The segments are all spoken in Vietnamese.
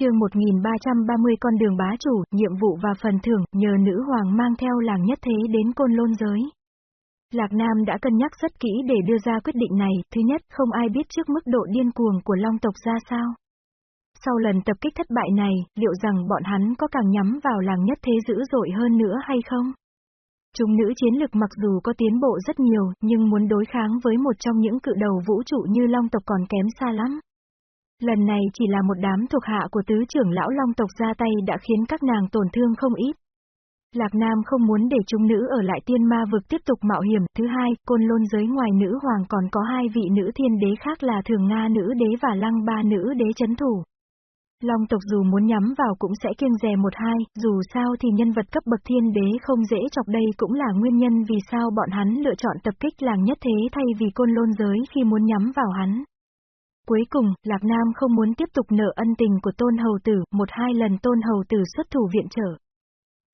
chương 1330 con đường bá chủ, nhiệm vụ và phần thưởng, nhờ nữ hoàng mang theo làng nhất thế đến côn lôn giới. Lạc Nam đã cân nhắc rất kỹ để đưa ra quyết định này, thứ nhất, không ai biết trước mức độ điên cuồng của long tộc ra sao. Sau lần tập kích thất bại này, liệu rằng bọn hắn có càng nhắm vào làng nhất thế dữ dội hơn nữa hay không? Chúng nữ chiến lực mặc dù có tiến bộ rất nhiều, nhưng muốn đối kháng với một trong những cự đầu vũ trụ như long tộc còn kém xa lắm. Lần này chỉ là một đám thuộc hạ của tứ trưởng lão long tộc ra tay đã khiến các nàng tổn thương không ít. Lạc Nam không muốn để chúng nữ ở lại tiên ma vực tiếp tục mạo hiểm. Thứ hai, côn lôn giới ngoài nữ hoàng còn có hai vị nữ thiên đế khác là thường Nga nữ đế và lăng ba nữ đế chấn thủ. Long tộc dù muốn nhắm vào cũng sẽ kiêng rè một hai, dù sao thì nhân vật cấp bậc thiên đế không dễ chọc đây cũng là nguyên nhân vì sao bọn hắn lựa chọn tập kích làng nhất thế thay vì côn lôn giới khi muốn nhắm vào hắn. Cuối cùng, Lạc Nam không muốn tiếp tục nợ ân tình của Tôn Hầu Tử, một hai lần Tôn Hầu Tử xuất thủ viện trợ.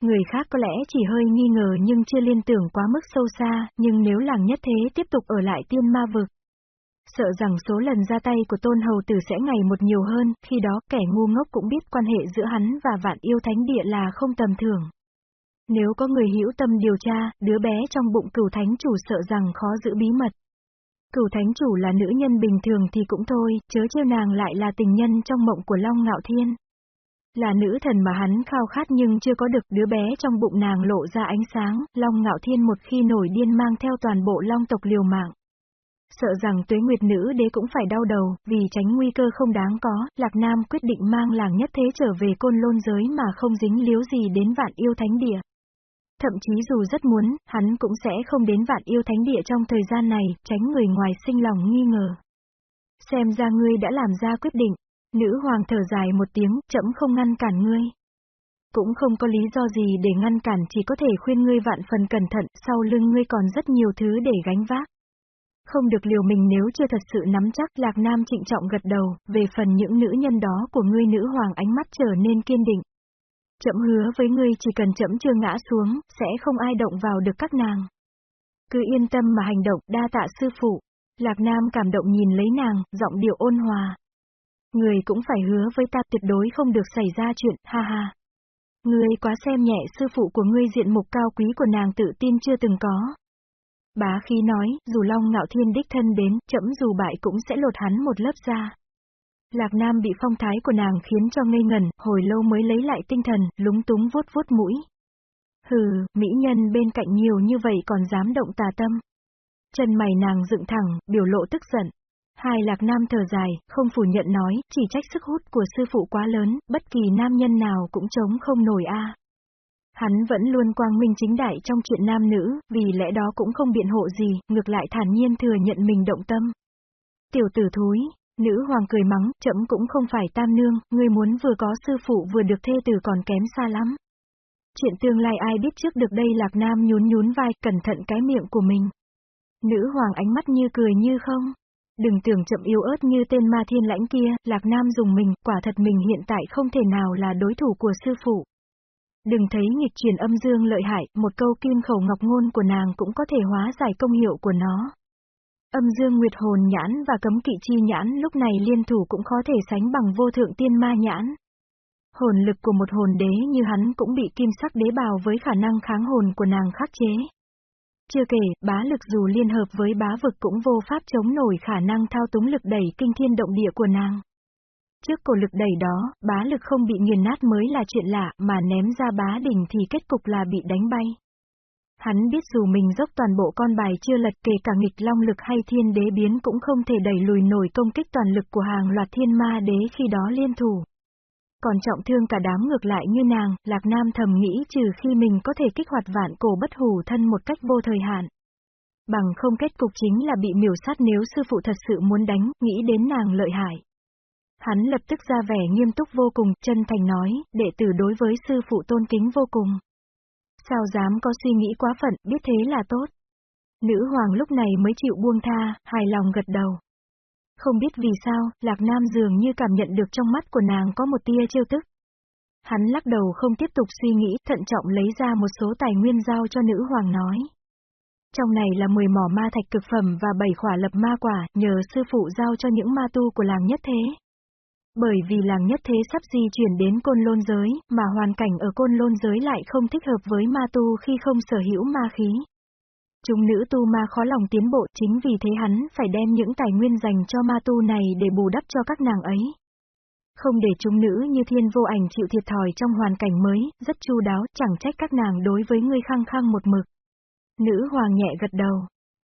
Người khác có lẽ chỉ hơi nghi ngờ nhưng chưa liên tưởng quá mức sâu xa, nhưng nếu làng nhất thế tiếp tục ở lại tiên ma vực. Sợ rằng số lần ra tay của Tôn Hầu Tử sẽ ngày một nhiều hơn, khi đó kẻ ngu ngốc cũng biết quan hệ giữa hắn và vạn yêu thánh địa là không tầm thường. Nếu có người hữu tâm điều tra, đứa bé trong bụng cửu thánh chủ sợ rằng khó giữ bí mật. Cửu thánh chủ là nữ nhân bình thường thì cũng thôi, chớ trêu nàng lại là tình nhân trong mộng của Long Ngạo Thiên. Là nữ thần mà hắn khao khát nhưng chưa có được đứa bé trong bụng nàng lộ ra ánh sáng, Long Ngạo Thiên một khi nổi điên mang theo toàn bộ Long tộc liều mạng. Sợ rằng tuế nguyệt nữ đế cũng phải đau đầu, vì tránh nguy cơ không đáng có, Lạc Nam quyết định mang làng nhất thế trở về côn lôn giới mà không dính líu gì đến vạn yêu thánh địa. Thậm chí dù rất muốn, hắn cũng sẽ không đến vạn yêu thánh địa trong thời gian này, tránh người ngoài sinh lòng nghi ngờ. Xem ra ngươi đã làm ra quyết định. Nữ hoàng thở dài một tiếng, chậm không ngăn cản ngươi. Cũng không có lý do gì để ngăn cản chỉ có thể khuyên ngươi vạn phần cẩn thận, sau lưng ngươi còn rất nhiều thứ để gánh vác. Không được liều mình nếu chưa thật sự nắm chắc Lạc Nam trịnh trọng gật đầu, về phần những nữ nhân đó của ngươi nữ hoàng ánh mắt trở nên kiên định. Chậm hứa với ngươi chỉ cần chậm chưa ngã xuống, sẽ không ai động vào được các nàng. Cứ yên tâm mà hành động, đa tạ sư phụ. Lạc Nam cảm động nhìn lấy nàng, giọng điệu ôn hòa. Người cũng phải hứa với ta tuyệt đối không được xảy ra chuyện, ha ha. Ngươi quá xem nhẹ sư phụ của ngươi diện mục cao quý của nàng tự tin chưa từng có. Bá khí nói, dù Long Ngạo Thiên đích thân đến, chậm dù bại cũng sẽ lột hắn một lớp da. Lạc Nam bị phong thái của nàng khiến cho ngây ngẩn, hồi lâu mới lấy lại tinh thần, lúng túng vuốt vuốt mũi. Hừ, mỹ nhân bên cạnh nhiều như vậy còn dám động tà tâm. Chân mày nàng dựng thẳng, biểu lộ tức giận. Hai lạc nam thở dài, không phủ nhận nói, chỉ trách sức hút của sư phụ quá lớn, bất kỳ nam nhân nào cũng chống không nổi a. Hắn vẫn luôn quang minh chính đại trong chuyện nam nữ, vì lẽ đó cũng không biện hộ gì, ngược lại thản nhiên thừa nhận mình động tâm. Tiểu tử thúi, Nữ hoàng cười mắng, chậm cũng không phải tam nương, ngươi muốn vừa có sư phụ vừa được thê tử còn kém xa lắm. Chuyện tương lai ai biết trước được đây Lạc Nam nhún nhún vai, cẩn thận cái miệng của mình. Nữ hoàng ánh mắt như cười như không. Đừng tưởng chậm yếu ớt như tên ma thiên lãnh kia, Lạc Nam dùng mình, quả thật mình hiện tại không thể nào là đối thủ của sư phụ. Đừng thấy nghịch truyền âm dương lợi hại, một câu kim khẩu ngọc ngôn của nàng cũng có thể hóa giải công hiệu của nó. Âm dương nguyệt hồn nhãn và cấm kỵ chi nhãn lúc này liên thủ cũng khó thể sánh bằng vô thượng tiên ma nhãn. Hồn lực của một hồn đế như hắn cũng bị kim sắc đế bào với khả năng kháng hồn của nàng khắc chế. Chưa kể, bá lực dù liên hợp với bá vực cũng vô pháp chống nổi khả năng thao túng lực đẩy kinh thiên động địa của nàng. Trước cổ lực đẩy đó, bá lực không bị nghiền nát mới là chuyện lạ, mà ném ra bá đỉnh thì kết cục là bị đánh bay. Hắn biết dù mình dốc toàn bộ con bài chưa lật kể cả nghịch long lực hay thiên đế biến cũng không thể đẩy lùi nổi công kích toàn lực của hàng loạt thiên ma đế khi đó liên thủ. Còn trọng thương cả đám ngược lại như nàng, Lạc Nam thầm nghĩ trừ khi mình có thể kích hoạt vạn cổ bất hủ thân một cách vô thời hạn. Bằng không kết cục chính là bị miểu sát nếu sư phụ thật sự muốn đánh, nghĩ đến nàng lợi hại. Hắn lập tức ra vẻ nghiêm túc vô cùng, chân thành nói, đệ tử đối với sư phụ tôn kính vô cùng. Sao dám có suy nghĩ quá phận, biết thế là tốt. Nữ hoàng lúc này mới chịu buông tha, hài lòng gật đầu. Không biết vì sao, Lạc Nam dường như cảm nhận được trong mắt của nàng có một tia trêu tức. Hắn lắc đầu không tiếp tục suy nghĩ, thận trọng lấy ra một số tài nguyên giao cho nữ hoàng nói. Trong này là 10 mỏ ma thạch cực phẩm và 7 khỏa lập ma quả, nhờ sư phụ giao cho những ma tu của làng nhất thế. Bởi vì làng nhất thế sắp di chuyển đến côn lôn giới, mà hoàn cảnh ở côn lôn giới lại không thích hợp với ma tu khi không sở hữu ma khí. Chúng nữ tu ma khó lòng tiến bộ chính vì thế hắn phải đem những tài nguyên dành cho ma tu này để bù đắp cho các nàng ấy. Không để chúng nữ như thiên vô ảnh chịu thiệt thòi trong hoàn cảnh mới, rất chu đáo, chẳng trách các nàng đối với ngươi khăng khăng một mực. Nữ hoàng nhẹ gật đầu.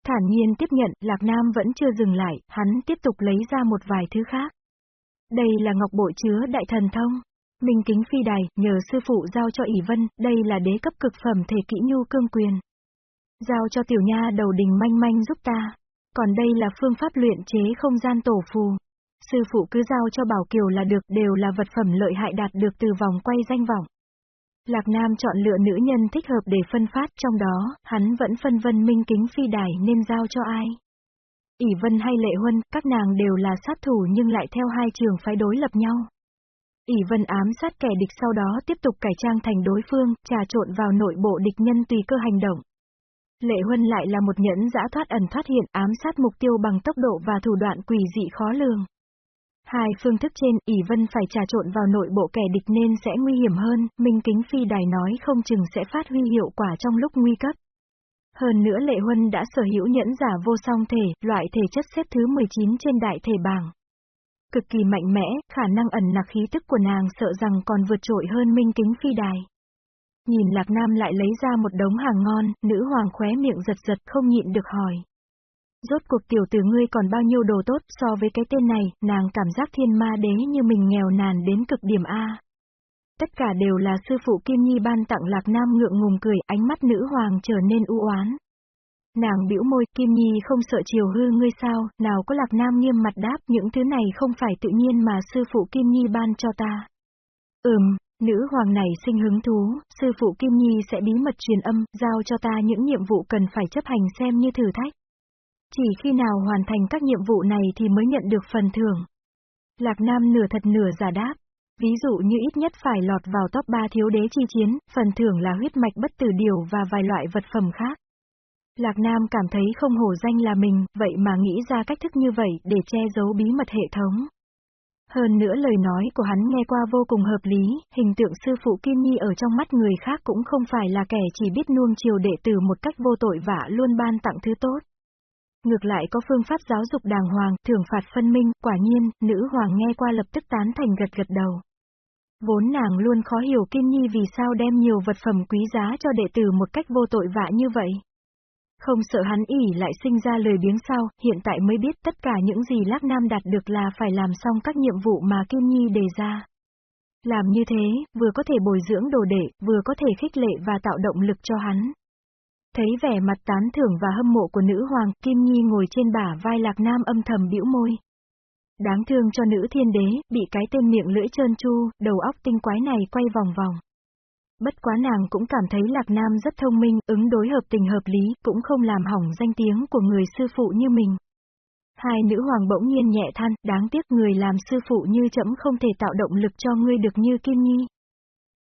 Thản nhiên tiếp nhận, Lạc Nam vẫn chưa dừng lại, hắn tiếp tục lấy ra một vài thứ khác. Đây là ngọc bội chứa đại thần thông. Minh kính phi đài, nhờ sư phụ giao cho ỷ vân, đây là đế cấp cực phẩm thể kỹ nhu cương quyền. Giao cho tiểu nha đầu đình manh manh giúp ta. Còn đây là phương pháp luyện chế không gian tổ phù. Sư phụ cứ giao cho Bảo Kiều là được đều là vật phẩm lợi hại đạt được từ vòng quay danh vọng. Lạc Nam chọn lựa nữ nhân thích hợp để phân phát trong đó, hắn vẫn phân vân minh kính phi đài nên giao cho ai ỷ Vân hay Lệ Huân, các nàng đều là sát thủ nhưng lại theo hai trường phái đối lập nhau. ỷ Vân ám sát kẻ địch sau đó tiếp tục cải trang thành đối phương, trà trộn vào nội bộ địch nhân tùy cơ hành động. Lệ Huân lại là một nhẫn giã thoát ẩn thoát hiện ám sát mục tiêu bằng tốc độ và thủ đoạn quỷ dị khó lường. Hai phương thức trên, ỷ vân phải trà trộn vào nội bộ kẻ địch nên sẽ nguy hiểm hơn, Minh Kính Phi Đài nói không chừng sẽ phát huy hiệu quả trong lúc nguy cấp. Hơn nữa Lệ Huân đã sở hữu nhẫn giả vô song thể, loại thể chất xếp thứ 19 trên đại thể bảng. Cực kỳ mạnh mẽ, khả năng ẩn nặc khí tức của nàng sợ rằng còn vượt trội hơn Minh Kính Phi Đài. Nhìn Lạc Nam lại lấy ra một đống hàng ngon, nữ hoàng khóe miệng giật giật không nhịn được hỏi. Rốt cuộc tiểu tử ngươi còn bao nhiêu đồ tốt so với cái tên này, nàng cảm giác thiên ma đế như mình nghèo nàn đến cực điểm A. Tất cả đều là sư phụ Kim Nhi ban tặng Lạc Nam ngượng ngùng cười, ánh mắt nữ hoàng trở nên u oán. Nàng bĩu môi, Kim Nhi không sợ chiều hư ngươi sao, nào có Lạc Nam nghiêm mặt đáp, những thứ này không phải tự nhiên mà sư phụ Kim Nhi ban cho ta. Ừm, nữ hoàng này sinh hứng thú, sư phụ Kim Nhi sẽ bí mật truyền âm, giao cho ta những nhiệm vụ cần phải chấp hành xem như thử thách. Chỉ khi nào hoàn thành các nhiệm vụ này thì mới nhận được phần thưởng. Lạc Nam nửa thật nửa giả đáp. Ví dụ như ít nhất phải lọt vào top 3 thiếu đế chi chiến, phần thưởng là huyết mạch bất tử điều và vài loại vật phẩm khác. Lạc Nam cảm thấy không hổ danh là mình, vậy mà nghĩ ra cách thức như vậy để che giấu bí mật hệ thống. Hơn nữa lời nói của hắn nghe qua vô cùng hợp lý, hình tượng sư phụ Kim Nhi ở trong mắt người khác cũng không phải là kẻ chỉ biết nuông chiều đệ tử một cách vô tội vạ luôn ban tặng thứ tốt. Ngược lại có phương pháp giáo dục đàng hoàng, thưởng phạt phân minh, quả nhiên, nữ hoàng nghe qua lập tức tán thành gật gật đầu. Vốn nàng luôn khó hiểu Kim Nhi vì sao đem nhiều vật phẩm quý giá cho đệ tử một cách vô tội vạ như vậy. Không sợ hắn ỉ lại sinh ra lời biếng sao, hiện tại mới biết tất cả những gì Lác Nam đạt được là phải làm xong các nhiệm vụ mà Kim Nhi đề ra. Làm như thế, vừa có thể bồi dưỡng đồ đệ, vừa có thể khích lệ và tạo động lực cho hắn. Thấy vẻ mặt tán thưởng và hâm mộ của nữ hoàng, Kim Nhi ngồi trên bả vai Lạc Nam âm thầm bĩu môi. Đáng thương cho nữ thiên đế, bị cái tên miệng lưỡi trơn chu, đầu óc tinh quái này quay vòng vòng. Bất quá nàng cũng cảm thấy Lạc Nam rất thông minh, ứng đối hợp tình hợp lý, cũng không làm hỏng danh tiếng của người sư phụ như mình. Hai nữ hoàng bỗng nhiên nhẹ than, đáng tiếc người làm sư phụ như chấm không thể tạo động lực cho ngươi được như Kim Nhi.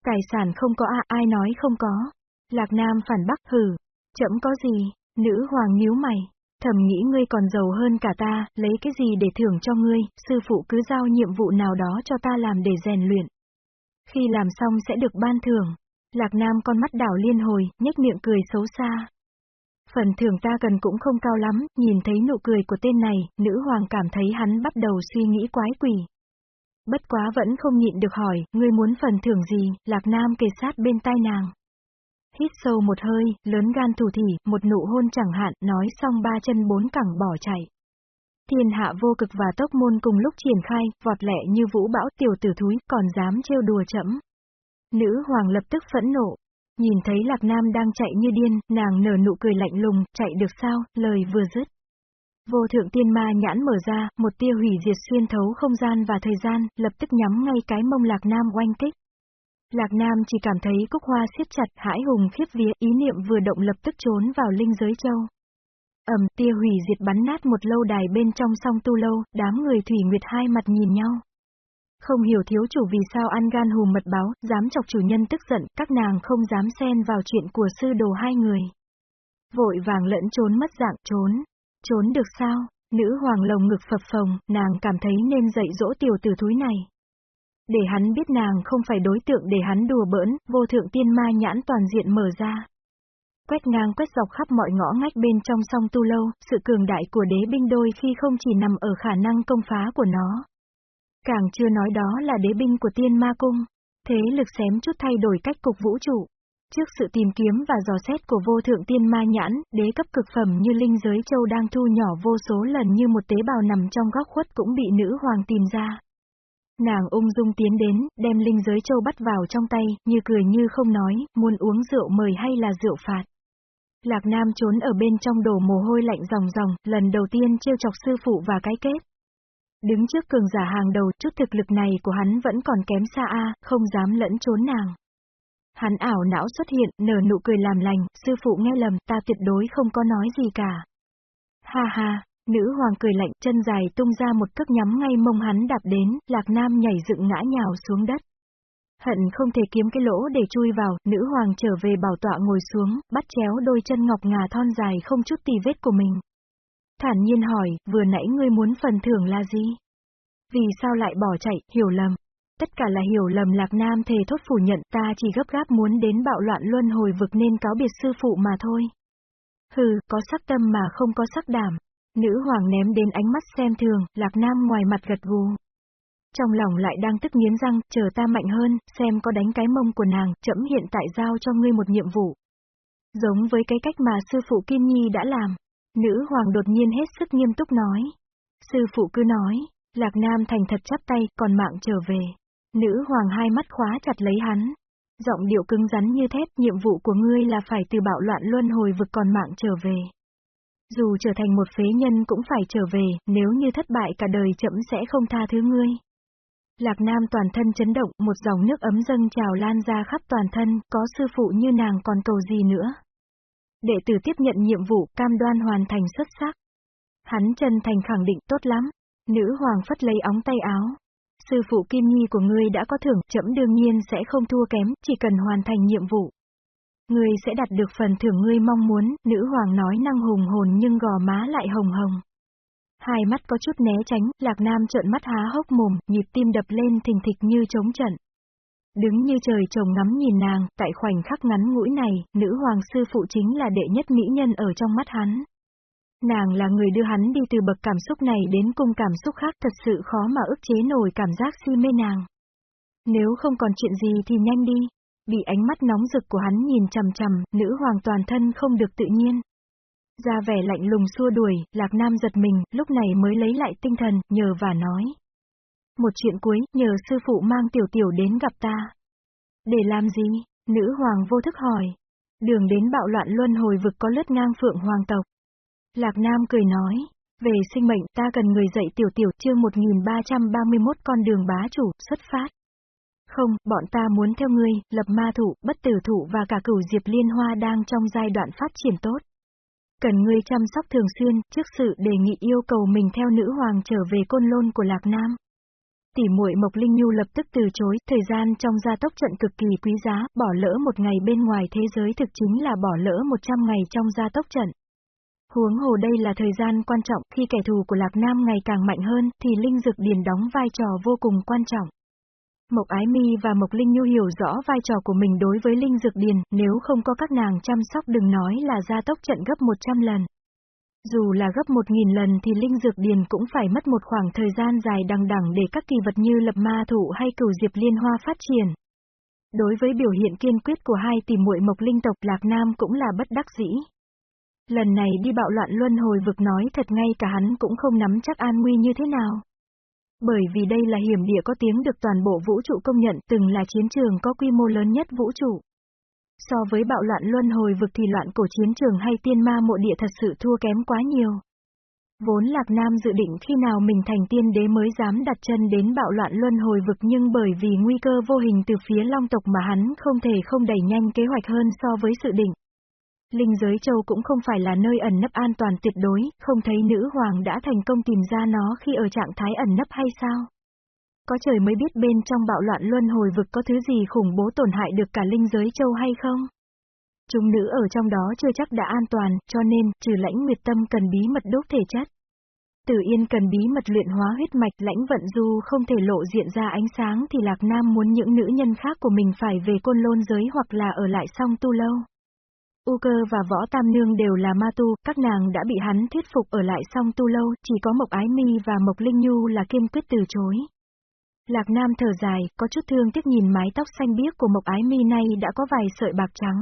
Tài sản không có à, ai nói không có. Lạc Nam phản bác hử, chấm có gì, nữ hoàng nhíu mày, thầm nghĩ ngươi còn giàu hơn cả ta, lấy cái gì để thưởng cho ngươi, sư phụ cứ giao nhiệm vụ nào đó cho ta làm để rèn luyện. Khi làm xong sẽ được ban thưởng. Lạc Nam con mắt đảo liên hồi, nhếch miệng cười xấu xa. Phần thưởng ta cần cũng không cao lắm, nhìn thấy nụ cười của tên này, nữ hoàng cảm thấy hắn bắt đầu suy nghĩ quái quỷ. Bất quá vẫn không nhịn được hỏi, ngươi muốn phần thưởng gì, Lạc Nam kề sát bên tai nàng. Hít sâu một hơi, lớn gan thủ thỉ, một nụ hôn chẳng hạn, nói xong ba chân bốn cẳng bỏ chạy. Thiên hạ vô cực và tốc môn cùng lúc triển khai, vọt lẹ như vũ bão tiểu tử thúi, còn dám trêu đùa chậm. Nữ hoàng lập tức phẫn nộ. Nhìn thấy Lạc Nam đang chạy như điên, nàng nở nụ cười lạnh lùng, chạy được sao, lời vừa dứt. Vô thượng tiên ma nhãn mở ra, một tia hủy diệt xuyên thấu không gian và thời gian, lập tức nhắm ngay cái mông Lạc Nam oanh kích. Lạc Nam chỉ cảm thấy cúc hoa siết chặt, hãi hùng khiếp vía, ý niệm vừa động lập tức trốn vào linh giới châu. Ẩm, tia hủy diệt bắn nát một lâu đài bên trong song tu lâu, đám người thủy nguyệt hai mặt nhìn nhau. Không hiểu thiếu chủ vì sao ăn gan hùm mật báo, dám chọc chủ nhân tức giận, các nàng không dám xen vào chuyện của sư đồ hai người. Vội vàng lẫn trốn mất dạng, trốn. Trốn được sao? Nữ hoàng lồng ngực phập phồng, nàng cảm thấy nên dạy dỗ tiểu tử thúi này. Để hắn biết nàng không phải đối tượng để hắn đùa bỡn, vô thượng tiên ma nhãn toàn diện mở ra. Quét ngang quét dọc khắp mọi ngõ ngách bên trong song tu lâu, sự cường đại của đế binh đôi khi không chỉ nằm ở khả năng công phá của nó. Càng chưa nói đó là đế binh của tiên ma cung. Thế lực xém chút thay đổi cách cục vũ trụ. Trước sự tìm kiếm và dò xét của vô thượng tiên ma nhãn, đế cấp cực phẩm như linh giới châu đang thu nhỏ vô số lần như một tế bào nằm trong góc khuất cũng bị nữ hoàng tìm ra. Nàng ung dung tiến đến, đem linh giới châu bắt vào trong tay, như cười như không nói, muốn uống rượu mời hay là rượu phạt. Lạc Nam trốn ở bên trong đổ mồ hôi lạnh ròng ròng, lần đầu tiên trêu chọc sư phụ và cái kết. Đứng trước cường giả hàng đầu, chút thực lực này của hắn vẫn còn kém xa a, không dám lẫn trốn nàng. Hắn ảo não xuất hiện, nở nụ cười làm lành, sư phụ nghe lầm, ta tuyệt đối không có nói gì cả. Ha ha, nữ hoàng cười lạnh, chân dài tung ra một cước nhắm ngay mông hắn đạp đến, lạc nam nhảy dựng ngã nhào xuống đất. Hận không thể kiếm cái lỗ để chui vào, nữ hoàng trở về bảo tọa ngồi xuống, bắt chéo đôi chân ngọc ngà thon dài không chút tì vết của mình. Thản nhiên hỏi, vừa nãy ngươi muốn phần thưởng là gì? Vì sao lại bỏ chạy, hiểu lầm? Tất cả là hiểu lầm Lạc Nam thề thốt phủ nhận ta chỉ gấp gáp muốn đến bạo loạn luân hồi vực nên cáo biệt sư phụ mà thôi. Hừ, có sắc tâm mà không có sắc đảm. Nữ hoàng ném đến ánh mắt xem thường, Lạc Nam ngoài mặt gật gù. Trong lòng lại đang tức nghiến răng, chờ ta mạnh hơn, xem có đánh cái mông của nàng, chậm hiện tại giao cho ngươi một nhiệm vụ. Giống với cái cách mà sư phụ Kim Nhi đã làm. Nữ hoàng đột nhiên hết sức nghiêm túc nói. Sư phụ cứ nói, Lạc Nam thành thật chắp tay, còn mạng trở về. Nữ hoàng hai mắt khóa chặt lấy hắn. Giọng điệu cứng rắn như thép, nhiệm vụ của ngươi là phải từ bạo loạn luân hồi vực còn mạng trở về. Dù trở thành một phế nhân cũng phải trở về, nếu như thất bại cả đời chậm sẽ không tha thứ ngươi. Lạc Nam toàn thân chấn động, một dòng nước ấm dâng trào lan ra khắp toàn thân, có sư phụ như nàng còn cầu gì nữa. Đệ tử tiếp nhận nhiệm vụ, cam đoan hoàn thành xuất sắc. Hắn chân thành khẳng định tốt lắm. Nữ hoàng phất lấy óng tay áo. Sư phụ Kim Nhi của ngươi đã có thưởng, chậm đương nhiên sẽ không thua kém, chỉ cần hoàn thành nhiệm vụ. Ngươi sẽ đạt được phần thưởng ngươi mong muốn, nữ hoàng nói năng hùng hồn nhưng gò má lại hồng hồng. Hai mắt có chút né tránh, Lạc Nam trợn mắt há hốc mồm, nhịp tim đập lên thình thịch như chống trận. Đứng như trời trồng ngắm nhìn nàng, tại khoảnh khắc ngắn ngũi này, nữ hoàng sư phụ chính là đệ nhất mỹ nhân ở trong mắt hắn. Nàng là người đưa hắn đi từ bậc cảm xúc này đến cung cảm xúc khác thật sự khó mà ức chế nổi cảm giác si mê nàng. Nếu không còn chuyện gì thì nhanh đi. Bị ánh mắt nóng rực của hắn nhìn chằm chằm, nữ hoàng toàn thân không được tự nhiên. Ra vẻ lạnh lùng xua đuổi, Lạc Nam giật mình, lúc này mới lấy lại tinh thần, nhờ và nói. Một chuyện cuối, nhờ sư phụ mang tiểu tiểu đến gặp ta. Để làm gì? Nữ hoàng vô thức hỏi. Đường đến bạo loạn luân hồi vực có lướt ngang phượng hoàng tộc. Lạc Nam cười nói. Về sinh mệnh ta cần người dạy tiểu tiểu chương 1331 con đường bá chủ, xuất phát. Không, bọn ta muốn theo ngươi, lập ma thủ, bất tử thủ và cả cửu diệp liên hoa đang trong giai đoạn phát triển tốt. Cần ngươi chăm sóc thường xuyên, trước sự đề nghị yêu cầu mình theo nữ hoàng trở về côn lôn của Lạc Nam. Tỷ muội Mộc Linh Nhu lập tức từ chối, thời gian trong gia tốc trận cực kỳ quý giá, bỏ lỡ một ngày bên ngoài thế giới thực chính là bỏ lỡ 100 ngày trong gia tốc trận. Huống hồ đây là thời gian quan trọng, khi kẻ thù của Lạc Nam ngày càng mạnh hơn, thì Linh Dực Điền đóng vai trò vô cùng quan trọng. Mộc Ái Mi và Mộc Linh Nhu hiểu rõ vai trò của mình đối với Linh Dược Điền, nếu không có các nàng chăm sóc đừng nói là gia tốc trận gấp 100 lần. Dù là gấp 1.000 lần thì Linh Dược Điền cũng phải mất một khoảng thời gian dài đằng đẳng để các kỳ vật như lập ma thụ hay cửu diệp liên hoa phát triển. Đối với biểu hiện kiên quyết của hai tỷ muội Mộc Linh tộc Lạc Nam cũng là bất đắc dĩ. Lần này đi bạo loạn luân hồi vực nói thật ngay cả hắn cũng không nắm chắc an nguy như thế nào. Bởi vì đây là hiểm địa có tiếng được toàn bộ vũ trụ công nhận, từng là chiến trường có quy mô lớn nhất vũ trụ. So với bạo loạn luân hồi vực thì loạn cổ chiến trường hay tiên ma mộ địa thật sự thua kém quá nhiều. Vốn Lạc Nam dự định khi nào mình thành tiên đế mới dám đặt chân đến bạo loạn luân hồi vực nhưng bởi vì nguy cơ vô hình từ phía long tộc mà hắn không thể không đẩy nhanh kế hoạch hơn so với sự định. Linh giới châu cũng không phải là nơi ẩn nấp an toàn tuyệt đối, không thấy nữ hoàng đã thành công tìm ra nó khi ở trạng thái ẩn nấp hay sao? Có trời mới biết bên trong bạo loạn luân hồi vực có thứ gì khủng bố tổn hại được cả linh giới châu hay không? Chúng nữ ở trong đó chưa chắc đã an toàn, cho nên, trừ lãnh nguyệt tâm cần bí mật đốt thể chất. tử Yên cần bí mật luyện hóa huyết mạch lãnh vận du không thể lộ diện ra ánh sáng thì Lạc Nam muốn những nữ nhân khác của mình phải về côn lôn giới hoặc là ở lại song tu lâu. U cơ và võ tam nương đều là ma tu, các nàng đã bị hắn thuyết phục ở lại song tu lâu, chỉ có Mộc Ái Mi và Mộc Linh Nhu là kiên quyết từ chối. Lạc Nam thở dài, có chút thương tiếc nhìn mái tóc xanh biếc của Mộc Ái Mi nay đã có vài sợi bạc trắng.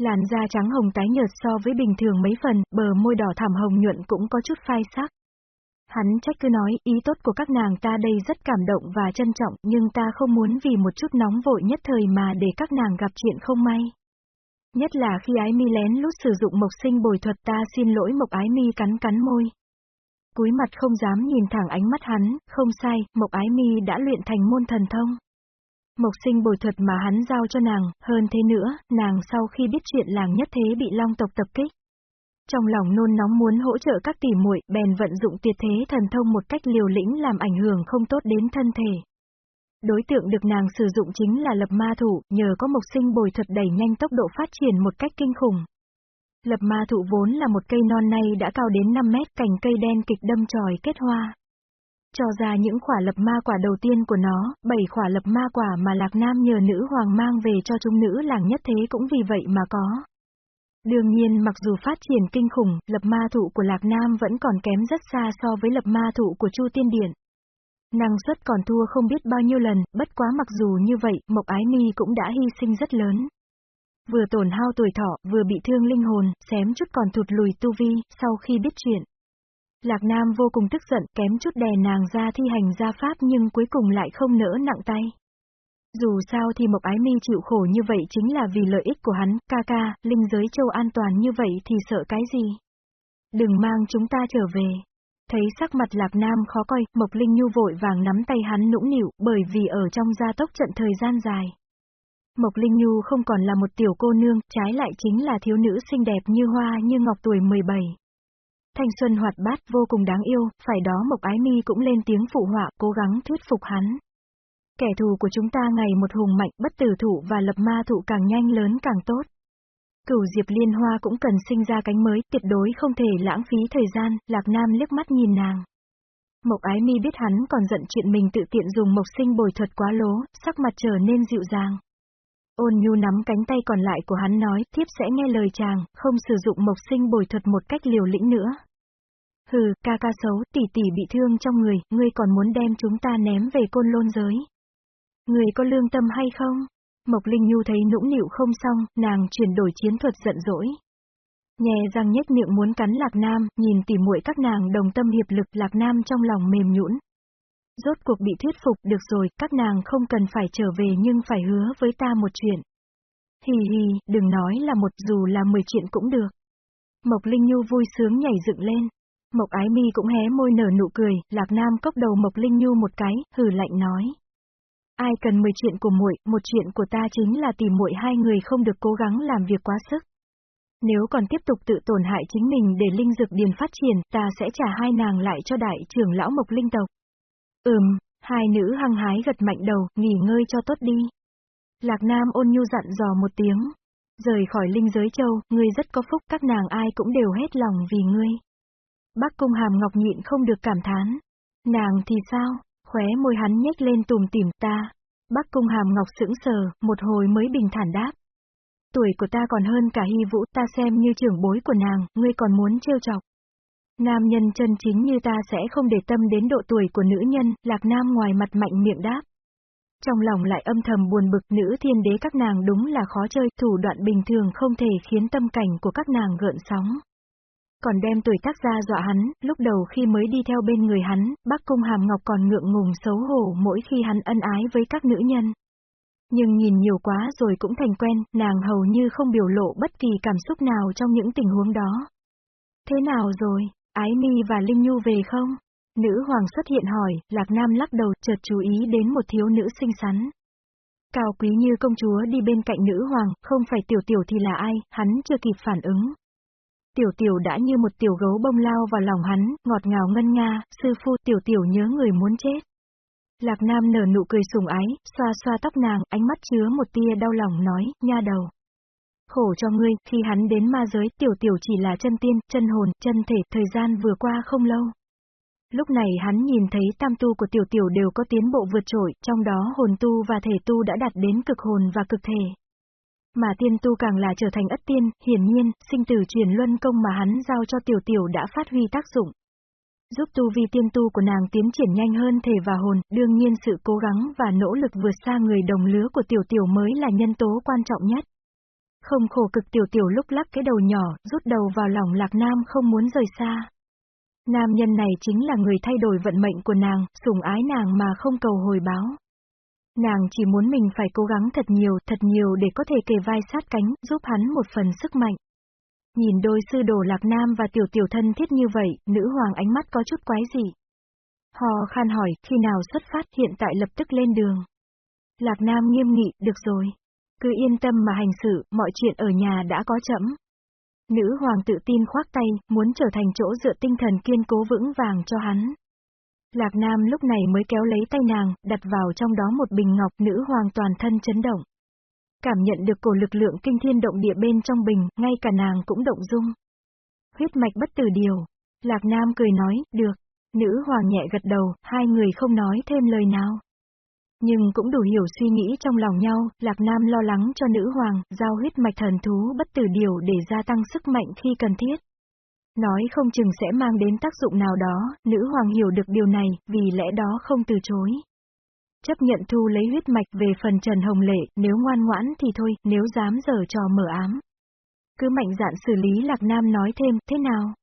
Làn da trắng hồng tái nhợt so với bình thường mấy phần, bờ môi đỏ thảm hồng nhuận cũng có chút phai sắc. Hắn trách cứ nói, ý tốt của các nàng ta đây rất cảm động và trân trọng, nhưng ta không muốn vì một chút nóng vội nhất thời mà để các nàng gặp chuyện không may. Nhất là khi ái mi lén lút sử dụng mộc sinh bồi thuật ta xin lỗi mộc ái mi cắn cắn môi. Cúi mặt không dám nhìn thẳng ánh mắt hắn, không sai, mộc ái mi đã luyện thành môn thần thông. Mộc sinh bồi thuật mà hắn giao cho nàng, hơn thế nữa, nàng sau khi biết chuyện làng nhất thế bị long tộc tập kích. Trong lòng nôn nóng muốn hỗ trợ các tỷ muội, bèn vận dụng tuyệt thế thần thông một cách liều lĩnh làm ảnh hưởng không tốt đến thân thể. Đối tượng được nàng sử dụng chính là lập ma thủ, nhờ có mộc sinh bồi thuật đẩy nhanh tốc độ phát triển một cách kinh khủng. Lập ma thụ vốn là một cây non nay đã cao đến 5 mét, cành cây đen kịch đâm tròi kết hoa. Cho ra những quả lập ma quả đầu tiên của nó, bảy quả lập ma quả mà Lạc Nam nhờ nữ hoàng mang về cho chúng nữ làng nhất thế cũng vì vậy mà có. Đương nhiên mặc dù phát triển kinh khủng, lập ma thụ của Lạc Nam vẫn còn kém rất xa so với lập ma thụ của Chu Tiên Điện. Năng suất còn thua không biết bao nhiêu lần, bất quá mặc dù như vậy, Mộc Ái Mi cũng đã hy sinh rất lớn. Vừa tổn hao tuổi thọ, vừa bị thương linh hồn, xém chút còn thụt lùi tu vi, sau khi biết chuyện. Lạc Nam vô cùng tức giận, kém chút đè nàng ra thi hành gia pháp nhưng cuối cùng lại không nỡ nặng tay. Dù sao thì Mộc Ái Mi chịu khổ như vậy chính là vì lợi ích của hắn, ca ca, linh giới châu an toàn như vậy thì sợ cái gì? Đừng mang chúng ta trở về. Thấy sắc mặt Lạc Nam khó coi, Mộc Linh Nhu vội vàng nắm tay hắn nũng nịu, bởi vì ở trong gia tốc trận thời gian dài. Mộc Linh Nhu không còn là một tiểu cô nương, trái lại chính là thiếu nữ xinh đẹp như hoa như ngọc tuổi 17. Thanh xuân hoạt bát vô cùng đáng yêu, phải đó Mộc Ái Mi cũng lên tiếng phụ họa, cố gắng thuyết phục hắn. Kẻ thù của chúng ta ngày một hùng mạnh, bất tử thụ và lập ma thụ càng nhanh lớn càng tốt. Cửu Diệp Liên Hoa cũng cần sinh ra cánh mới, tuyệt đối không thể lãng phí thời gian, Lạc Nam liếc mắt nhìn nàng. Mộc Ái Mi biết hắn còn giận chuyện mình tự tiện dùng mộc sinh bồi thuật quá lố, sắc mặt trở nên dịu dàng. Ôn nhu nắm cánh tay còn lại của hắn nói, thiếp sẽ nghe lời chàng, không sử dụng mộc sinh bồi thuật một cách liều lĩnh nữa. Hừ, ca ca xấu, tỷ tỷ bị thương trong người, ngươi còn muốn đem chúng ta ném về côn lôn giới. Ngươi có lương tâm hay không? Mộc Linh Nhu thấy nũng nịu không xong, nàng chuyển đổi chiến thuật giận dỗi. Nhè răng nhếch miệng muốn cắn Lạc Nam, nhìn tỉ muội các nàng đồng tâm hiệp lực Lạc Nam trong lòng mềm nhũn. Rốt cuộc bị thuyết phục được rồi, các nàng không cần phải trở về nhưng phải hứa với ta một chuyện. Hì hì, đừng nói là một dù là mười chuyện cũng được. Mộc Linh Nhu vui sướng nhảy dựng lên. Mộc Ái Mi cũng hé môi nở nụ cười, Lạc Nam cốc đầu Mộc Linh Nhu một cái, hừ lạnh nói. Ai cần 10 chuyện của muội, một chuyện của ta chính là tìm muội hai người không được cố gắng làm việc quá sức. Nếu còn tiếp tục tự tổn hại chính mình để linh dược điền phát triển, ta sẽ trả hai nàng lại cho đại trưởng lão Mộc Linh tộc. Ừm, hai nữ hăng hái gật mạnh đầu, nghỉ ngơi cho tốt đi. Lạc Nam ôn nhu dặn dò một tiếng. Rời khỏi linh giới châu, ngươi rất có phúc, các nàng ai cũng đều hết lòng vì ngươi. Bác cung hàm ngọc nhịn không được cảm thán. Nàng thì sao? Khóe môi hắn nhếch lên tùm tìm ta. Bắc cung hàm ngọc sững sờ, một hồi mới bình thản đáp. Tuổi của ta còn hơn cả hy vũ, ta xem như trưởng bối của nàng, ngươi còn muốn trêu chọc. Nam nhân chân chính như ta sẽ không để tâm đến độ tuổi của nữ nhân, lạc nam ngoài mặt mạnh miệng đáp. Trong lòng lại âm thầm buồn bực nữ thiên đế các nàng đúng là khó chơi, thủ đoạn bình thường không thể khiến tâm cảnh của các nàng gợn sóng còn đem tuổi tác ra dọa hắn, lúc đầu khi mới đi theo bên người hắn, bác cung hàm ngọc còn ngượng ngùng xấu hổ mỗi khi hắn ân ái với các nữ nhân. Nhưng nhìn nhiều quá rồi cũng thành quen, nàng hầu như không biểu lộ bất kỳ cảm xúc nào trong những tình huống đó. Thế nào rồi, Ái Mi và Linh Nhu về không? Nữ hoàng xuất hiện hỏi, Lạc Nam lắc đầu chợt chú ý đến một thiếu nữ xinh xắn. Cao quý như công chúa đi bên cạnh nữ hoàng, không phải tiểu tiểu thì là ai, hắn chưa kịp phản ứng, Tiểu tiểu đã như một tiểu gấu bông lao vào lòng hắn, ngọt ngào ngân nga, sư phu tiểu tiểu nhớ người muốn chết. Lạc Nam nở nụ cười sùng ái, xoa xoa tóc nàng, ánh mắt chứa một tia đau lòng nói, nha đầu. Khổ cho ngươi, khi hắn đến ma giới, tiểu tiểu chỉ là chân tiên, chân hồn, chân thể, thời gian vừa qua không lâu. Lúc này hắn nhìn thấy tam tu của tiểu tiểu đều có tiến bộ vượt trội, trong đó hồn tu và thể tu đã đạt đến cực hồn và cực thể. Mà tiên tu càng là trở thành ất tiên, hiển nhiên, sinh tử truyền luân công mà hắn giao cho tiểu tiểu đã phát huy tác dụng. Giúp tu vi tiên tu của nàng tiến triển nhanh hơn thể và hồn, đương nhiên sự cố gắng và nỗ lực vượt xa người đồng lứa của tiểu tiểu mới là nhân tố quan trọng nhất. Không khổ cực tiểu tiểu lúc lắc cái đầu nhỏ, rút đầu vào lòng lạc nam không muốn rời xa. Nam nhân này chính là người thay đổi vận mệnh của nàng, sủng ái nàng mà không cầu hồi báo. Nàng chỉ muốn mình phải cố gắng thật nhiều, thật nhiều để có thể kề vai sát cánh, giúp hắn một phần sức mạnh. Nhìn đôi sư đồ lạc nam và tiểu tiểu thân thiết như vậy, nữ hoàng ánh mắt có chút quái dị. Hò khan hỏi, khi nào xuất phát hiện tại lập tức lên đường. Lạc nam nghiêm nghị, được rồi. Cứ yên tâm mà hành xử, mọi chuyện ở nhà đã có chậm. Nữ hoàng tự tin khoác tay, muốn trở thành chỗ dựa tinh thần kiên cố vững vàng cho hắn. Lạc Nam lúc này mới kéo lấy tay nàng, đặt vào trong đó một bình ngọc nữ hoàng toàn thân chấn động. Cảm nhận được cổ lực lượng kinh thiên động địa bên trong bình, ngay cả nàng cũng động dung. Huyết mạch bất tử điều. Lạc Nam cười nói, được. Nữ hoàng nhẹ gật đầu, hai người không nói thêm lời nào. Nhưng cũng đủ hiểu suy nghĩ trong lòng nhau, Lạc Nam lo lắng cho nữ hoàng, giao huyết mạch thần thú bất tử điều để gia tăng sức mạnh khi cần thiết. Nói không chừng sẽ mang đến tác dụng nào đó, nữ hoàng hiểu được điều này, vì lẽ đó không từ chối. Chấp nhận thu lấy huyết mạch về phần Trần Hồng Lệ, nếu ngoan ngoãn thì thôi, nếu dám dở trò mở ám. Cứ mạnh dạn xử lý Lạc Nam nói thêm, thế nào?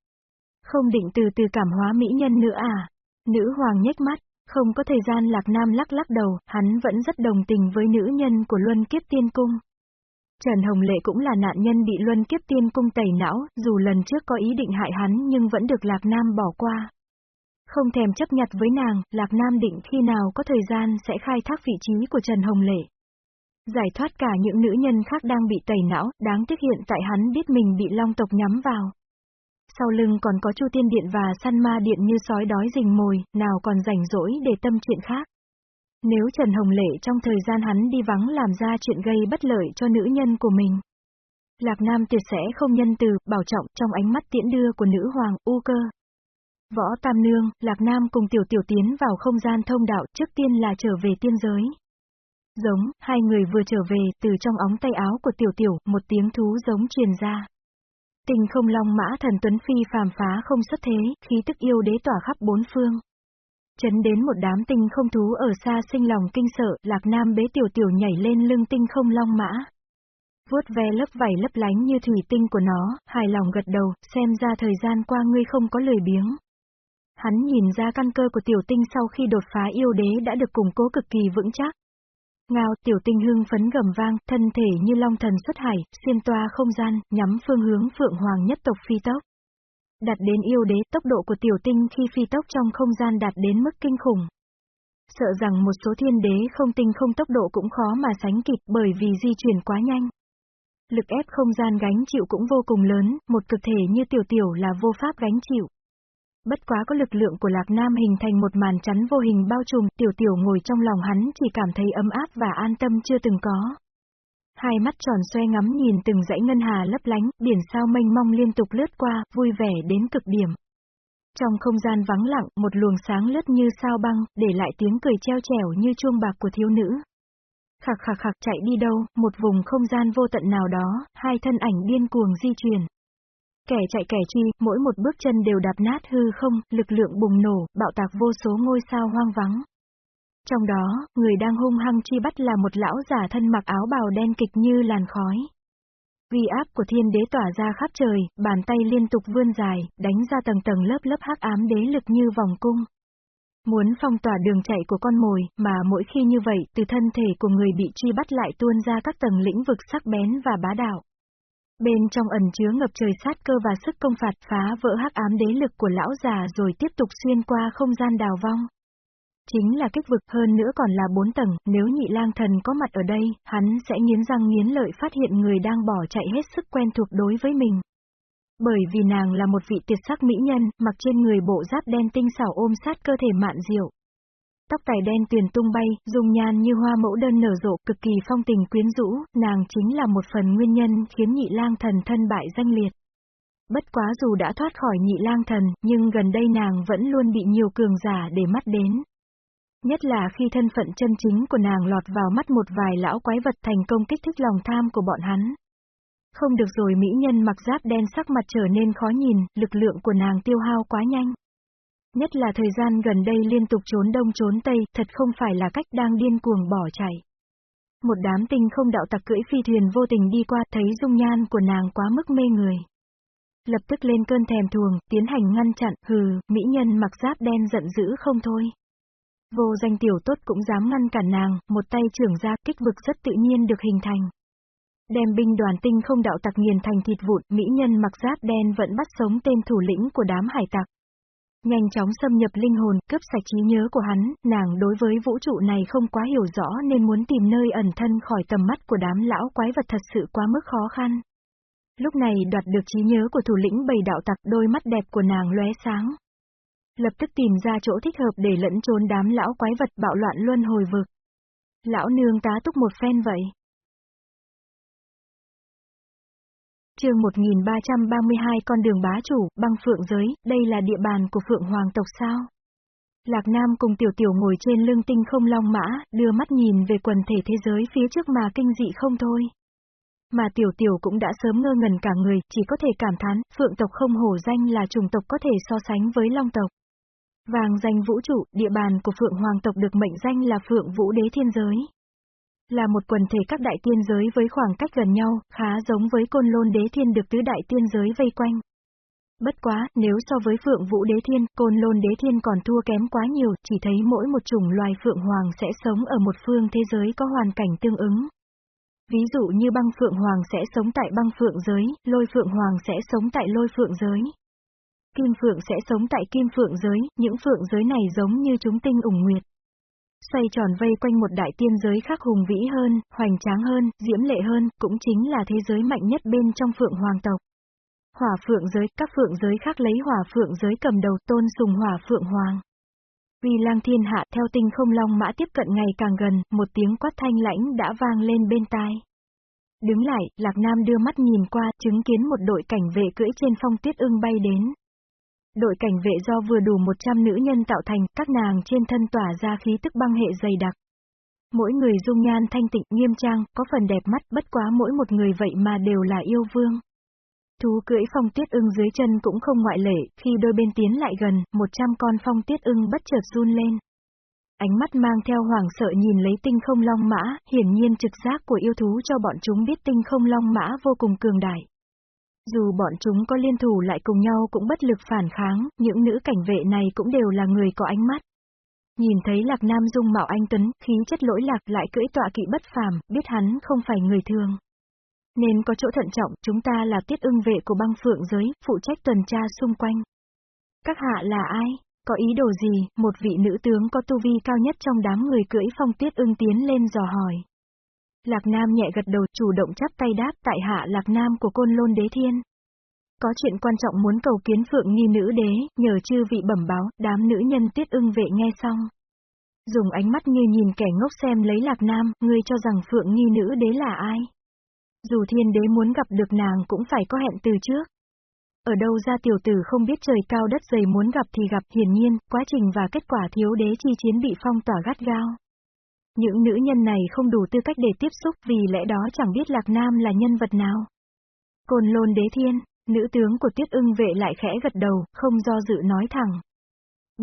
Không định từ từ cảm hóa mỹ nhân nữa à? Nữ hoàng nhếch mắt, không có thời gian Lạc Nam lắc lắc đầu, hắn vẫn rất đồng tình với nữ nhân của Luân Kiếp Tiên Cung. Trần Hồng Lệ cũng là nạn nhân bị Luân Kiếp Tiên Cung tẩy não, dù lần trước có ý định hại hắn nhưng vẫn được Lạc Nam bỏ qua. Không thèm chấp nhặt với nàng, Lạc Nam định khi nào có thời gian sẽ khai thác vị trí của Trần Hồng Lệ. Giải thoát cả những nữ nhân khác đang bị tẩy não, đáng tiếc hiện tại hắn biết mình bị long tộc nhắm vào. Sau lưng còn có Chu Tiên Điện và săn ma điện như sói đói rình mồi, nào còn rảnh rỗi để tâm chuyện khác. Nếu Trần Hồng Lệ trong thời gian hắn đi vắng làm ra chuyện gây bất lợi cho nữ nhân của mình. Lạc Nam tuyệt sẽ không nhân từ, bảo trọng trong ánh mắt tiễn đưa của nữ hoàng, u cơ. Võ Tam Nương, Lạc Nam cùng Tiểu Tiểu tiến vào không gian thông đạo, trước tiên là trở về tiên giới. Giống, hai người vừa trở về, từ trong óng tay áo của Tiểu Tiểu, một tiếng thú giống truyền ra. Tình không long mã thần tuấn phi phàm phá không xuất thế, khí tức yêu đế tỏa khắp bốn phương. Chấn đến một đám tinh không thú ở xa sinh lòng kinh sợ, lạc nam bế tiểu tiểu nhảy lên lưng tinh không long mã. Vuốt ve lớp vảy lấp lánh như thủy tinh của nó, hài lòng gật đầu, xem ra thời gian qua ngươi không có lười biếng. Hắn nhìn ra căn cơ của tiểu tinh sau khi đột phá yêu đế đã được củng cố cực kỳ vững chắc. Ngao tiểu tinh hưng phấn gầm vang, thân thể như long thần xuất hải, xuyên toa không gian, nhắm phương hướng phượng hoàng nhất tộc phi tốc. Đạt đến yêu đế, tốc độ của tiểu tinh khi phi tốc trong không gian đạt đến mức kinh khủng. Sợ rằng một số thiên đế không tinh không tốc độ cũng khó mà sánh kịp bởi vì di chuyển quá nhanh. Lực ép không gian gánh chịu cũng vô cùng lớn, một cực thể như tiểu tiểu là vô pháp gánh chịu. Bất quá có lực lượng của Lạc Nam hình thành một màn chắn vô hình bao trùm, tiểu tiểu ngồi trong lòng hắn chỉ cảm thấy ấm áp và an tâm chưa từng có. Hai mắt tròn xoe ngắm nhìn từng dãy ngân hà lấp lánh, biển sao mênh mong liên tục lướt qua, vui vẻ đến cực điểm. Trong không gian vắng lặng, một luồng sáng lướt như sao băng, để lại tiếng cười treo trẻo như chuông bạc của thiếu nữ. Khạc khạc khạc chạy đi đâu, một vùng không gian vô tận nào đó, hai thân ảnh điên cuồng di chuyển. Kẻ chạy kẻ truy, mỗi một bước chân đều đạp nát hư không, lực lượng bùng nổ, bạo tạc vô số ngôi sao hoang vắng. Trong đó, người đang hung hăng chi bắt là một lão giả thân mặc áo bào đen kịch như làn khói. Uy áp của thiên đế tỏa ra khắp trời, bàn tay liên tục vươn dài, đánh ra tầng tầng lớp lớp hắc ám đế lực như vòng cung. Muốn phong tỏa đường chạy của con mồi, mà mỗi khi như vậy, từ thân thể của người bị truy bắt lại tuôn ra các tầng lĩnh vực sắc bén và bá đạo. Bên trong ẩn chứa ngập trời sát cơ và sức công phạt phá vỡ hắc ám đế lực của lão già rồi tiếp tục xuyên qua không gian đào vong. Chính là kích vực hơn nữa còn là bốn tầng, nếu nhị lang thần có mặt ở đây, hắn sẽ nghiến răng nghiến lợi phát hiện người đang bỏ chạy hết sức quen thuộc đối với mình. Bởi vì nàng là một vị tuyệt sắc mỹ nhân, mặc trên người bộ giáp đen tinh xảo ôm sát cơ thể mạn diệu. Tóc tài đen tuyền tung bay, dùng nhan như hoa mẫu đơn nở rộ, cực kỳ phong tình quyến rũ, nàng chính là một phần nguyên nhân khiến nhị lang thần thân bại danh liệt. Bất quá dù đã thoát khỏi nhị lang thần, nhưng gần đây nàng vẫn luôn bị nhiều cường giả để mắt đến. Nhất là khi thân phận chân chính của nàng lọt vào mắt một vài lão quái vật thành công kích thích lòng tham của bọn hắn. Không được rồi mỹ nhân mặc giáp đen sắc mặt trở nên khó nhìn, lực lượng của nàng tiêu hao quá nhanh. Nhất là thời gian gần đây liên tục trốn đông trốn tây, thật không phải là cách đang điên cuồng bỏ chạy. Một đám tinh không đạo tặc cưỡi phi thuyền vô tình đi qua, thấy dung nhan của nàng quá mức mê người. Lập tức lên cơn thèm thuồng, tiến hành ngăn chặn, hừ, mỹ nhân mặc giáp đen giận dữ không thôi. Vô danh tiểu tốt cũng dám ngăn cản nàng, một tay trưởng ra, kích vực rất tự nhiên được hình thành. Đem binh đoàn tinh không đạo tặc nghiền thành thịt vụn, mỹ nhân mặc giáp đen vẫn bắt sống tên thủ lĩnh của đám hải tặc. Nhanh chóng xâm nhập linh hồn, cướp sạch trí nhớ của hắn, nàng đối với vũ trụ này không quá hiểu rõ nên muốn tìm nơi ẩn thân khỏi tầm mắt của đám lão quái vật thật sự quá mức khó khăn. Lúc này đoạt được trí nhớ của thủ lĩnh bầy đạo tặc đôi mắt đẹp của nàng lóe sáng. Lập tức tìm ra chỗ thích hợp để lẫn trốn đám lão quái vật bạo loạn luân hồi vực. Lão nương tá túc một phen vậy. chương 1332 con đường bá chủ, băng phượng giới, đây là địa bàn của phượng hoàng tộc sao? Lạc Nam cùng tiểu tiểu ngồi trên lưng tinh không long mã, đưa mắt nhìn về quần thể thế giới phía trước mà kinh dị không thôi. Mà tiểu tiểu cũng đã sớm ngơ ngẩn cả người, chỉ có thể cảm thán, phượng tộc không hổ danh là chủng tộc có thể so sánh với long tộc. Vàng danh vũ trụ, địa bàn của phượng hoàng tộc được mệnh danh là phượng vũ đế thiên giới. Là một quần thể các đại tiên giới với khoảng cách gần nhau, khá giống với côn lôn đế thiên được tứ đại tiên giới vây quanh. Bất quá, nếu so với phượng vũ đế thiên, côn lôn đế thiên còn thua kém quá nhiều, chỉ thấy mỗi một chủng loài phượng hoàng sẽ sống ở một phương thế giới có hoàn cảnh tương ứng. Ví dụ như băng phượng hoàng sẽ sống tại băng phượng giới, lôi phượng hoàng sẽ sống tại lôi phượng giới. Kim phượng sẽ sống tại kim phượng giới, những phượng giới này giống như chúng tinh ủng nguyệt xoay tròn vây quanh một đại tiên giới khác hùng vĩ hơn, hoành tráng hơn, diễm lệ hơn, cũng chính là thế giới mạnh nhất bên trong phượng hoàng tộc. Hỏa phượng giới, các phượng giới khác lấy hỏa phượng giới cầm đầu tôn sùng hỏa phượng hoàng. Vì lang thiên hạ theo tinh không long mã tiếp cận ngày càng gần, một tiếng quát thanh lãnh đã vang lên bên tai. Đứng lại, Lạc Nam đưa mắt nhìn qua, chứng kiến một đội cảnh vệ cưỡi trên phong tuyết ưng bay đến. Đội cảnh vệ do vừa đủ 100 nữ nhân tạo thành, các nàng trên thân tỏa ra khí tức băng hệ dày đặc. Mỗi người dung nhan thanh tịnh nghiêm trang, có phần đẹp mắt, bất quá mỗi một người vậy mà đều là yêu vương. Thú cưỡi phong tiết ưng dưới chân cũng không ngoại lệ, khi đôi bên tiến lại gần, 100 con phong tiết ưng bất chợt run lên. Ánh mắt mang theo hoàng sợ nhìn lấy tinh không long mã, hiển nhiên trực giác của yêu thú cho bọn chúng biết tinh không long mã vô cùng cường đại. Dù bọn chúng có liên thủ lại cùng nhau cũng bất lực phản kháng, những nữ cảnh vệ này cũng đều là người có ánh mắt. Nhìn thấy Lạc Nam dung mạo anh Tuấn, khí chất lỗi lạc lại cưỡi tọa kỵ bất phàm, biết hắn không phải người thường. Nên có chỗ thận trọng, chúng ta là tiết ưng vệ của băng phượng giới, phụ trách tuần tra xung quanh. Các hạ là ai? Có ý đồ gì? Một vị nữ tướng có tu vi cao nhất trong đám người cưỡi phong tiết ưng tiến lên dò hỏi. Lạc Nam nhẹ gật đầu chủ động chắp tay đáp tại hạ Lạc Nam của côn lôn đế thiên. Có chuyện quan trọng muốn cầu kiến phượng nghi nữ đế, nhờ chư vị bẩm báo, đám nữ nhân tiết ưng vệ nghe xong. Dùng ánh mắt như nhìn kẻ ngốc xem lấy Lạc Nam, ngươi cho rằng phượng nghi nữ đế là ai? Dù thiên đế muốn gặp được nàng cũng phải có hẹn từ trước. Ở đâu ra tiểu tử không biết trời cao đất dày muốn gặp thì gặp hiển nhiên, quá trình và kết quả thiếu đế chi chiến bị phong tỏa gắt gao. Những nữ nhân này không đủ tư cách để tiếp xúc vì lẽ đó chẳng biết Lạc Nam là nhân vật nào. Côn lôn đế thiên, nữ tướng của tiết ưng vệ lại khẽ gật đầu, không do dự nói thẳng.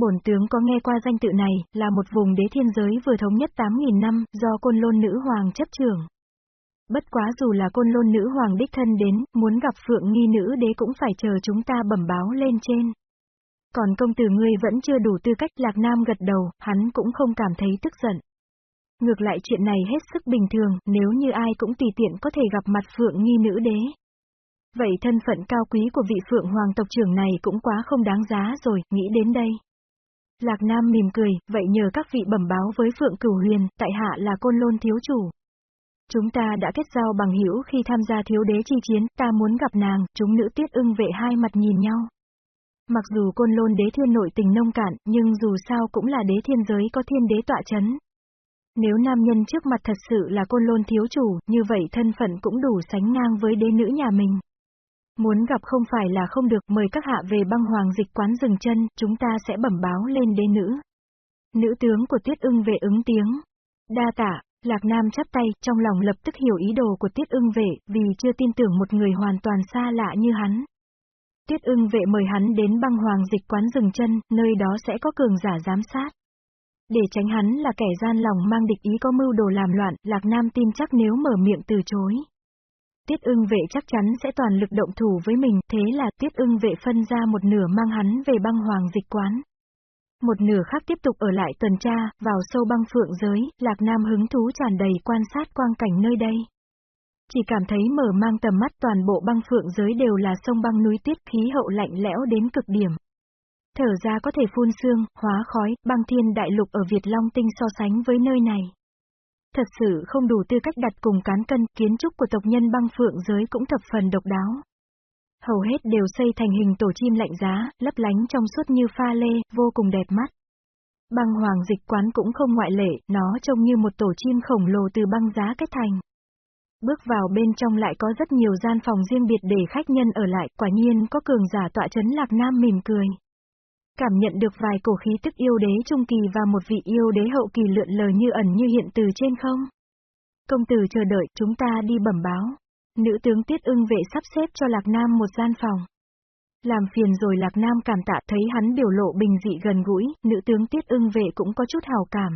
Bổn tướng có nghe qua danh tự này, là một vùng đế thiên giới vừa thống nhất 8.000 năm, do côn lôn nữ hoàng chấp trưởng. Bất quá dù là côn lôn nữ hoàng đích thân đến, muốn gặp phượng nghi nữ đế cũng phải chờ chúng ta bẩm báo lên trên. Còn công tử ngươi vẫn chưa đủ tư cách Lạc Nam gật đầu, hắn cũng không cảm thấy tức giận. Ngược lại chuyện này hết sức bình thường, nếu như ai cũng tùy tiện có thể gặp mặt phượng nghi nữ đế. Vậy thân phận cao quý của vị phượng hoàng tộc trưởng này cũng quá không đáng giá rồi, nghĩ đến đây. Lạc Nam mỉm cười, vậy nhờ các vị bẩm báo với Phượng Cửu Huyền, tại hạ là Côn Lôn thiếu chủ. Chúng ta đã kết giao bằng hữu khi tham gia thiếu đế chi chiến, ta muốn gặp nàng, chúng nữ tiết ưng vệ hai mặt nhìn nhau. Mặc dù Côn Lôn đế thiên nội tình nông cạn, nhưng dù sao cũng là đế thiên giới có thiên đế tọa chấn. Nếu nam nhân trước mặt thật sự là côn lôn thiếu chủ, như vậy thân phận cũng đủ sánh ngang với đế nữ nhà mình. Muốn gặp không phải là không được, mời các hạ về băng hoàng dịch quán dừng chân, chúng ta sẽ bẩm báo lên đế nữ. Nữ tướng của Tiết ưng vệ ứng tiếng. Đa tạ, Lạc Nam chắp tay, trong lòng lập tức hiểu ý đồ của Tiết ưng vệ, vì chưa tin tưởng một người hoàn toàn xa lạ như hắn. Tiết ưng vệ mời hắn đến băng hoàng dịch quán dừng chân, nơi đó sẽ có cường giả giám sát. Để tránh hắn là kẻ gian lòng mang địch ý có mưu đồ làm loạn, Lạc Nam tin chắc nếu mở miệng từ chối. Tiết ưng vệ chắc chắn sẽ toàn lực động thủ với mình, thế là tiết ưng vệ phân ra một nửa mang hắn về băng hoàng dịch quán. Một nửa khác tiếp tục ở lại tuần tra, vào sâu băng phượng giới, Lạc Nam hứng thú tràn đầy quan sát quang cảnh nơi đây. Chỉ cảm thấy mở mang tầm mắt toàn bộ băng phượng giới đều là sông băng núi tiết khí hậu lạnh lẽo đến cực điểm. Thở ra có thể phun sương, hóa khói, băng thiên đại lục ở Việt Long Tinh so sánh với nơi này. Thật sự không đủ tư cách đặt cùng cán cân, kiến trúc của tộc nhân băng phượng giới cũng thập phần độc đáo. Hầu hết đều xây thành hình tổ chim lạnh giá, lấp lánh trong suốt như pha lê, vô cùng đẹp mắt. Băng hoàng dịch quán cũng không ngoại lệ, nó trông như một tổ chim khổng lồ từ băng giá kết thành. Bước vào bên trong lại có rất nhiều gian phòng riêng biệt để khách nhân ở lại, quả nhiên có cường giả tọa chấn lạc nam mỉm cười. Cảm nhận được vài cổ khí tức yêu đế trung kỳ và một vị yêu đế hậu kỳ lượn lờ như ẩn như hiện từ trên không. Công tử chờ đợi, chúng ta đi bẩm báo. Nữ tướng Tiết ưng vệ sắp xếp cho Lạc Nam một gian phòng. Làm phiền rồi Lạc Nam cảm tạ thấy hắn biểu lộ bình dị gần gũi, nữ tướng Tiết ưng vệ cũng có chút hào cảm.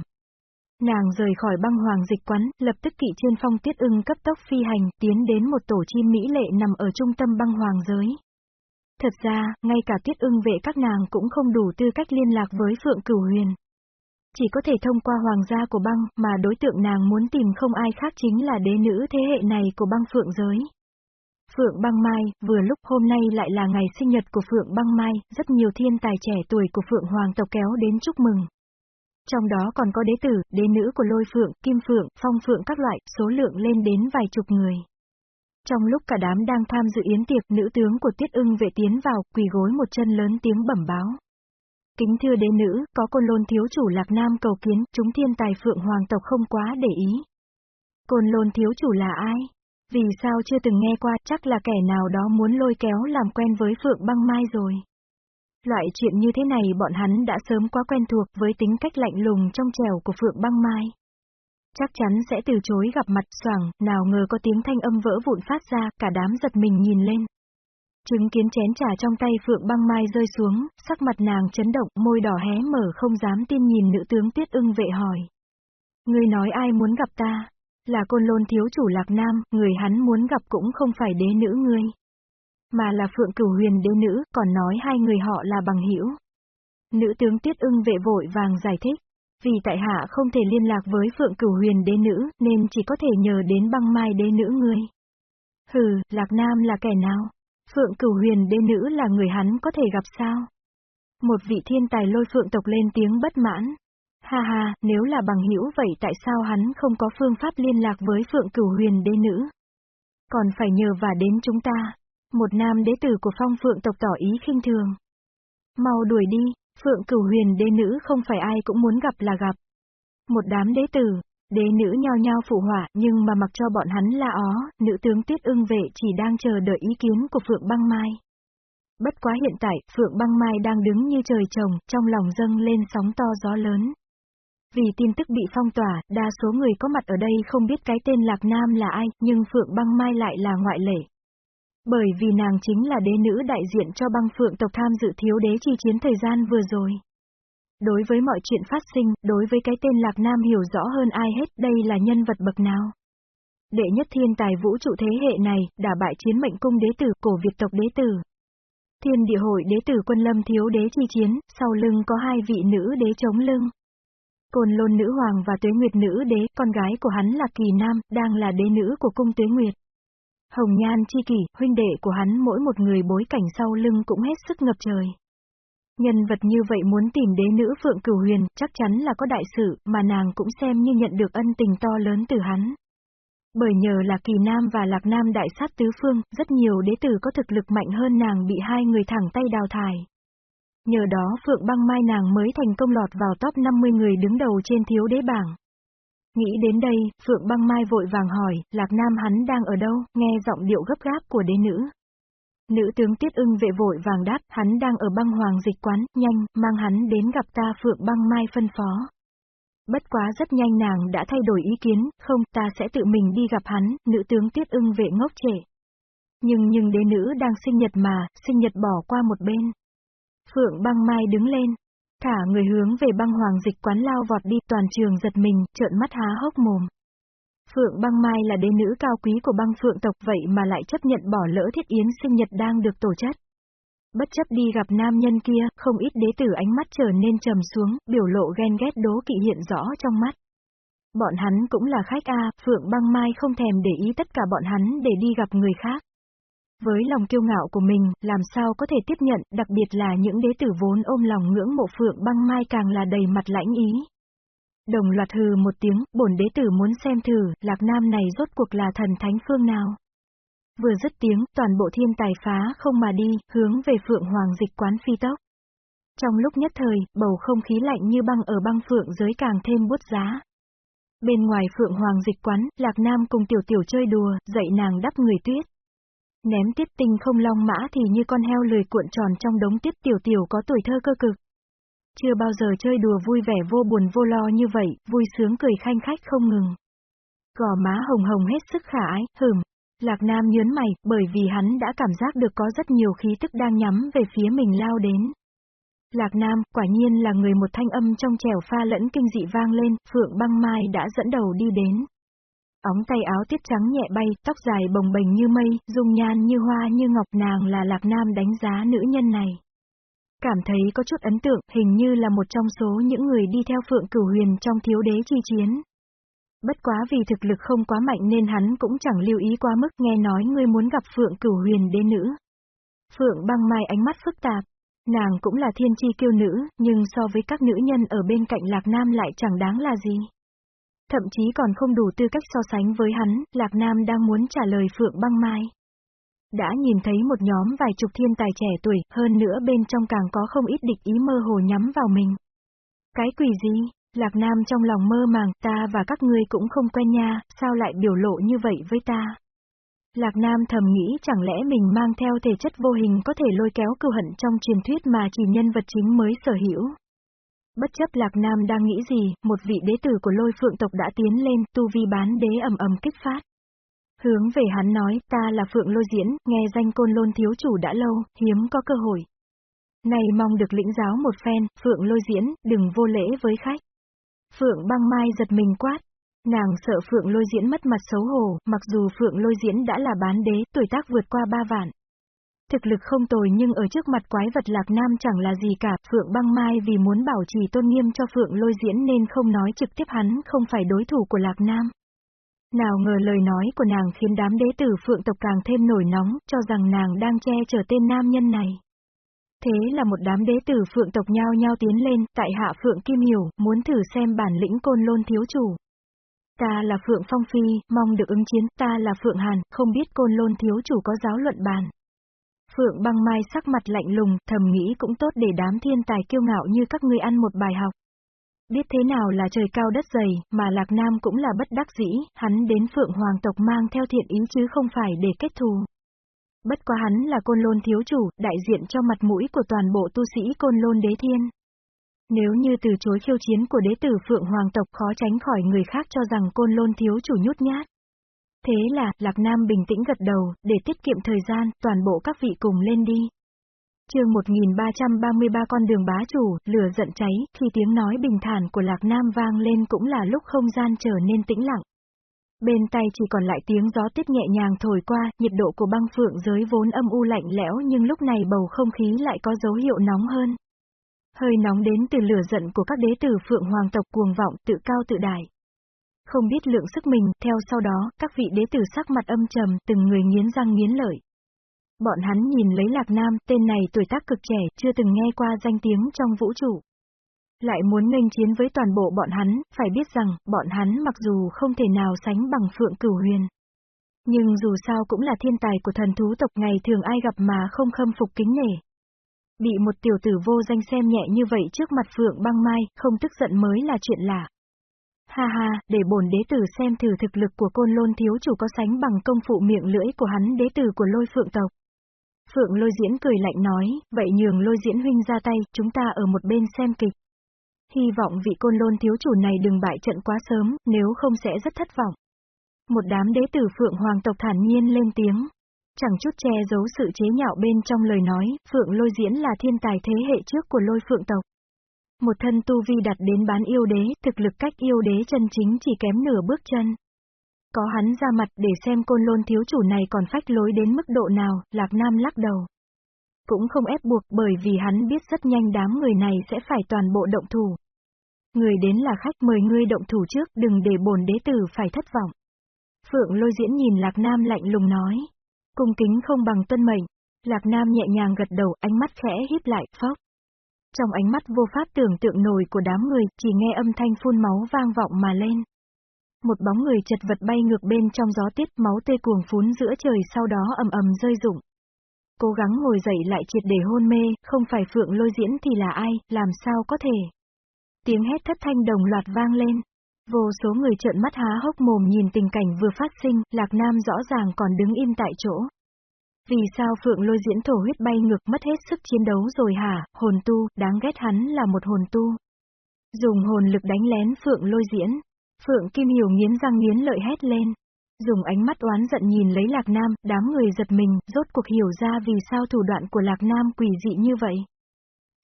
Nàng rời khỏi băng hoàng dịch quán, lập tức kỵ trên phong Tiết ưng cấp tốc phi hành, tiến đến một tổ chim mỹ lệ nằm ở trung tâm băng hoàng giới. Thật ra, ngay cả tiết ưng vệ các nàng cũng không đủ tư cách liên lạc với Phượng Cửu Huyền. Chỉ có thể thông qua hoàng gia của băng, mà đối tượng nàng muốn tìm không ai khác chính là đế nữ thế hệ này của băng Phượng giới. Phượng Băng Mai, vừa lúc hôm nay lại là ngày sinh nhật của Phượng Băng Mai, rất nhiều thiên tài trẻ tuổi của Phượng Hoàng tộc kéo đến chúc mừng. Trong đó còn có đế tử, đế nữ của Lôi Phượng, Kim Phượng, Phong Phượng các loại, số lượng lên đến vài chục người. Trong lúc cả đám đang tham dự yến tiệc, nữ tướng của Tiết ưng vệ tiến vào, quỳ gối một chân lớn tiếng bẩm báo. Kính thưa đế nữ, có côn lôn thiếu chủ Lạc Nam cầu kiến, chúng thiên tài phượng hoàng tộc không quá để ý. Côn lôn thiếu chủ là ai? Vì sao chưa từng nghe qua, chắc là kẻ nào đó muốn lôi kéo làm quen với phượng băng mai rồi. Loại chuyện như thế này bọn hắn đã sớm quá quen thuộc với tính cách lạnh lùng trong trèo của phượng băng mai. Chắc chắn sẽ từ chối gặp mặt soảng, nào ngờ có tiếng thanh âm vỡ vụn phát ra, cả đám giật mình nhìn lên. Chứng kiến chén trà trong tay Phượng băng mai rơi xuống, sắc mặt nàng chấn động, môi đỏ hé mở không dám tin nhìn nữ tướng Tiết ưng vệ hỏi. Ngươi nói ai muốn gặp ta? Là côn lôn thiếu chủ Lạc Nam, người hắn muốn gặp cũng không phải đế nữ ngươi. Mà là Phượng cửu huyền đế nữ, còn nói hai người họ là bằng hữu Nữ tướng Tiết ưng vệ vội vàng giải thích. Vì tại hạ không thể liên lạc với Phượng Cửu Huyền đế nữ, nên chỉ có thể nhờ đến băng mai đế nữ ngươi. Hừ, Lạc Nam là kẻ nào? Phượng Cửu Huyền đế nữ là người hắn có thể gặp sao? Một vị thiên tài lôi phượng tộc lên tiếng bất mãn. Ha ha, nếu là bằng hữu vậy tại sao hắn không có phương pháp liên lạc với Phượng Cửu Huyền đế nữ? Còn phải nhờ và đến chúng ta. Một nam đế tử của phong Phượng tộc tỏ ý khinh thường. Mau đuổi đi, Phượng cửu huyền đế nữ không phải ai cũng muốn gặp là gặp. Một đám đế tử, đế nữ nhao nhao phụ họa, nhưng mà mặc cho bọn hắn là ó, nữ tướng tiết ưng vệ chỉ đang chờ đợi ý kiến của Phượng băng mai. Bất quá hiện tại, Phượng băng mai đang đứng như trời trồng, trong lòng dâng lên sóng to gió lớn. Vì tin tức bị phong tỏa, đa số người có mặt ở đây không biết cái tên Lạc Nam là ai, nhưng Phượng băng mai lại là ngoại lệ. Bởi vì nàng chính là đế nữ đại diện cho băng phượng tộc tham dự thiếu đế chi chiến thời gian vừa rồi. Đối với mọi chuyện phát sinh, đối với cái tên Lạc Nam hiểu rõ hơn ai hết đây là nhân vật bậc nào. Đệ nhất thiên tài vũ trụ thế hệ này, đã bại chiến mệnh cung đế tử, cổ Việt tộc đế tử. Thiên địa hội đế tử quân lâm thiếu đế chi chiến, sau lưng có hai vị nữ đế chống lưng. Côn lôn nữ hoàng và tuế nguyệt nữ đế, con gái của hắn là kỳ nam, đang là đế nữ của cung tuế nguyệt. Hồng Nhan chi kỷ, huynh đệ của hắn mỗi một người bối cảnh sau lưng cũng hết sức ngập trời. Nhân vật như vậy muốn tìm đế nữ Phượng Cửu Huyền, chắc chắn là có đại sự, mà nàng cũng xem như nhận được ân tình to lớn từ hắn. Bởi nhờ là kỳ nam và lạc nam đại sát tứ phương, rất nhiều đế tử có thực lực mạnh hơn nàng bị hai người thẳng tay đào thải. Nhờ đó Phượng băng mai nàng mới thành công lọt vào top 50 người đứng đầu trên thiếu đế bảng. Nghĩ đến đây, Phượng băng mai vội vàng hỏi, Lạc Nam hắn đang ở đâu, nghe giọng điệu gấp gáp của đế nữ. Nữ tướng Tiết ưng vệ vội vàng đáp, hắn đang ở băng hoàng dịch quán, nhanh, mang hắn đến gặp ta Phượng băng mai phân phó. Bất quá rất nhanh nàng đã thay đổi ý kiến, không, ta sẽ tự mình đi gặp hắn, nữ tướng Tiết ưng vệ ngốc trệ. Nhưng nhưng đế nữ đang sinh nhật mà, sinh nhật bỏ qua một bên. Phượng băng mai đứng lên, thả người hướng về băng hoàng dịch quán lao vọt đi toàn trường giật mình, trợn mắt há hốc mồm. Phượng băng mai là đế nữ cao quý của băng phượng tộc vậy mà lại chấp nhận bỏ lỡ thiết yến sinh nhật đang được tổ chức. Bất chấp đi gặp nam nhân kia, không ít đế tử ánh mắt trở nên trầm xuống, biểu lộ ghen ghét đố kỵ hiện rõ trong mắt. Bọn hắn cũng là khách A, Phượng băng mai không thèm để ý tất cả bọn hắn để đi gặp người khác. Với lòng kiêu ngạo của mình, làm sao có thể tiếp nhận, đặc biệt là những đế tử vốn ôm lòng ngưỡng mộ Phượng băng mai càng là đầy mặt lãnh ý. Đồng loạt hừ một tiếng, bổn đế tử muốn xem thử, lạc nam này rốt cuộc là thần thánh phương nào. Vừa dứt tiếng, toàn bộ thiên tài phá không mà đi, hướng về phượng hoàng dịch quán phi tốc. Trong lúc nhất thời, bầu không khí lạnh như băng ở băng phượng giới càng thêm bút giá. Bên ngoài phượng hoàng dịch quán, lạc nam cùng tiểu tiểu chơi đùa, dạy nàng đắp người tuyết. Ném tiết tinh không long mã thì như con heo lười cuộn tròn trong đống tiết tiểu tiểu có tuổi thơ cơ cực. Chưa bao giờ chơi đùa vui vẻ vô buồn vô lo như vậy, vui sướng cười khanh khách không ngừng. Gò má hồng hồng hết sức khả ái, hửm. Lạc Nam nhớn mày, bởi vì hắn đã cảm giác được có rất nhiều khí tức đang nhắm về phía mình lao đến. Lạc Nam, quả nhiên là người một thanh âm trong trẻo pha lẫn kinh dị vang lên, Phượng băng mai đã dẫn đầu đi đến. Óng tay áo tiết trắng nhẹ bay, tóc dài bồng bềnh như mây, dung nhan như hoa như ngọc nàng là Lạc Nam đánh giá nữ nhân này. Cảm thấy có chút ấn tượng, hình như là một trong số những người đi theo Phượng Cửu Huyền trong thiếu đế chi chiến. Bất quá vì thực lực không quá mạnh nên hắn cũng chẳng lưu ý quá mức nghe nói ngươi muốn gặp Phượng Cửu Huyền đế nữ. Phượng băng mai ánh mắt phức tạp. Nàng cũng là thiên chi kiêu nữ, nhưng so với các nữ nhân ở bên cạnh Lạc Nam lại chẳng đáng là gì. Thậm chí còn không đủ tư cách so sánh với hắn, Lạc Nam đang muốn trả lời Phượng băng mai đã nhìn thấy một nhóm vài chục thiên tài trẻ tuổi, hơn nữa bên trong càng có không ít địch ý mơ hồ nhắm vào mình. Cái quỷ gì? Lạc Nam trong lòng mơ màng, ta và các ngươi cũng không quen nha, sao lại biểu lộ như vậy với ta? Lạc Nam thầm nghĩ chẳng lẽ mình mang theo thể chất vô hình có thể lôi kéo cừu hận trong truyền thuyết mà chỉ nhân vật chính mới sở hữu. Bất chấp Lạc Nam đang nghĩ gì, một vị đế tử của lôi phượng tộc đã tiến lên, tu vi bán đế ầm ầm kích phát. Hướng về hắn nói, ta là Phượng Lôi Diễn, nghe danh côn lôn thiếu chủ đã lâu, hiếm có cơ hội. Này mong được lĩnh giáo một phen, Phượng Lôi Diễn, đừng vô lễ với khách. Phượng băng mai giật mình quát. Nàng sợ Phượng Lôi Diễn mất mặt xấu hổ, mặc dù Phượng Lôi Diễn đã là bán đế, tuổi tác vượt qua ba vạn. Thực lực không tồi nhưng ở trước mặt quái vật Lạc Nam chẳng là gì cả, Phượng băng mai vì muốn bảo trì tôn nghiêm cho Phượng Lôi Diễn nên không nói trực tiếp hắn không phải đối thủ của Lạc Nam. Nào ngờ lời nói của nàng khiến đám đế tử phượng tộc càng thêm nổi nóng, cho rằng nàng đang che chở tên nam nhân này. Thế là một đám đế tử phượng tộc nhau nhau tiến lên, tại hạ phượng kim hiểu, muốn thử xem bản lĩnh côn lôn thiếu chủ. Ta là phượng phong phi, mong được ứng chiến, ta là phượng hàn, không biết côn lôn thiếu chủ có giáo luận bàn. Phượng băng mai sắc mặt lạnh lùng, thầm nghĩ cũng tốt để đám thiên tài kiêu ngạo như các ngươi ăn một bài học. Biết thế nào là trời cao đất dày, mà Lạc Nam cũng là bất đắc dĩ, hắn đến Phượng Hoàng tộc mang theo thiện ý chứ không phải để kết thù. Bất quá hắn là côn lôn thiếu chủ, đại diện cho mặt mũi của toàn bộ tu sĩ côn lôn đế thiên. Nếu như từ chối khiêu chiến của đế tử Phượng Hoàng tộc khó tránh khỏi người khác cho rằng côn lôn thiếu chủ nhút nhát. Thế là, Lạc Nam bình tĩnh gật đầu, để tiết kiệm thời gian, toàn bộ các vị cùng lên đi chương 1333 con đường bá chủ, lửa giận cháy, khi tiếng nói bình thản của Lạc Nam vang lên cũng là lúc không gian trở nên tĩnh lặng. Bên tay chỉ còn lại tiếng gió tiết nhẹ nhàng thổi qua, nhiệt độ của băng phượng giới vốn âm u lạnh lẽo nhưng lúc này bầu không khí lại có dấu hiệu nóng hơn. Hơi nóng đến từ lửa giận của các đế tử phượng hoàng tộc cuồng vọng, tự cao tự đại. Không biết lượng sức mình, theo sau đó, các vị đế tử sắc mặt âm trầm, từng người nghiến răng nghiến lợi. Bọn hắn nhìn lấy Lạc Nam, tên này tuổi tác cực trẻ, chưa từng nghe qua danh tiếng trong vũ trụ. Lại muốn nghênh chiến với toàn bộ bọn hắn, phải biết rằng, bọn hắn mặc dù không thể nào sánh bằng Phượng Cửu Huyền. Nhưng dù sao cũng là thiên tài của thần thú tộc ngày thường ai gặp mà không khâm phục kính nể. Bị một tiểu tử vô danh xem nhẹ như vậy trước mặt Phượng băng mai, không tức giận mới là chuyện lạ. Ha ha, để bổn đế tử xem thử thực lực của côn lôn thiếu chủ có sánh bằng công phụ miệng lưỡi của hắn đế tử của lôi phượng tộc. Phượng lôi diễn cười lạnh nói, vậy nhường lôi diễn huynh ra tay, chúng ta ở một bên xem kịch. Hy vọng vị côn lôn thiếu chủ này đừng bại trận quá sớm, nếu không sẽ rất thất vọng. Một đám đế tử Phượng Hoàng tộc thản nhiên lên tiếng. Chẳng chút che giấu sự chế nhạo bên trong lời nói, Phượng lôi diễn là thiên tài thế hệ trước của lôi Phượng tộc. Một thân tu vi đặt đến bán yêu đế, thực lực cách yêu đế chân chính chỉ kém nửa bước chân. Có hắn ra mặt để xem côn lôn thiếu chủ này còn phách lối đến mức độ nào, Lạc Nam lắc đầu. Cũng không ép buộc bởi vì hắn biết rất nhanh đám người này sẽ phải toàn bộ động thủ. Người đến là khách mời ngươi động thủ trước đừng để bổn đế tử phải thất vọng. Phượng lôi diễn nhìn Lạc Nam lạnh lùng nói. Cung kính không bằng tuân mệnh. Lạc Nam nhẹ nhàng gật đầu, ánh mắt khẽ híp lại, phóc. Trong ánh mắt vô pháp tưởng tượng nổi của đám người, chỉ nghe âm thanh phun máu vang vọng mà lên. Một bóng người chật vật bay ngược bên trong gió tiết máu tê cuồng phún giữa trời sau đó ầm ầm rơi rụng. Cố gắng ngồi dậy lại triệt để hôn mê, không phải phượng lôi diễn thì là ai, làm sao có thể. Tiếng hét thất thanh đồng loạt vang lên. Vô số người trợn mắt há hốc mồm nhìn tình cảnh vừa phát sinh, Lạc Nam rõ ràng còn đứng im tại chỗ. Vì sao Phượng lôi diễn thổ huyết bay ngược mất hết sức chiến đấu rồi hả, hồn tu, đáng ghét hắn là một hồn tu. Dùng hồn lực đánh lén Phượng lôi diễn. Phượng Kim Hiểu nghiến răng nghiến lợi hét lên. Dùng ánh mắt oán giận nhìn lấy Lạc Nam, đám người giật mình, rốt cuộc hiểu ra vì sao thủ đoạn của Lạc Nam quỷ dị như vậy.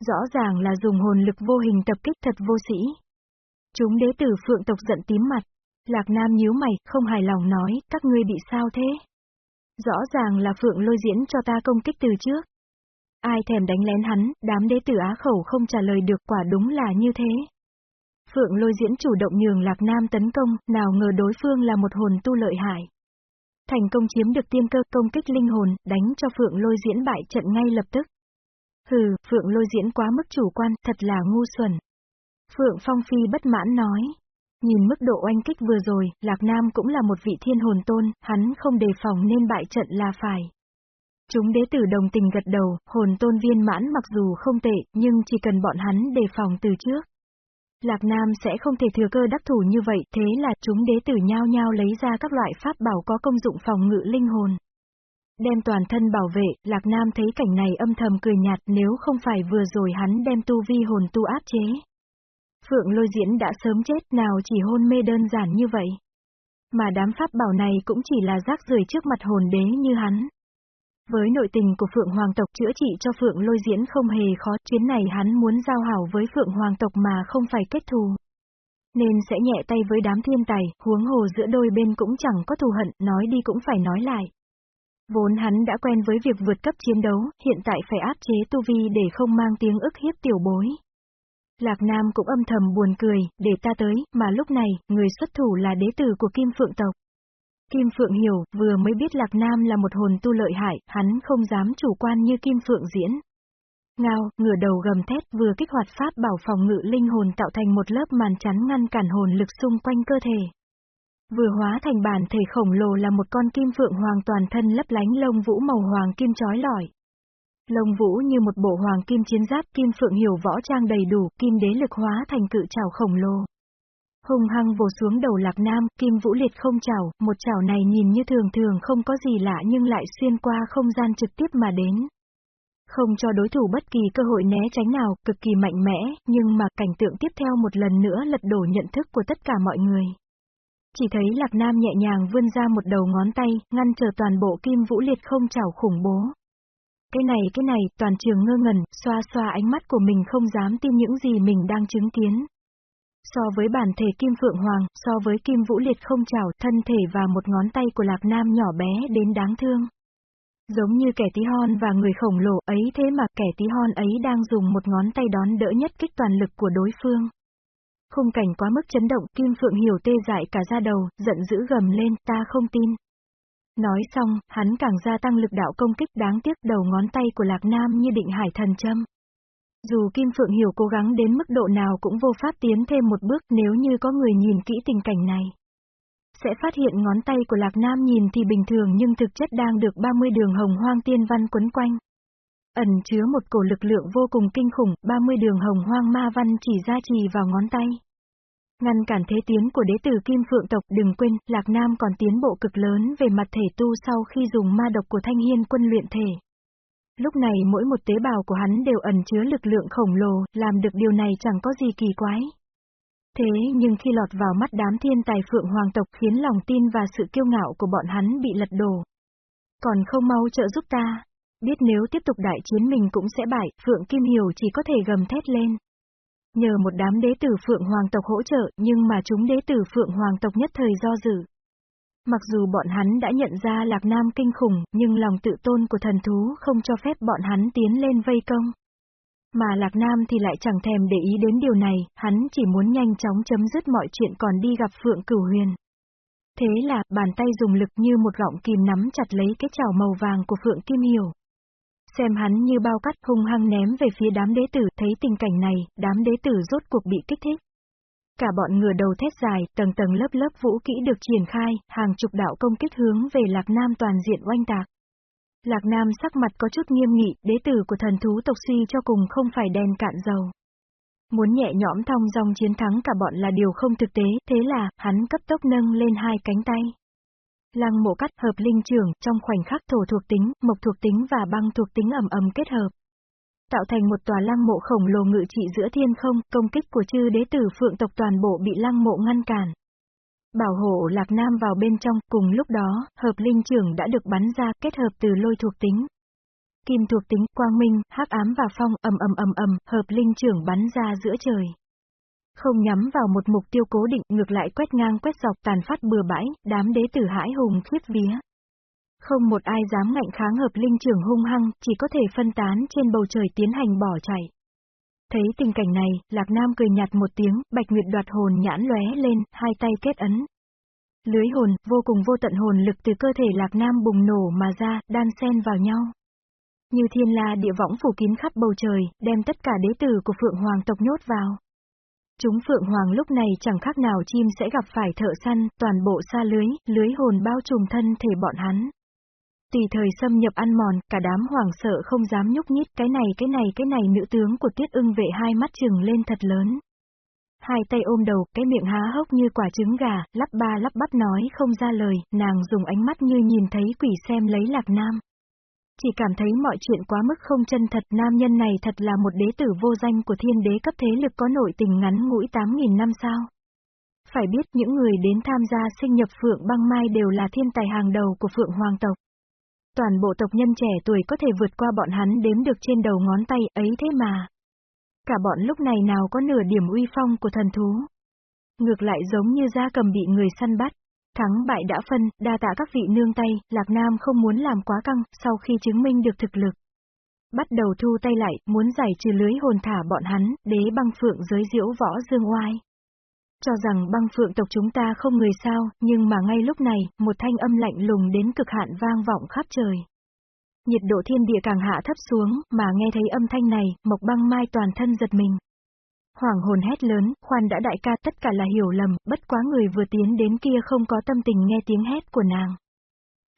Rõ ràng là dùng hồn lực vô hình tập kích thật vô sĩ. Chúng đế tử Phượng tộc giận tím mặt. Lạc Nam nhíu mày, không hài lòng nói, các ngươi bị sao thế? Rõ ràng là Phượng lôi diễn cho ta công kích từ trước. Ai thèm đánh lén hắn, đám đế tử Á khẩu không trả lời được quả đúng là như thế. Phượng lôi diễn chủ động nhường Lạc Nam tấn công, nào ngờ đối phương là một hồn tu lợi hại. Thành công chiếm được tiên cơ công kích linh hồn, đánh cho Phượng lôi diễn bại trận ngay lập tức. Hừ, Phượng lôi diễn quá mức chủ quan, thật là ngu xuẩn. Phượng Phong Phi bất mãn nói. Nhìn mức độ oanh kích vừa rồi, Lạc Nam cũng là một vị thiên hồn tôn, hắn không đề phòng nên bại trận là phải. Chúng đế tử đồng tình gật đầu, hồn tôn viên mãn mặc dù không tệ, nhưng chỉ cần bọn hắn đề phòng từ trước. Lạc Nam sẽ không thể thừa cơ đắc thủ như vậy, thế là chúng đế tử nhao nhao lấy ra các loại pháp bảo có công dụng phòng ngự linh hồn. Đem toàn thân bảo vệ, Lạc Nam thấy cảnh này âm thầm cười nhạt nếu không phải vừa rồi hắn đem tu vi hồn tu áp chế. Phượng lôi diễn đã sớm chết nào chỉ hôn mê đơn giản như vậy. Mà đám pháp bảo này cũng chỉ là rác rưởi trước mặt hồn đế như hắn. Với nội tình của Phượng Hoàng tộc chữa trị cho Phượng lôi diễn không hề khó, chuyến này hắn muốn giao hảo với Phượng Hoàng tộc mà không phải kết thù. Nên sẽ nhẹ tay với đám thiên tài, huống hồ giữa đôi bên cũng chẳng có thù hận, nói đi cũng phải nói lại. Vốn hắn đã quen với việc vượt cấp chiến đấu, hiện tại phải áp chế tu vi để không mang tiếng ức hiếp tiểu bối. Lạc Nam cũng âm thầm buồn cười, để ta tới, mà lúc này, người xuất thủ là đế tử của Kim Phượng tộc. Kim Phượng hiểu, vừa mới biết Lạc Nam là một hồn tu lợi hại, hắn không dám chủ quan như Kim Phượng diễn. Ngao, ngửa đầu gầm thét vừa kích hoạt pháp bảo phòng ngự linh hồn tạo thành một lớp màn chắn ngăn cản hồn lực xung quanh cơ thể. Vừa hóa thành bản thể khổng lồ là một con kim phượng hoàng toàn thân lấp lánh lông vũ màu hoàng kim chói lọi. Lông vũ như một bộ hoàng kim chiến giáp kim phượng hiểu võ trang đầy đủ, kim đế lực hóa thành cự trảo khổng lồ. Hùng hăng vồ xuống đầu lạc nam, kim vũ liệt không chảo, một chảo này nhìn như thường thường không có gì lạ nhưng lại xuyên qua không gian trực tiếp mà đến. Không cho đối thủ bất kỳ cơ hội né tránh nào, cực kỳ mạnh mẽ, nhưng mà cảnh tượng tiếp theo một lần nữa lật đổ nhận thức của tất cả mọi người. Chỉ thấy Lạc Nam nhẹ nhàng vươn ra một đầu ngón tay, ngăn trở toàn bộ kim vũ liệt không chảo khủng bố. Cái này cái này, toàn trường ngơ ngẩn, xoa xoa ánh mắt của mình không dám tin những gì mình đang chứng kiến. So với bản thể Kim Phượng Hoàng, so với Kim Vũ Liệt không chảo, thân thể và một ngón tay của Lạc Nam nhỏ bé đến đáng thương. Giống như kẻ tí hon và người khổng lồ ấy thế mà kẻ tí hon ấy đang dùng một ngón tay đón đỡ nhất kích toàn lực của đối phương. Khung cảnh quá mức chấn động, Kim Phượng hiểu tê dại cả da đầu, giận dữ gầm lên, ta không tin. Nói xong, hắn càng gia tăng lực đạo công kích đáng tiếc đầu ngón tay của Lạc Nam như định hải thần châm. Dù Kim Phượng Hiểu cố gắng đến mức độ nào cũng vô pháp tiến thêm một bước nếu như có người nhìn kỹ tình cảnh này. Sẽ phát hiện ngón tay của Lạc Nam nhìn thì bình thường nhưng thực chất đang được 30 đường hồng hoang tiên văn quấn quanh. Ẩn chứa một cổ lực lượng vô cùng kinh khủng, 30 đường hồng hoang ma văn chỉ ra trì vào ngón tay. Ngăn cản thế tiến của đế tử Kim Phượng tộc đừng quên, Lạc Nam còn tiến bộ cực lớn về mặt thể tu sau khi dùng ma độc của Thanh Hiên quân luyện thể. Lúc này mỗi một tế bào của hắn đều ẩn chứa lực lượng khổng lồ, làm được điều này chẳng có gì kỳ quái. Thế nhưng khi lọt vào mắt đám thiên tài phượng hoàng tộc khiến lòng tin và sự kiêu ngạo của bọn hắn bị lật đổ. Còn không mau trợ giúp ta. Biết nếu tiếp tục đại chiến mình cũng sẽ bại, Phượng Kim Hiểu chỉ có thể gầm thét lên. Nhờ một đám đế tử Phượng Hoàng tộc hỗ trợ, nhưng mà chúng đế tử Phượng Hoàng tộc nhất thời do dự. Mặc dù bọn hắn đã nhận ra Lạc Nam kinh khủng, nhưng lòng tự tôn của thần thú không cho phép bọn hắn tiến lên vây công. Mà Lạc Nam thì lại chẳng thèm để ý đến điều này, hắn chỉ muốn nhanh chóng chấm dứt mọi chuyện còn đi gặp Phượng Cửu Huyền. Thế là, bàn tay dùng lực như một gọng kìm nắm chặt lấy cái chảo màu vàng của Phượng Kim Hiểu. Xem hắn như bao cắt hung hăng ném về phía đám đế tử, thấy tình cảnh này, đám đế tử rốt cuộc bị kích thích. Cả bọn ngửa đầu thét dài, tầng tầng lớp lớp vũ kỹ được triển khai, hàng chục đạo công kích hướng về Lạc Nam toàn diện oanh tạc. Lạc Nam sắc mặt có chút nghiêm nghị, đế tử của thần thú tộc suy cho cùng không phải đèn cạn dầu. Muốn nhẹ nhõm thong dong chiến thắng cả bọn là điều không thực tế, thế là, hắn cấp tốc nâng lên hai cánh tay. Lăng mộ cắt hợp linh trưởng, trong khoảnh khắc thổ thuộc tính, mộc thuộc tính và băng thuộc tính ẩm ẩm kết hợp. Tạo thành một tòa lăng mộ khổng lồ ngự trị giữa thiên không, công kích của chư đế tử phượng tộc toàn bộ bị lăng mộ ngăn cản. Bảo hộ Lạc Nam vào bên trong, cùng lúc đó, hợp linh trưởng đã được bắn ra, kết hợp từ lôi thuộc tính. Kim thuộc tính, quang minh, hắc ám và phong, ầm ầm ầm ầm, hợp linh trưởng bắn ra giữa trời. Không nhắm vào một mục tiêu cố định, ngược lại quét ngang quét dọc tàn phát bừa bãi, đám đế tử hãi hùng khiếp vía. Không một ai dám ngạnh kháng hợp linh trưởng hung hăng, chỉ có thể phân tán trên bầu trời tiến hành bỏ chạy. Thấy tình cảnh này, Lạc Nam cười nhạt một tiếng, Bạch Nguyệt đoạt hồn nhãn lóe lên, hai tay kết ấn. Lưới hồn, vô cùng vô tận hồn lực từ cơ thể Lạc Nam bùng nổ mà ra, đan xen vào nhau. Như thiên la địa võng phủ kín khắp bầu trời, đem tất cả đế tử của Phượng Hoàng tộc nhốt vào. Chúng Phượng Hoàng lúc này chẳng khác nào chim sẽ gặp phải thợ săn, toàn bộ xa lưới, lưới hồn bao trùm thân thể bọn hắn. Tùy thời xâm nhập ăn mòn, cả đám hoàng sợ không dám nhúc nhích, cái này cái này cái này nữ tướng của tiết ưng vệ hai mắt trừng lên thật lớn. Hai tay ôm đầu, cái miệng há hốc như quả trứng gà, lắp ba lắp bắp nói không ra lời, nàng dùng ánh mắt như nhìn thấy quỷ xem lấy lạc nam. Chỉ cảm thấy mọi chuyện quá mức không chân thật, nam nhân này thật là một đế tử vô danh của thiên đế cấp thế lực có nội tình ngắn ngũi 8.000 năm sao. Phải biết những người đến tham gia sinh nhập Phượng băng mai đều là thiên tài hàng đầu của Phượng Hoàng tộc. Toàn bộ tộc nhân trẻ tuổi có thể vượt qua bọn hắn đếm được trên đầu ngón tay ấy thế mà. Cả bọn lúc này nào có nửa điểm uy phong của thần thú. Ngược lại giống như da cầm bị người săn bắt. Thắng bại đã phân, đa tạ các vị nương tay, Lạc Nam không muốn làm quá căng, sau khi chứng minh được thực lực. Bắt đầu thu tay lại, muốn giải trừ lưới hồn thả bọn hắn, đế băng phượng giới diễu võ dương oai. Cho rằng băng phượng tộc chúng ta không người sao, nhưng mà ngay lúc này, một thanh âm lạnh lùng đến cực hạn vang vọng khắp trời. Nhiệt độ thiên địa càng hạ thấp xuống, mà nghe thấy âm thanh này, mộc băng mai toàn thân giật mình. Hoàng hồn hét lớn, khoan đã đại ca tất cả là hiểu lầm, bất quá người vừa tiến đến kia không có tâm tình nghe tiếng hét của nàng.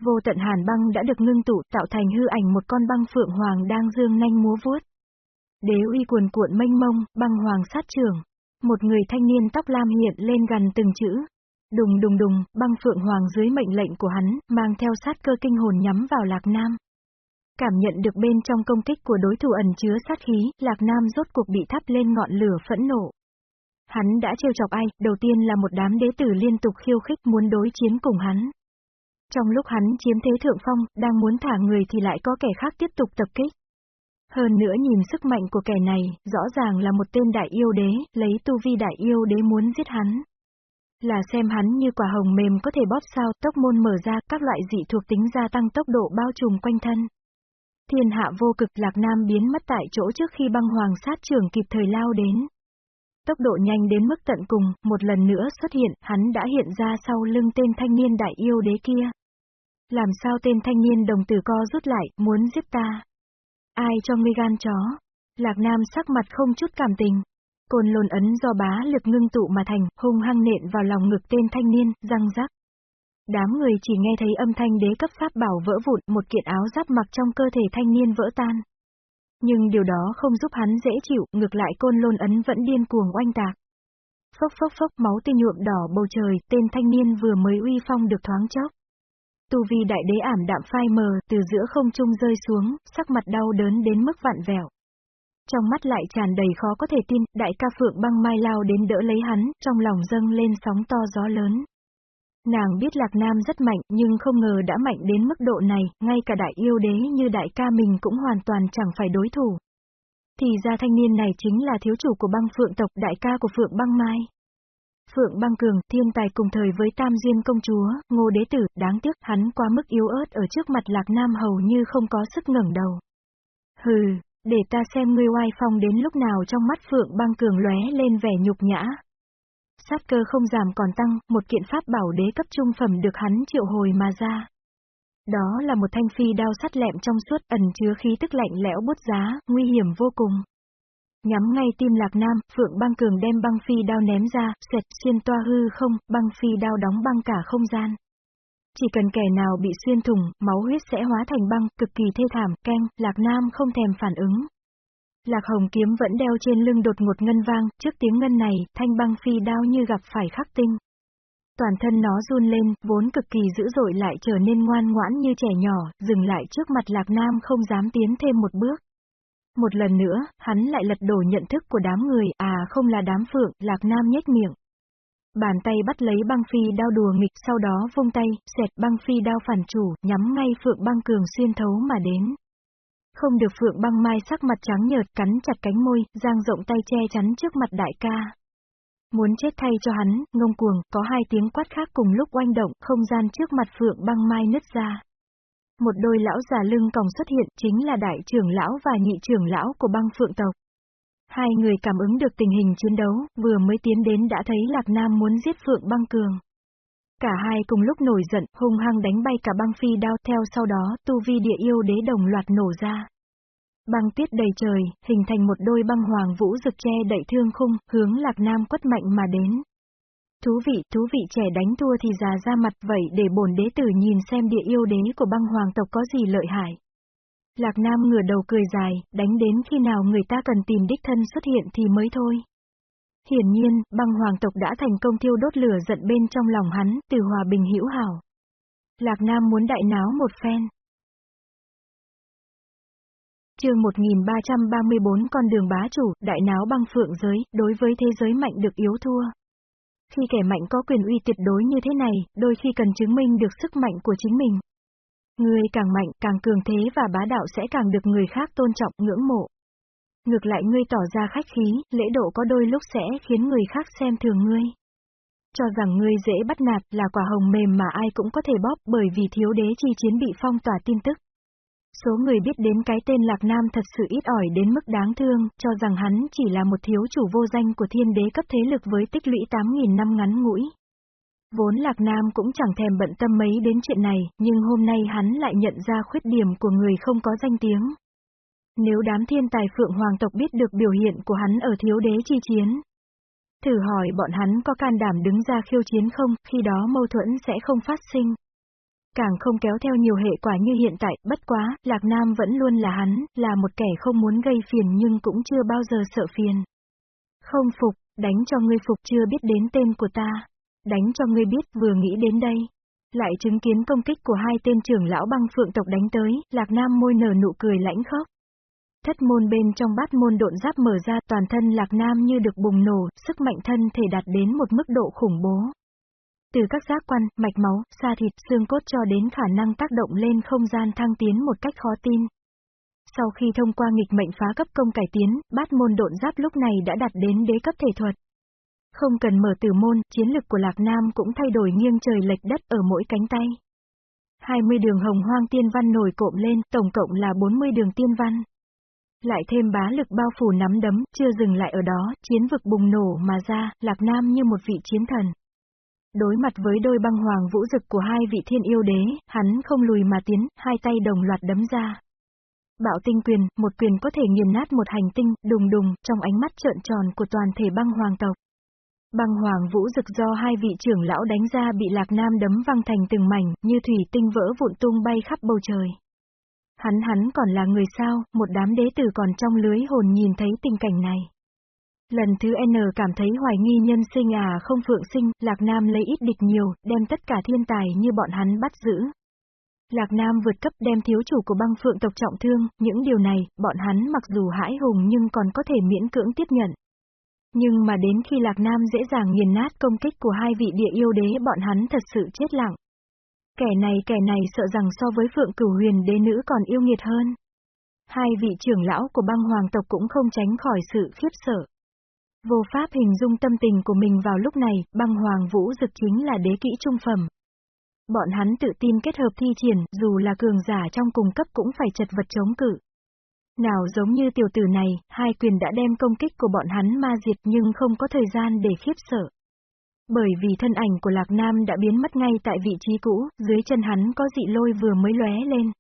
Vô tận hàn băng đã được ngưng tụ tạo thành hư ảnh một con băng phượng hoàng đang dương nanh múa vuốt. Đế uy cuồn cuộn mênh mông, băng hoàng sát trưởng. Một người thanh niên tóc lam hiện lên gần từng chữ. Đùng đùng đùng, băng phượng hoàng dưới mệnh lệnh của hắn, mang theo sát cơ kinh hồn nhắm vào Lạc Nam. Cảm nhận được bên trong công kích của đối thủ ẩn chứa sát khí, Lạc Nam rốt cuộc bị thắp lên ngọn lửa phẫn nộ. Hắn đã trêu chọc ai, đầu tiên là một đám đế tử liên tục khiêu khích muốn đối chiến cùng hắn. Trong lúc hắn chiếm thế thượng phong, đang muốn thả người thì lại có kẻ khác tiếp tục tập kích. Hơn nữa nhìn sức mạnh của kẻ này, rõ ràng là một tên đại yêu đế, lấy tu vi đại yêu đế muốn giết hắn. Là xem hắn như quả hồng mềm có thể bóp sao, tốc môn mở ra, các loại dị thuộc tính gia tăng tốc độ bao trùm quanh thân. Thiên hạ vô cực Lạc Nam biến mất tại chỗ trước khi băng hoàng sát trưởng kịp thời lao đến. Tốc độ nhanh đến mức tận cùng, một lần nữa xuất hiện, hắn đã hiện ra sau lưng tên thanh niên đại yêu đế kia. Làm sao tên thanh niên đồng tử co rút lại, muốn giết ta? Ai cho ngươi gan chó? Lạc Nam sắc mặt không chút cảm tình. Côn lồn ấn do bá lực ngưng tụ mà thành, hung hăng nện vào lòng ngực tên thanh niên, răng rắc. Đám người chỉ nghe thấy âm thanh đế cấp pháp bảo vỡ vụn, một kiện áo giáp mặc trong cơ thể thanh niên vỡ tan. Nhưng điều đó không giúp hắn dễ chịu, ngược lại côn lôn ấn vẫn điên cuồng oanh tạc. Phốc phốc phốc máu tươi nhuộm đỏ bầu trời, tên thanh niên vừa mới uy phong được thoáng chốc. tu vi đại đế ảm đạm phai mờ, từ giữa không trung rơi xuống, sắc mặt đau đớn đến mức vạn vẹo. Trong mắt lại tràn đầy khó có thể tin, đại ca Phượng băng mai lao đến đỡ lấy hắn, trong lòng dâng lên sóng to gió lớn. Nàng biết Lạc Nam rất mạnh, nhưng không ngờ đã mạnh đến mức độ này, ngay cả đại yêu đế như đại ca mình cũng hoàn toàn chẳng phải đối thủ. Thì ra thanh niên này chính là thiếu chủ của băng phượng tộc đại ca của Phượng băng mai. Phượng băng cường, thiên tài cùng thời với Tam Duyên công chúa, ngô đế tử, đáng tiếc hắn quá mức yếu ớt ở trước mặt Lạc Nam hầu như không có sức ngẩng đầu. Hừ, để ta xem ngươi oai phong đến lúc nào trong mắt Phượng băng cường lóe lên vẻ nhục nhã. Sát cơ không giảm còn tăng, một kiện pháp bảo đế cấp trung phẩm được hắn triệu hồi mà ra. Đó là một thanh phi đao sắt lẹm trong suốt ẩn chứa khí tức lạnh lẽo bút giá, nguy hiểm vô cùng. Nhắm ngay tim Lạc Nam, Phượng băng cường đem băng phi đao ném ra, xẹt xuyên toa hư không, băng phi đao đóng băng cả không gian. Chỉ cần kẻ nào bị xuyên thủng, máu huyết sẽ hóa thành băng, cực kỳ thê thảm, keng, Lạc Nam không thèm phản ứng. Lạc Hồng kiếm vẫn đeo trên lưng đột ngột ngân vang, trước tiếng ngân này, thanh băng phi đao như gặp phải khắc tinh. Toàn thân nó run lên, vốn cực kỳ dữ dội lại trở nên ngoan ngoãn như trẻ nhỏ, dừng lại trước mặt Lạc Nam không dám tiến thêm một bước. Một lần nữa, hắn lại lật đổ nhận thức của đám người, à không là đám phượng, Lạc Nam nhếch miệng. Bàn tay bắt lấy băng phi đao đùa nghịch sau đó vung tay, xẹt băng phi đao phản chủ, nhắm ngay phượng băng cường xuyên thấu mà đến. Không được phượng băng mai sắc mặt trắng nhợt cắn chặt cánh môi, giang rộng tay che chắn trước mặt đại ca. Muốn chết thay cho hắn, ngông cuồng, có hai tiếng quát khác cùng lúc oanh động, không gian trước mặt phượng băng mai nứt ra. Một đôi lão già lưng còng xuất hiện, chính là đại trưởng lão và nhị trưởng lão của băng phượng tộc. Hai người cảm ứng được tình hình chiến đấu, vừa mới tiến đến đã thấy Lạc Nam muốn giết Phượng băng cường. Cả hai cùng lúc nổi giận, hung hăng đánh bay cả băng phi đao theo sau đó, tu vi địa yêu đế đồng loạt nổ ra. Băng tiết đầy trời, hình thành một đôi băng hoàng vũ rực che đậy thương khung, hướng Lạc Nam quất mạnh mà đến. Thú vị, thú vị trẻ đánh thua thì già ra mặt vậy để bổn đế tử nhìn xem địa yêu đế của băng hoàng tộc có gì lợi hại. Lạc Nam ngửa đầu cười dài, đánh đến khi nào người ta cần tìm đích thân xuất hiện thì mới thôi. Hiển nhiên, băng hoàng tộc đã thành công thiêu đốt lửa giận bên trong lòng hắn, từ hòa bình hữu hảo. Lạc Nam muốn đại náo một phen. chương 1334 con đường bá chủ, đại náo băng phượng giới, đối với thế giới mạnh được yếu thua. Khi kẻ mạnh có quyền uy tuyệt đối như thế này, đôi khi cần chứng minh được sức mạnh của chính mình. Người càng mạnh, càng cường thế và bá đạo sẽ càng được người khác tôn trọng, ngưỡng mộ. Ngược lại ngươi tỏ ra khách khí, lễ độ có đôi lúc sẽ khiến người khác xem thường ngươi. Cho rằng ngươi dễ bắt nạt là quả hồng mềm mà ai cũng có thể bóp bởi vì thiếu đế chi chiến bị phong tỏa tin tức. Số người biết đến cái tên Lạc Nam thật sự ít ỏi đến mức đáng thương, cho rằng hắn chỉ là một thiếu chủ vô danh của thiên đế cấp thế lực với tích lũy 8.000 năm ngắn ngủi. Vốn Lạc Nam cũng chẳng thèm bận tâm mấy đến chuyện này, nhưng hôm nay hắn lại nhận ra khuyết điểm của người không có danh tiếng. Nếu đám thiên tài Phượng Hoàng tộc biết được biểu hiện của hắn ở thiếu đế chi chiến, thử hỏi bọn hắn có can đảm đứng ra khiêu chiến không, khi đó mâu thuẫn sẽ không phát sinh. Càng không kéo theo nhiều hệ quả như hiện tại, bất quá, Lạc Nam vẫn luôn là hắn, là một kẻ không muốn gây phiền nhưng cũng chưa bao giờ sợ phiền. Không phục, đánh cho ngươi phục chưa biết đến tên của ta. Đánh cho ngươi biết vừa nghĩ đến đây. Lại chứng kiến công kích của hai tên trưởng lão băng phượng tộc đánh tới, Lạc Nam môi nở nụ cười lãnh khốc. Thất môn bên trong bát môn độn giáp mở ra toàn thân Lạc Nam như được bùng nổ, sức mạnh thân thể đạt đến một mức độ khủng bố. Từ các giác quan, mạch máu, da thịt, xương cốt cho đến khả năng tác động lên không gian thăng tiến một cách khó tin. Sau khi thông qua nghịch mệnh phá cấp công cải tiến, bát môn độn giáp lúc này đã đạt đến đế cấp thể thuật. Không cần mở tử môn, chiến lực của Lạc Nam cũng thay đổi nghiêng trời lệch đất ở mỗi cánh tay. 20 đường hồng hoang tiên văn nổi cộm lên, tổng cộng là 40 đường tiên văn. Lại thêm bá lực bao phủ nắm đấm, chưa dừng lại ở đó, chiến vực bùng nổ mà ra, Lạc Nam như một vị chiến thần. Đối mặt với đôi băng hoàng vũ dực của hai vị thiên yêu đế, hắn không lùi mà tiến, hai tay đồng loạt đấm ra. Bạo tinh quyền, một quyền có thể nghiền nát một hành tinh, đùng đùng, trong ánh mắt trợn tròn của toàn thể băng hoàng tộc. Băng hoàng vũ dực do hai vị trưởng lão đánh ra bị lạc nam đấm văng thành từng mảnh, như thủy tinh vỡ vụn tung bay khắp bầu trời. Hắn hắn còn là người sao, một đám đế tử còn trong lưới hồn nhìn thấy tình cảnh này. Lần thứ N cảm thấy hoài nghi nhân sinh à không phượng sinh, Lạc Nam lấy ít địch nhiều, đem tất cả thiên tài như bọn hắn bắt giữ. Lạc Nam vượt cấp đem thiếu chủ của băng phượng tộc trọng thương, những điều này, bọn hắn mặc dù hãi hùng nhưng còn có thể miễn cưỡng tiếp nhận. Nhưng mà đến khi Lạc Nam dễ dàng nghiền nát công kích của hai vị địa yêu đế bọn hắn thật sự chết lặng. Kẻ này kẻ này sợ rằng so với phượng cửu huyền đế nữ còn yêu nghiệt hơn. Hai vị trưởng lão của băng hoàng tộc cũng không tránh khỏi sự khiếp sợ. Vô pháp hình dung tâm tình của mình vào lúc này, băng hoàng vũ dực chính là đế kỹ trung phẩm. Bọn hắn tự tin kết hợp thi triển, dù là cường giả trong cùng cấp cũng phải chật vật chống cự. Nào giống như tiểu tử này, hai quyền đã đem công kích của bọn hắn ma diệt nhưng không có thời gian để khiếp sợ. Bởi vì thân ảnh của Lạc Nam đã biến mất ngay tại vị trí cũ, dưới chân hắn có dị lôi vừa mới lóe lên.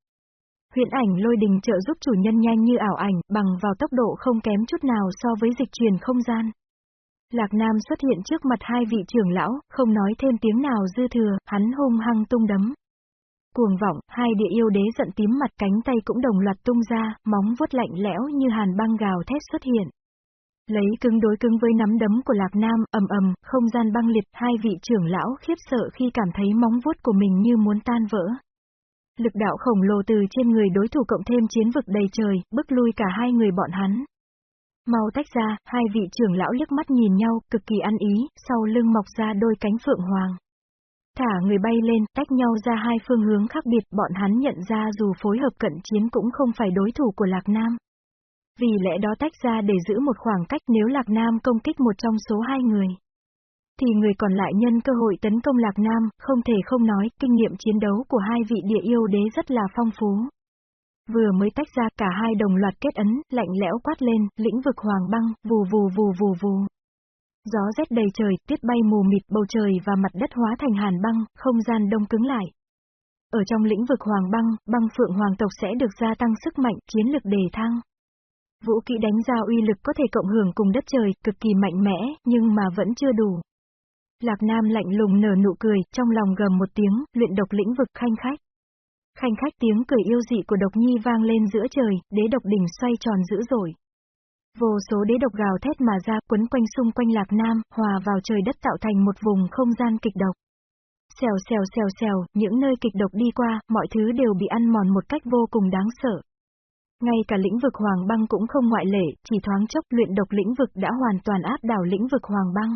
Huyễn ảnh lôi đình trợ giúp chủ nhân nhanh như ảo ảnh, bằng vào tốc độ không kém chút nào so với dịch truyền không gian. Lạc Nam xuất hiện trước mặt hai vị trưởng lão, không nói thêm tiếng nào dư thừa, hắn hung hăng tung đấm. Cuồng vọng, hai địa yêu đế giận tím mặt cánh tay cũng đồng loạt tung ra, móng vuốt lạnh lẽo như hàn băng gào thét xuất hiện. Lấy cứng đối cứng với nắm đấm của Lạc Nam, ầm ầm, không gian băng liệt, hai vị trưởng lão khiếp sợ khi cảm thấy móng vuốt của mình như muốn tan vỡ. Lực đạo khổng lồ từ trên người đối thủ cộng thêm chiến vực đầy trời, bức lui cả hai người bọn hắn. Mau tách ra, hai vị trưởng lão liếc mắt nhìn nhau, cực kỳ ăn ý, sau lưng mọc ra đôi cánh phượng hoàng. Thả người bay lên, tách nhau ra hai phương hướng khác biệt, bọn hắn nhận ra dù phối hợp cận chiến cũng không phải đối thủ của Lạc Nam. Vì lẽ đó tách ra để giữ một khoảng cách nếu Lạc Nam công kích một trong số hai người. Thì người còn lại nhân cơ hội tấn công Lạc Nam, không thể không nói, kinh nghiệm chiến đấu của hai vị địa yêu đế rất là phong phú. Vừa mới tách ra cả hai đồng loạt kết ấn, lạnh lẽo quát lên, lĩnh vực hoàng băng, vù vù vù vù vù. Gió rét đầy trời, tuyết bay mù mịt bầu trời và mặt đất hóa thành hàn băng, không gian đông cứng lại. Ở trong lĩnh vực hoàng băng, băng phượng hoàng tộc sẽ được gia tăng sức mạnh, chiến lực đề thăng. Vũ kỹ đánh ra uy lực có thể cộng hưởng cùng đất trời, cực kỳ mạnh mẽ, nhưng mà vẫn chưa đủ. Lạc Nam lạnh lùng nở nụ cười, trong lòng gầm một tiếng, luyện độc lĩnh vực khanh khách. Khanh khách tiếng cười yêu dị của độc nhi vang lên giữa trời, đế độc đỉnh xoay tròn dữ dội. Vô số đế độc gào thét mà ra quấn quanh xung quanh Lạc Nam, hòa vào trời đất tạo thành một vùng không gian kịch độc. Xèo xèo xèo xèo, những nơi kịch độc đi qua, mọi thứ đều bị ăn mòn một cách vô cùng đáng sợ. Ngay cả lĩnh vực hoàng băng cũng không ngoại lệ, chỉ thoáng chốc luyện độc lĩnh vực đã hoàn toàn áp đảo lĩnh vực hoàng băng.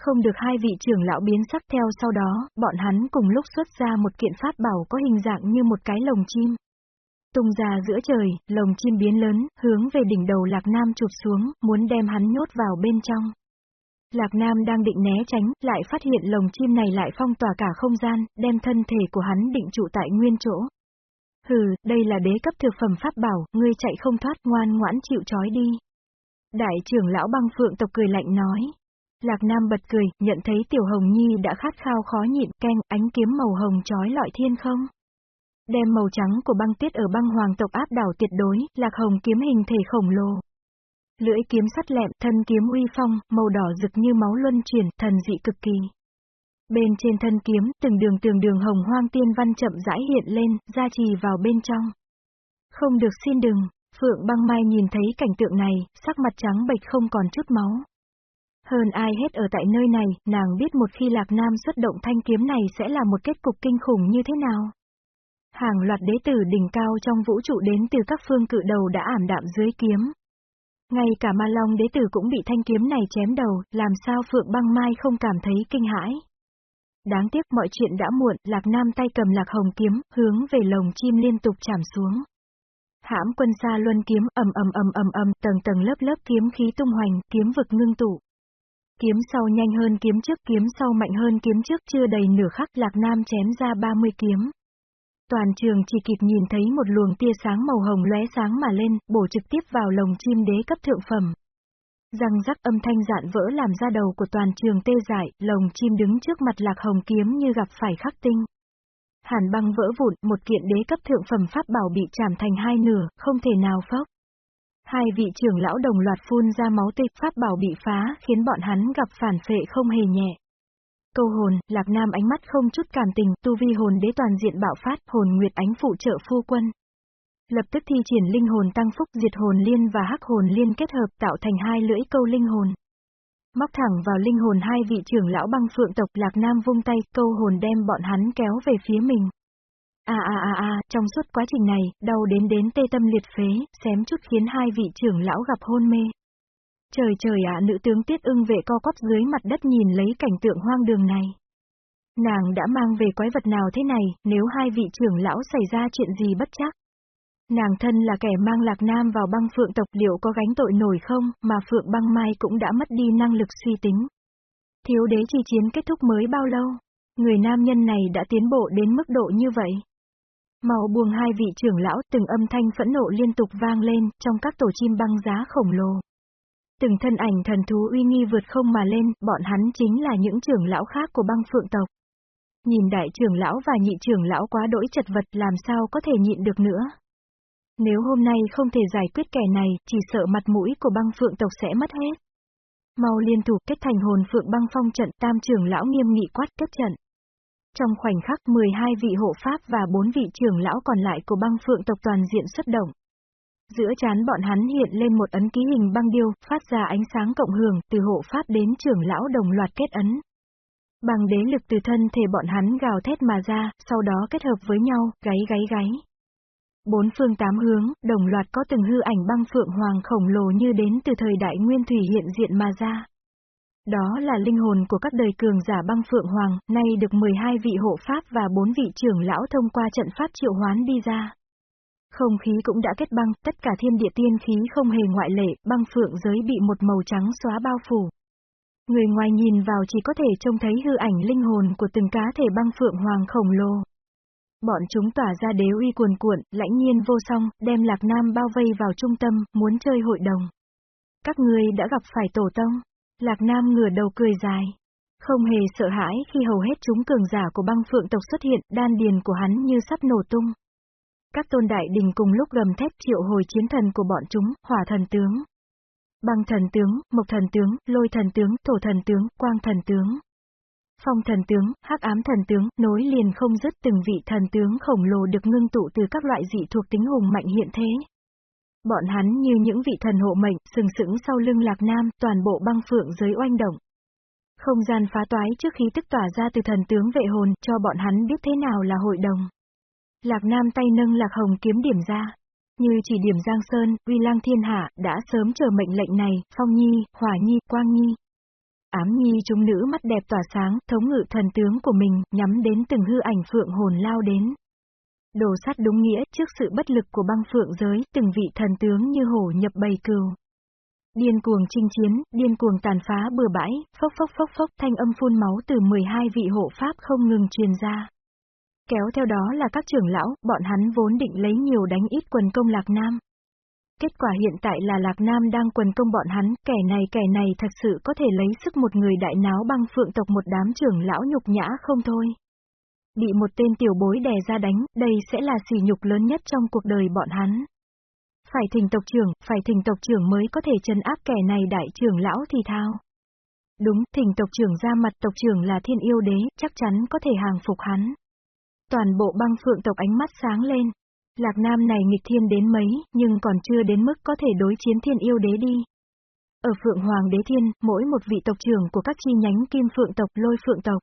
Không được hai vị trưởng lão biến sắc theo sau đó, bọn hắn cùng lúc xuất ra một kiện pháp bảo có hình dạng như một cái lồng chim. Tung ra giữa trời, lồng chim biến lớn, hướng về đỉnh đầu Lạc Nam chụp xuống, muốn đem hắn nhốt vào bên trong. Lạc Nam đang định né tránh, lại phát hiện lồng chim này lại phong tỏa cả không gian, đem thân thể của hắn định trụ tại nguyên chỗ. Hừ, đây là đế cấp thực phẩm pháp bảo, ngươi chạy không thoát ngoan ngoãn chịu trói đi. Đại trưởng lão băng phượng tộc cười lạnh nói. Lạc Nam bật cười, nhận thấy Tiểu Hồng Nhi đã khát khao khó nhịn canh, ánh kiếm màu hồng trói lọi thiên không. Đem màu trắng của băng tiết ở băng hoàng tộc áp đảo tuyệt đối, Lạc Hồng kiếm hình thể khổng lồ. Lưỡi kiếm sắt lẹm, thân kiếm uy phong, màu đỏ rực như máu luân chuyển, thần dị cực kỳ. Bên trên thân kiếm, từng đường từng đường hồng hoang tiên văn chậm rãi hiện lên, gia trì vào bên trong. Không được xin đừng, Phượng băng mai nhìn thấy cảnh tượng này, sắc mặt trắng bệch không còn chút máu. Hơn ai hết ở tại nơi này, nàng biết một khi Lạc Nam xuất động thanh kiếm này sẽ là một kết cục kinh khủng như thế nào. Hàng loạt đế tử đỉnh cao trong vũ trụ đến từ các phương cự đầu đã ảm đạm dưới kiếm. Ngay cả ma long đế tử cũng bị thanh kiếm này chém đầu, làm sao Phượng băng mai không cảm thấy kinh hãi. Đáng tiếc mọi chuyện đã muộn, Lạc Nam tay cầm lạc hồng kiếm, hướng về lồng chim liên tục chạm xuống. Hãm quân xa luân kiếm ầm ầm ầm ầm ầm, tầng tầng lớp lớp kiếm khí tung hoành, kiếm vực ngưng tụ. Kiếm sau nhanh hơn kiếm trước, kiếm sau mạnh hơn kiếm trước, chưa đầy nửa khắc Lạc Nam chém ra 30 kiếm. Toàn trường chỉ kịp nhìn thấy một luồng tia sáng màu hồng lóe sáng mà lên, bổ trực tiếp vào lồng chim đế cấp thượng phẩm. Răng rắc âm thanh dạn vỡ làm ra đầu của toàn trường tê dại, lồng chim đứng trước mặt lạc hồng kiếm như gặp phải khắc tinh. Hàn băng vỡ vụn, một kiện đế cấp thượng phẩm pháp bảo bị chạm thành hai nửa, không thể nào phốc. Hai vị trưởng lão đồng loạt phun ra máu tê pháp bảo bị phá, khiến bọn hắn gặp phản phệ không hề nhẹ. Câu hồn, Lạc Nam ánh mắt không chút cảm tình, tu vi hồn đế toàn diện bạo phát, hồn nguyệt ánh phụ trợ phu quân. Lập tức thi triển linh hồn tăng phúc diệt hồn liên và hắc hồn liên kết hợp tạo thành hai lưỡi câu linh hồn. Móc thẳng vào linh hồn hai vị trưởng lão băng phượng tộc Lạc Nam vung tay, câu hồn đem bọn hắn kéo về phía mình. À à à à, trong suốt quá trình này, đau đến đến tê tâm liệt phế, xém chút khiến hai vị trưởng lão gặp hôn mê. Trời trời ạ nữ tướng tiết ưng vệ co quắp dưới mặt đất nhìn lấy cảnh tượng hoang đường này. Nàng đã mang về quái vật nào thế này, nếu hai vị trưởng lão xảy ra chuyện gì bất chắc. Nàng thân là kẻ mang lạc nam vào băng phượng tộc liệu có gánh tội nổi không, mà phượng băng mai cũng đã mất đi năng lực suy tính. Thiếu đế chi chiến kết thúc mới bao lâu? Người nam nhân này đã tiến bộ đến mức độ như vậy. Màu buông hai vị trưởng lão từng âm thanh phẫn nộ liên tục vang lên trong các tổ chim băng giá khổng lồ. Từng thân ảnh thần thú uy nghi vượt không mà lên, bọn hắn chính là những trưởng lão khác của băng phượng tộc. Nhìn đại trưởng lão và nhị trưởng lão quá đỗi chật vật làm sao có thể nhịn được nữa. Nếu hôm nay không thể giải quyết kẻ này, chỉ sợ mặt mũi của băng phượng tộc sẽ mất hết. Mau liên thủ kết thành hồn phượng băng phong trận tam trưởng lão nghiêm nghị quát kết trận. Trong khoảnh khắc 12 vị hộ pháp và 4 vị trưởng lão còn lại của băng phượng tộc toàn diện xuất động. Giữa chán bọn hắn hiện lên một ấn ký hình băng điêu, phát ra ánh sáng cộng hưởng, từ hộ pháp đến trưởng lão đồng loạt kết ấn. Bằng đế lực từ thân thể bọn hắn gào thét mà ra, sau đó kết hợp với nhau, gáy gáy gáy. Bốn phương tám hướng, đồng loạt có từng hư ảnh băng phượng hoàng khổng lồ như đến từ thời đại nguyên thủy hiện diện mà ra. Đó là linh hồn của các đời cường giả băng phượng hoàng, nay được 12 vị hộ pháp và 4 vị trưởng lão thông qua trận pháp triệu hoán đi ra. Không khí cũng đã kết băng, tất cả thiên địa tiên khí không hề ngoại lệ, băng phượng giới bị một màu trắng xóa bao phủ. Người ngoài nhìn vào chỉ có thể trông thấy hư ảnh linh hồn của từng cá thể băng phượng hoàng khổng lồ. Bọn chúng tỏa ra đế uy cuồn cuộn, lãnh nhiên vô song, đem Lạc Nam bao vây vào trung tâm, muốn chơi hội đồng. Các ngươi đã gặp phải tổ tông. Lạc Nam ngửa đầu cười dài. Không hề sợ hãi khi hầu hết chúng cường giả của băng phượng tộc xuất hiện, đan điền của hắn như sắp nổ tung. Các tôn đại đình cùng lúc gầm thét triệu hồi chiến thần của bọn chúng, hỏa thần tướng. Băng thần tướng, mộc thần tướng, lôi thần tướng, thổ thần tướng, quang thần tướng. Phong thần tướng, hắc ám thần tướng, nối liền không dứt từng vị thần tướng khổng lồ được ngưng tụ từ các loại dị thuộc tính hùng mạnh hiện thế. Bọn hắn như những vị thần hộ mệnh, sừng sững sau lưng lạc nam, toàn bộ băng phượng giới oanh động. Không gian phá toái trước khi tức tỏa ra từ thần tướng vệ hồn, cho bọn hắn biết thế nào là hội đồng. Lạc nam tay nâng lạc hồng kiếm điểm ra. Như chỉ điểm Giang Sơn, uy lang thiên hạ, đã sớm chờ mệnh lệnh này, Phong Nhi, Hỏa Nhi, Quang Nhi. Ám Nhi chúng nữ mắt đẹp tỏa sáng, thống ngự thần tướng của mình, nhắm đến từng hư ảnh phượng hồn lao đến. Đồ sắt đúng nghĩa, trước sự bất lực của băng phượng giới, từng vị thần tướng như hổ nhập bầy cừu. Điên cuồng chinh chiến, điên cuồng tàn phá bừa bãi, phốc phốc phốc phốc thanh âm phun máu từ 12 vị hộ pháp không ngừng truyền ra. Kéo theo đó là các trưởng lão, bọn hắn vốn định lấy nhiều đánh ít quần công Lạc Nam. Kết quả hiện tại là Lạc Nam đang quần công bọn hắn, kẻ này kẻ này thật sự có thể lấy sức một người đại náo băng phượng tộc một đám trưởng lão nhục nhã không thôi. Bị một tên tiểu bối đè ra đánh, đây sẽ là sỉ nhục lớn nhất trong cuộc đời bọn hắn. Phải thỉnh tộc trưởng, phải thỉnh tộc trưởng mới có thể trấn áp kẻ này đại trưởng lão thì thao. Đúng, thỉnh tộc trưởng ra mặt tộc trưởng là thiên yêu đế, chắc chắn có thể hàng phục hắn. Toàn bộ băng phượng tộc ánh mắt sáng lên. Lạc Nam này nghịch thiên đến mấy, nhưng còn chưa đến mức có thể đối chiến thiên yêu đế đi. Ở Phượng Hoàng Đế Thiên, mỗi một vị tộc trưởng của các chi nhánh Kim Phượng tộc, Lôi Phượng tộc,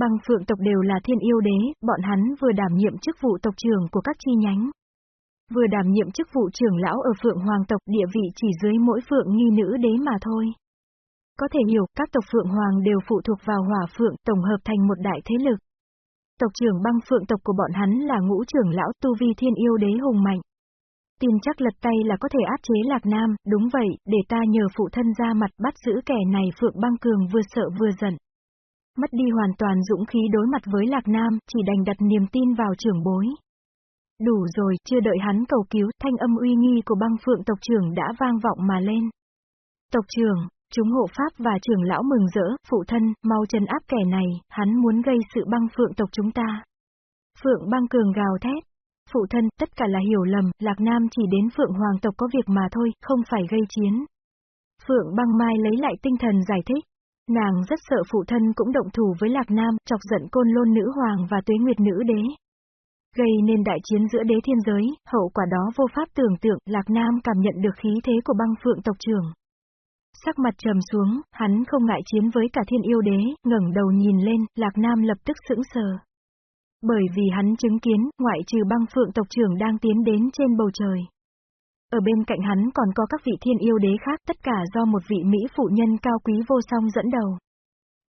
Băng Phượng tộc đều là thiên yêu đế, bọn hắn vừa đảm nhiệm chức vụ tộc trưởng của các chi nhánh. Vừa đảm nhiệm chức vụ trưởng lão ở Phượng Hoàng tộc địa vị chỉ dưới mỗi Phượng nghi nữ đế mà thôi. Có thể hiểu, các tộc Phượng Hoàng đều phụ thuộc vào hỏa Phượng tổng hợp thành một đại thế lực. Tộc trưởng băng phượng tộc của bọn hắn là ngũ trưởng lão tu vi thiên yêu đế hùng mạnh. Tin chắc lật tay là có thể áp chế Lạc Nam, đúng vậy, để ta nhờ phụ thân ra mặt bắt giữ kẻ này Phượng băng cường vừa sợ vừa giận. Mất đi hoàn toàn dũng khí đối mặt với Lạc Nam, chỉ đành đặt niềm tin vào trưởng bối. Đủ rồi, chưa đợi hắn cầu cứu, thanh âm uy nghi của băng phượng tộc trưởng đã vang vọng mà lên. Tộc trưởng, Chúng hộ pháp và trưởng lão mừng rỡ, phụ thân, mau chân áp kẻ này, hắn muốn gây sự băng phượng tộc chúng ta. Phượng băng cường gào thét. Phụ thân, tất cả là hiểu lầm, Lạc Nam chỉ đến Phượng Hoàng tộc có việc mà thôi, không phải gây chiến. Phượng băng mai lấy lại tinh thần giải thích. Nàng rất sợ phụ thân cũng động thủ với Lạc Nam, chọc giận côn lôn nữ hoàng và tuế nguyệt nữ đế. Gây nên đại chiến giữa đế thiên giới, hậu quả đó vô pháp tưởng tượng, Lạc Nam cảm nhận được khí thế của băng phượng tộc trưởng. Sắc mặt trầm xuống, hắn không ngại chiến với cả thiên yêu đế, ngẩng đầu nhìn lên, Lạc Nam lập tức sững sờ. Bởi vì hắn chứng kiến, ngoại trừ băng phượng tộc trưởng đang tiến đến trên bầu trời. Ở bên cạnh hắn còn có các vị thiên yêu đế khác tất cả do một vị Mỹ phụ nhân cao quý vô song dẫn đầu.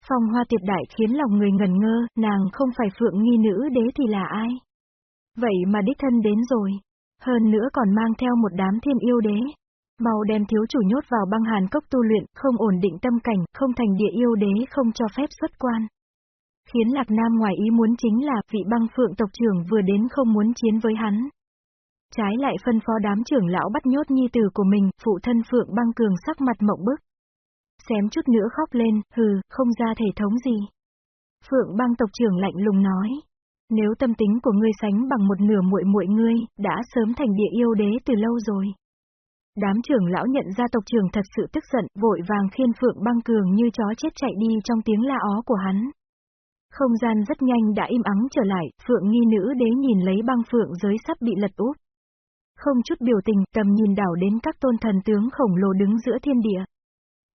Phong hoa tiệp đại khiến lòng người ngần ngơ, nàng không phải phượng nghi nữ đế thì là ai? Vậy mà đích thân đến rồi. Hơn nữa còn mang theo một đám thiên yêu đế. Mau đem thiếu chủ nhốt vào băng hàn cốc tu luyện, không ổn định tâm cảnh, không thành địa yêu đế không cho phép xuất quan. Khiến Lạc Nam ngoài ý muốn chính là vị băng phượng tộc trưởng vừa đến không muốn chiến với hắn. Trái lại phân phó đám trưởng lão bắt nhốt nhi tử của mình, phụ thân phượng băng cường sắc mặt mộng bức. Xém chút nữa khóc lên, hừ, không ra thể thống gì. Phượng băng tộc trưởng lạnh lùng nói. Nếu tâm tính của ngươi sánh bằng một nửa muội muội ngươi, đã sớm thành địa yêu đế từ lâu rồi. Đám trưởng lão nhận ra tộc trưởng thật sự tức giận, vội vàng khiên Phượng băng cường như chó chết chạy đi trong tiếng la ó của hắn. Không gian rất nhanh đã im ắng trở lại, Phượng nghi nữ đế nhìn lấy băng Phượng giới sắp bị lật úp. Không chút biểu tình, tầm nhìn đảo đến các tôn thần tướng khổng lồ đứng giữa thiên địa.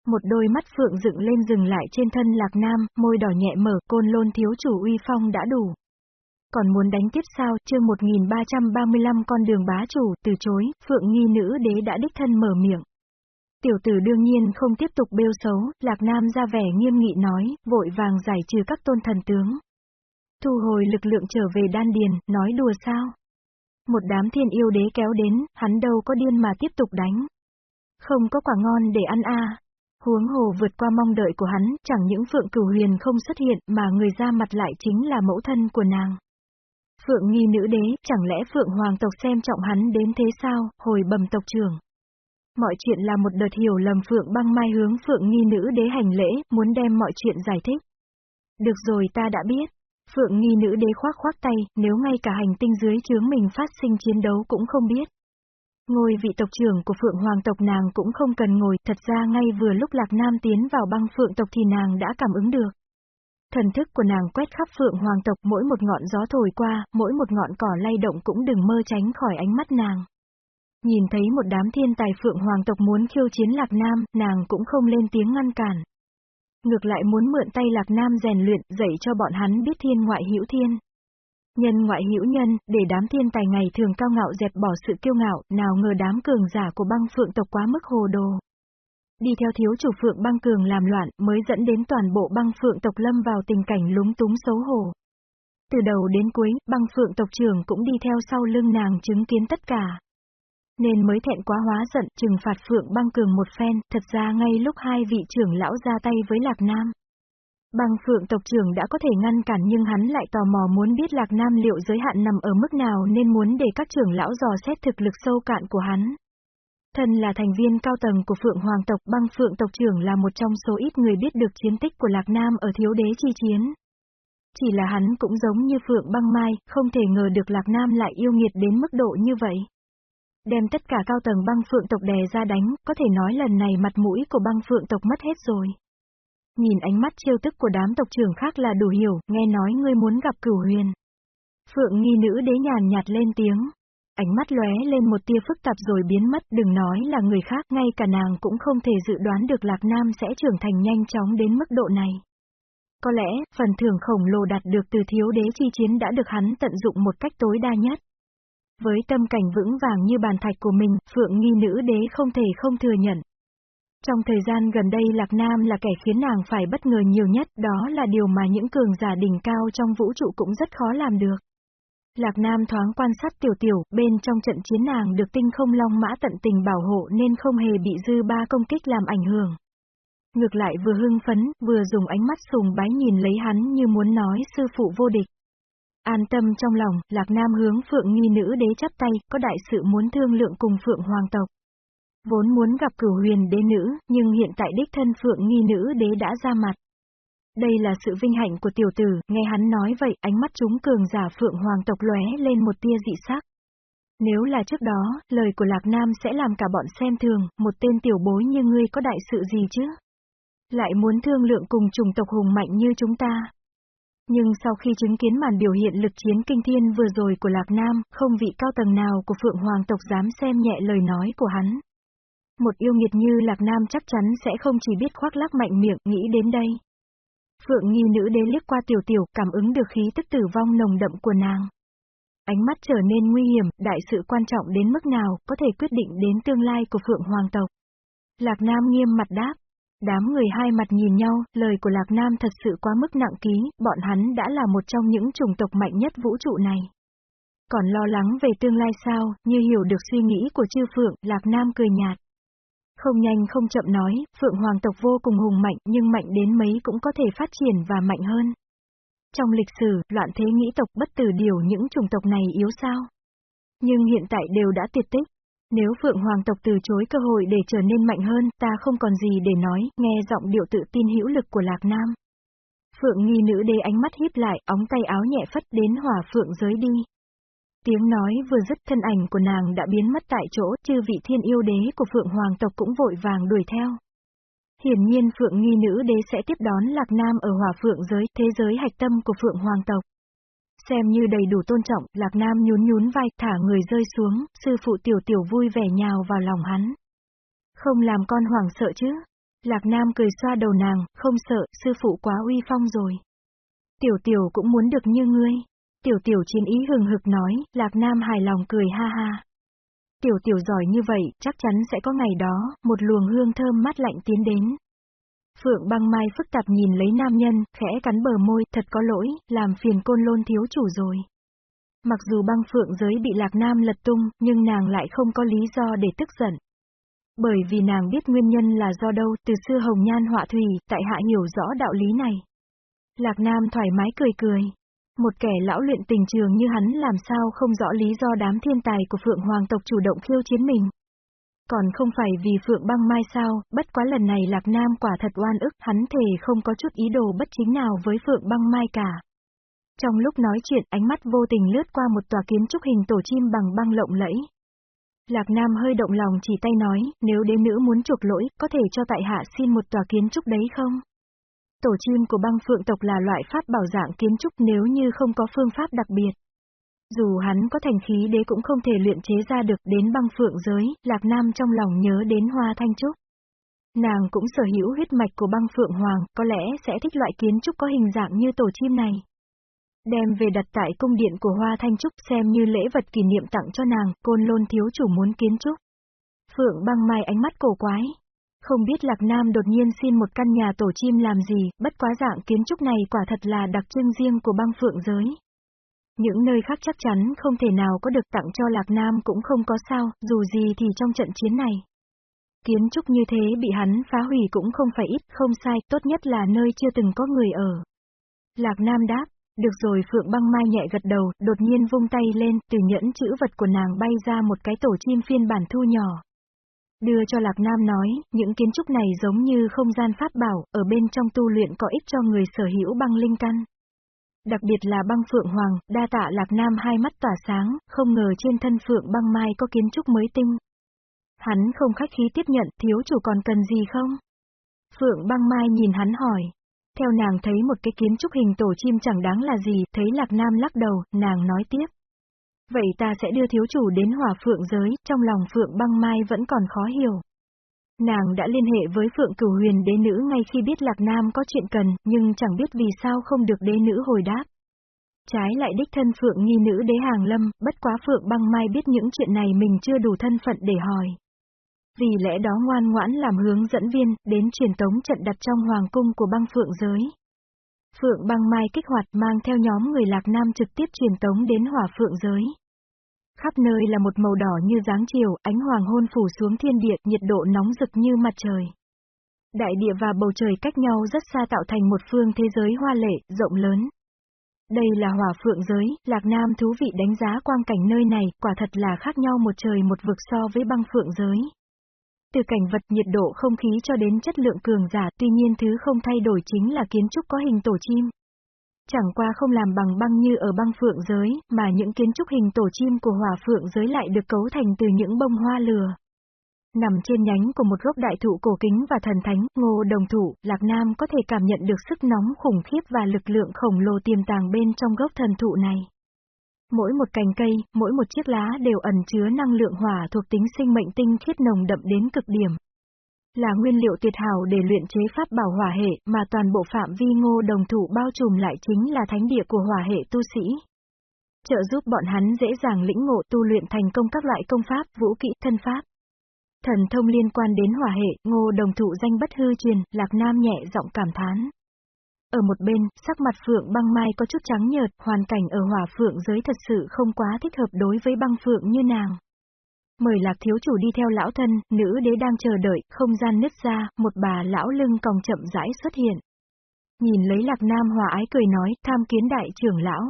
Một đôi mắt Phượng dựng lên dừng lại trên thân Lạc Nam, môi đỏ nhẹ mở, côn lôn thiếu chủ uy phong đã đủ còn muốn đánh tiếp sao, chương 1335 con đường bá chủ, từ chối, phượng nghi nữ đế đã đích thân mở miệng. Tiểu tử đương nhiên không tiếp tục bêu xấu, Lạc Nam ra vẻ nghiêm nghị nói, vội vàng giải trừ các tôn thần tướng. Thu hồi lực lượng trở về đan điền, nói đùa sao? Một đám thiên yêu đế kéo đến, hắn đâu có điên mà tiếp tục đánh. Không có quả ngon để ăn a. Huống hồ vượt qua mong đợi của hắn, chẳng những Phượng Cửu Huyền không xuất hiện mà người ra mặt lại chính là mẫu thân của nàng. Phượng nghi nữ đế, chẳng lẽ Phượng hoàng tộc xem trọng hắn đến thế sao, hồi bầm tộc trưởng. Mọi chuyện là một đợt hiểu lầm Phượng băng mai hướng Phượng nghi nữ đế hành lễ, muốn đem mọi chuyện giải thích. Được rồi ta đã biết. Phượng nghi nữ đế khoác khoác tay, nếu ngay cả hành tinh dưới chướng mình phát sinh chiến đấu cũng không biết. Ngôi vị tộc trưởng của Phượng Hoàng tộc nàng cũng không cần ngồi, thật ra ngay vừa lúc Lạc Nam tiến vào băng Phượng tộc thì nàng đã cảm ứng được. Thần thức của nàng quét khắp phượng hoàng tộc mỗi một ngọn gió thổi qua, mỗi một ngọn cỏ lay động cũng đừng mơ tránh khỏi ánh mắt nàng. Nhìn thấy một đám thiên tài phượng hoàng tộc muốn khiêu chiến Lạc Nam, nàng cũng không lên tiếng ngăn cản. Ngược lại muốn mượn tay Lạc Nam rèn luyện, dạy cho bọn hắn biết thiên ngoại hữu thiên. Nhân ngoại hữu nhân, để đám thiên tài ngày thường cao ngạo dẹp bỏ sự kiêu ngạo, nào ngờ đám cường giả của băng phượng tộc quá mức hồ đồ. Đi theo thiếu chủ phượng băng cường làm loạn mới dẫn đến toàn bộ băng phượng tộc lâm vào tình cảnh lúng túng xấu hổ. Từ đầu đến cuối, băng phượng tộc trưởng cũng đi theo sau lưng nàng chứng kiến tất cả. Nên mới thẹn quá hóa giận trừng phạt phượng băng cường một phen, thật ra ngay lúc hai vị trưởng lão ra tay với Lạc Nam. Băng phượng tộc trưởng đã có thể ngăn cản nhưng hắn lại tò mò muốn biết Lạc Nam liệu giới hạn nằm ở mức nào nên muốn để các trưởng lão dò xét thực lực sâu cạn của hắn thần là thành viên cao tầng của Phượng Hoàng tộc băng Phượng tộc trưởng là một trong số ít người biết được chiến tích của Lạc Nam ở thiếu đế chi chiến. Chỉ là hắn cũng giống như Phượng băng mai, không thể ngờ được Lạc Nam lại yêu nghiệt đến mức độ như vậy. Đem tất cả cao tầng băng Phượng tộc đè ra đánh, có thể nói lần này mặt mũi của băng Phượng tộc mất hết rồi. Nhìn ánh mắt chiêu tức của đám tộc trưởng khác là đủ hiểu, nghe nói ngươi muốn gặp cửu huyền. Phượng nghi nữ đế nhàn nhạt lên tiếng, Ánh mắt lóe lên một tia phức tạp rồi biến mất, đừng nói là người khác, ngay cả nàng cũng không thể dự đoán được Lạc Nam sẽ trưởng thành nhanh chóng đến mức độ này. Có lẽ, phần thưởng khổng lồ đạt được từ thiếu đế chi chiến đã được hắn tận dụng một cách tối đa nhất. Với tâm cảnh vững vàng như bàn thạch của mình, Phượng nghi nữ đế không thể không thừa nhận. Trong thời gian gần đây Lạc Nam là kẻ khiến nàng phải bất ngờ nhiều nhất, đó là điều mà những cường giả đỉnh cao trong vũ trụ cũng rất khó làm được. Lạc Nam thoáng quan sát tiểu tiểu, bên trong trận chiến nàng được tinh không long mã tận tình bảo hộ nên không hề bị dư ba công kích làm ảnh hưởng. Ngược lại vừa hưng phấn, vừa dùng ánh mắt sùng bái nhìn lấy hắn như muốn nói sư phụ vô địch. An tâm trong lòng, Lạc Nam hướng Phượng Nghi Nữ đế chắp tay, có đại sự muốn thương lượng cùng Phượng Hoàng tộc. Vốn muốn gặp cửu huyền đế nữ, nhưng hiện tại đích thân Phượng Nghi Nữ đế đã ra mặt. Đây là sự vinh hạnh của tiểu tử, nghe hắn nói vậy, ánh mắt chúng cường giả phượng hoàng tộc lóe lên một tia dị sắc. Nếu là trước đó, lời của Lạc Nam sẽ làm cả bọn xem thường, một tên tiểu bối như ngươi có đại sự gì chứ? Lại muốn thương lượng cùng chủng tộc hùng mạnh như chúng ta. Nhưng sau khi chứng kiến màn biểu hiện lực chiến kinh thiên vừa rồi của Lạc Nam, không vị cao tầng nào của Phượng Hoàng tộc dám xem nhẹ lời nói của hắn. Một yêu nghiệt như Lạc Nam chắc chắn sẽ không chỉ biết khoác lác mạnh miệng nghĩ đến đây. Phượng nghi nữ đế liếc qua tiểu tiểu, cảm ứng được khí tức tử vong nồng đậm của nàng. Ánh mắt trở nên nguy hiểm, đại sự quan trọng đến mức nào, có thể quyết định đến tương lai của Phượng Hoàng tộc. Lạc Nam nghiêm mặt đáp. Đám người hai mặt nhìn nhau, lời của Lạc Nam thật sự quá mức nặng ký, bọn hắn đã là một trong những chủng tộc mạnh nhất vũ trụ này. Còn lo lắng về tương lai sao, như hiểu được suy nghĩ của chư Phượng, Lạc Nam cười nhạt. Không nhanh không chậm nói, Phượng Hoàng tộc vô cùng hùng mạnh nhưng mạnh đến mấy cũng có thể phát triển và mạnh hơn. Trong lịch sử, loạn thế nghĩ tộc bất tử điều những chủng tộc này yếu sao? Nhưng hiện tại đều đã tuyệt tích. Nếu Phượng Hoàng tộc từ chối cơ hội để trở nên mạnh hơn, ta không còn gì để nói, nghe giọng điệu tự tin hữu lực của Lạc Nam. Phượng nghi nữ đế ánh mắt híp lại, óng tay áo nhẹ phất đến hỏa phượng giới đi. Tiếng nói vừa dứt thân ảnh của nàng đã biến mất tại chỗ, chư vị thiên yêu đế của Phượng Hoàng tộc cũng vội vàng đuổi theo. Hiển nhiên Phượng nghi nữ đế sẽ tiếp đón Lạc Nam ở hỏa phượng giới, thế giới hạch tâm của Phượng Hoàng tộc. Xem như đầy đủ tôn trọng, Lạc Nam nhún nhún vai, thả người rơi xuống, sư phụ tiểu tiểu vui vẻ nhào vào lòng hắn. Không làm con hoàng sợ chứ? Lạc Nam cười xoa đầu nàng, không sợ, sư phụ quá uy phong rồi. Tiểu tiểu cũng muốn được như ngươi. Tiểu tiểu chiến ý hừng hực nói, Lạc Nam hài lòng cười ha ha. Tiểu tiểu giỏi như vậy, chắc chắn sẽ có ngày đó, một luồng hương thơm mát lạnh tiến đến. Phượng băng mai phức tạp nhìn lấy nam nhân, khẽ cắn bờ môi, thật có lỗi, làm phiền côn lôn thiếu chủ rồi. Mặc dù băng phượng giới bị lạc nam lật tung, nhưng nàng lại không có lý do để tức giận. Bởi vì nàng biết nguyên nhân là do đâu, từ xưa hồng nhan họa thủy, tại hạ hiểu rõ đạo lý này. Lạc nam thoải mái cười cười. Một kẻ lão luyện tình trường như hắn làm sao không rõ lý do đám thiên tài của Phượng Hoàng tộc chủ động khiêu chiến mình. Còn không phải vì Phượng băng mai sao, bất quá lần này Lạc Nam quả thật oan ức, hắn thề không có chút ý đồ bất chính nào với Phượng băng mai cả. Trong lúc nói chuyện, ánh mắt vô tình lướt qua một tòa kiến trúc hình tổ chim bằng băng lộng lẫy. Lạc Nam hơi động lòng chỉ tay nói, nếu đế nữ muốn chuộc lỗi, có thể cho tại hạ xin một tòa kiến trúc đấy không? Tổ chim của băng phượng tộc là loại pháp bảo dạng kiến trúc nếu như không có phương pháp đặc biệt. Dù hắn có thành khí đế cũng không thể luyện chế ra được đến băng phượng giới, Lạc Nam trong lòng nhớ đến hoa thanh trúc. Nàng cũng sở hữu huyết mạch của băng phượng hoàng, có lẽ sẽ thích loại kiến trúc có hình dạng như tổ chim này. Đem về đặt tại cung điện của Hoa Thanh Trúc xem như lễ vật kỷ niệm tặng cho nàng, côn lôn thiếu chủ muốn kiến trúc. Phượng băng mai ánh mắt cổ quái. Không biết Lạc Nam đột nhiên xin một căn nhà tổ chim làm gì, bất quá dạng kiến trúc này quả thật là đặc trưng riêng của băng phượng giới. Những nơi khác chắc chắn không thể nào có được tặng cho Lạc Nam cũng không có sao, dù gì thì trong trận chiến này. Kiến trúc như thế bị hắn phá hủy cũng không phải ít, không sai, tốt nhất là nơi chưa từng có người ở. Lạc Nam đáp, được rồi Phượng băng mai nhẹ gật đầu, đột nhiên vung tay lên, từ nhẫn chữ vật của nàng bay ra một cái tổ chim phiên bản thu nhỏ. Đưa cho Lạc Nam nói, những kiến trúc này giống như không gian pháp bảo, ở bên trong tu luyện có ích cho người sở hữu băng linh căn. Đặc biệt là băng phượng hoàng, đa tạ lạc nam hai mắt tỏa sáng, không ngờ trên thân phượng băng mai có kiến trúc mới tinh. Hắn không khách khí tiếp nhận, thiếu chủ còn cần gì không? Phượng băng mai nhìn hắn hỏi. Theo nàng thấy một cái kiến trúc hình tổ chim chẳng đáng là gì, thấy lạc nam lắc đầu, nàng nói tiếp. Vậy ta sẽ đưa thiếu chủ đến hỏa phượng giới, trong lòng phượng băng mai vẫn còn khó hiểu. Nàng đã liên hệ với Phượng Cửu Huyền đế nữ ngay khi biết Lạc Nam có chuyện cần, nhưng chẳng biết vì sao không được đế nữ hồi đáp. Trái lại đích thân Phượng nghi nữ đế hàng lâm, bất quá Phượng băng mai biết những chuyện này mình chưa đủ thân phận để hỏi. Vì lẽ đó ngoan ngoãn làm hướng dẫn viên, đến truyền tống trận đặt trong hoàng cung của băng Phượng giới. Phượng băng mai kích hoạt mang theo nhóm người Lạc Nam trực tiếp truyền tống đến hỏa Phượng giới. Khắp nơi là một màu đỏ như dáng chiều, ánh hoàng hôn phủ xuống thiên địa, nhiệt độ nóng rực như mặt trời. Đại địa và bầu trời cách nhau rất xa tạo thành một phương thế giới hoa lệ, rộng lớn. Đây là hỏa phượng giới, Lạc Nam thú vị đánh giá quang cảnh nơi này, quả thật là khác nhau một trời một vực so với băng phượng giới. Từ cảnh vật nhiệt độ không khí cho đến chất lượng cường giả, tuy nhiên thứ không thay đổi chính là kiến trúc có hình tổ chim. Chẳng qua không làm bằng băng như ở băng phượng giới, mà những kiến trúc hình tổ chim của hỏa phượng giới lại được cấu thành từ những bông hoa lừa. Nằm trên nhánh của một gốc đại thụ cổ kính và thần thánh, ngô đồng thụ, Lạc Nam có thể cảm nhận được sức nóng khủng khiếp và lực lượng khổng lồ tiềm tàng bên trong gốc thần thụ này. Mỗi một cành cây, mỗi một chiếc lá đều ẩn chứa năng lượng hỏa thuộc tính sinh mệnh tinh khiết nồng đậm đến cực điểm. Là nguyên liệu tuyệt hảo để luyện chế pháp bảo hỏa hệ, mà toàn bộ phạm vi ngô đồng thủ bao trùm lại chính là thánh địa của hỏa hệ tu sĩ. Trợ giúp bọn hắn dễ dàng lĩnh ngộ tu luyện thành công các loại công pháp, vũ kỹ, thân pháp. Thần thông liên quan đến hỏa hệ, ngô đồng thụ danh bất hư truyền, Lạc Nam nhẹ giọng cảm thán. Ở một bên, sắc mặt Phượng băng mai có chút trắng nhợt, hoàn cảnh ở hỏa Phượng giới thật sự không quá thích hợp đối với băng Phượng như nàng. Mời lạc thiếu chủ đi theo lão thân, nữ đế đang chờ đợi, không gian nứt ra, một bà lão lưng còng chậm rãi xuất hiện. Nhìn lấy lạc nam hòa ái cười nói, tham kiến đại trưởng lão.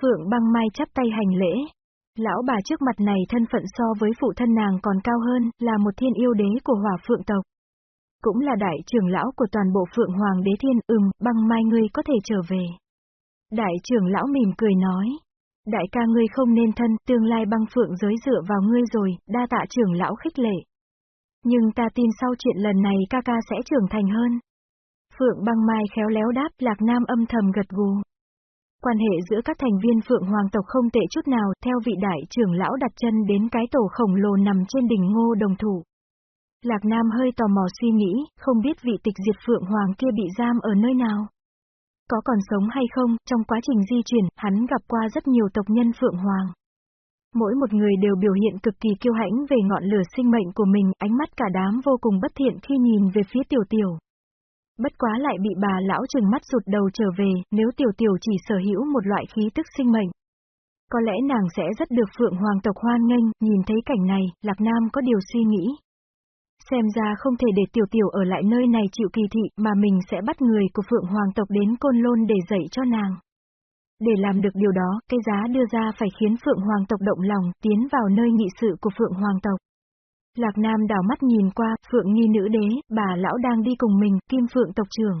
Phượng băng mai chắp tay hành lễ. Lão bà trước mặt này thân phận so với phụ thân nàng còn cao hơn, là một thiên yêu đế của hỏa phượng tộc. Cũng là đại trưởng lão của toàn bộ phượng hoàng đế thiên, ừm, băng mai ngươi có thể trở về. Đại trưởng lão mỉm cười nói. Đại ca ngươi không nên thân, tương lai băng phượng giới dựa vào ngươi rồi, đa tạ trưởng lão khích lệ. Nhưng ta tin sau chuyện lần này ca ca sẽ trưởng thành hơn. Phượng băng mai khéo léo đáp, lạc nam âm thầm gật gù. Quan hệ giữa các thành viên Phượng Hoàng tộc không tệ chút nào, theo vị đại trưởng lão đặt chân đến cái tổ khổng lồ nằm trên đỉnh ngô đồng thủ. Lạc Nam hơi tò mò suy nghĩ, không biết vị tịch diệt Phượng Hoàng kia bị giam ở nơi nào. Có còn sống hay không, trong quá trình di chuyển, hắn gặp qua rất nhiều tộc nhân Phượng Hoàng. Mỗi một người đều biểu hiện cực kỳ kiêu hãnh về ngọn lửa sinh mệnh của mình, ánh mắt cả đám vô cùng bất thiện khi nhìn về phía tiểu tiểu. Bất quá lại bị bà lão trừng mắt rụt đầu trở về, nếu tiểu tiểu chỉ sở hữu một loại khí tức sinh mệnh. Có lẽ nàng sẽ rất được Phượng Hoàng tộc hoan nghênh, nhìn thấy cảnh này, Lạc Nam có điều suy nghĩ. Xem ra không thể để tiểu tiểu ở lại nơi này chịu kỳ thị mà mình sẽ bắt người của Phượng Hoàng tộc đến Côn Lôn để dạy cho nàng. Để làm được điều đó, cái giá đưa ra phải khiến Phượng Hoàng tộc động lòng, tiến vào nơi nghị sự của Phượng Hoàng tộc. Lạc Nam đảo mắt nhìn qua, Phượng Nghi nữ đế, bà lão đang đi cùng mình, Kim Phượng tộc trưởng.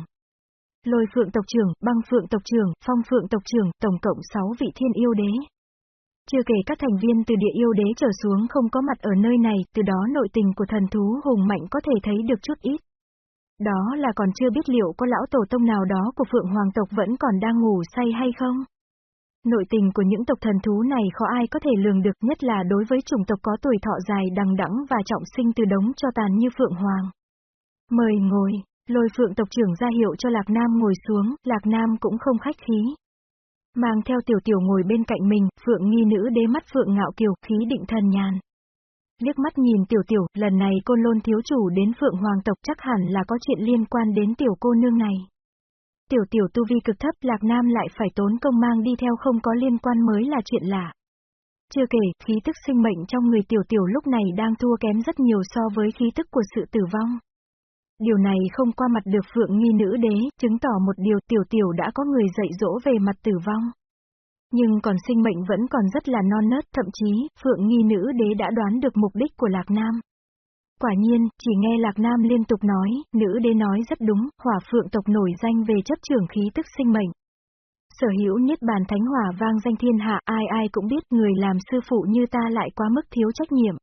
Lôi Phượng tộc trưởng, Băng Phượng tộc trưởng, Phong Phượng tộc trưởng, tổng cộng 6 vị thiên yêu đế. Chưa kể các thành viên từ địa yêu đế trở xuống không có mặt ở nơi này, từ đó nội tình của thần thú hùng mạnh có thể thấy được chút ít. Đó là còn chưa biết liệu có lão tổ tông nào đó của Phượng Hoàng tộc vẫn còn đang ngủ say hay không. Nội tình của những tộc thần thú này khó ai có thể lường được nhất là đối với chủng tộc có tuổi thọ dài đằng đẵng và trọng sinh từ đống cho tàn như Phượng Hoàng. Mời ngồi, lôi Phượng tộc trưởng ra hiệu cho Lạc Nam ngồi xuống, Lạc Nam cũng không khách khí. Mang theo tiểu tiểu ngồi bên cạnh mình, Phượng nghi nữ đế mắt Phượng ngạo kiều, khí định thần nhàn. Liếc mắt nhìn tiểu tiểu, lần này côn lôn thiếu chủ đến Phượng Hoàng tộc chắc hẳn là có chuyện liên quan đến tiểu cô nương này. Tiểu tiểu tu vi cực thấp Lạc Nam lại phải tốn công mang đi theo không có liên quan mới là chuyện lạ. Chưa kể, khí tức sinh mệnh trong người tiểu tiểu lúc này đang thua kém rất nhiều so với khí tức của sự tử vong. Điều này không qua mặt được Phượng Nghi nữ đế, chứng tỏ một điều tiểu tiểu đã có người dạy dỗ về mặt tử vong. Nhưng còn sinh mệnh vẫn còn rất là non nớt, thậm chí, Phượng Nghi nữ đế đã đoán được mục đích của Lạc Nam. Quả nhiên, chỉ nghe Lạc Nam liên tục nói, nữ đế nói rất đúng, hỏa phượng tộc nổi danh về chấp trưởng khí tức sinh mệnh. Sở hữu niết bàn thánh hỏa vang danh thiên hạ, ai ai cũng biết người làm sư phụ như ta lại quá mức thiếu trách nhiệm.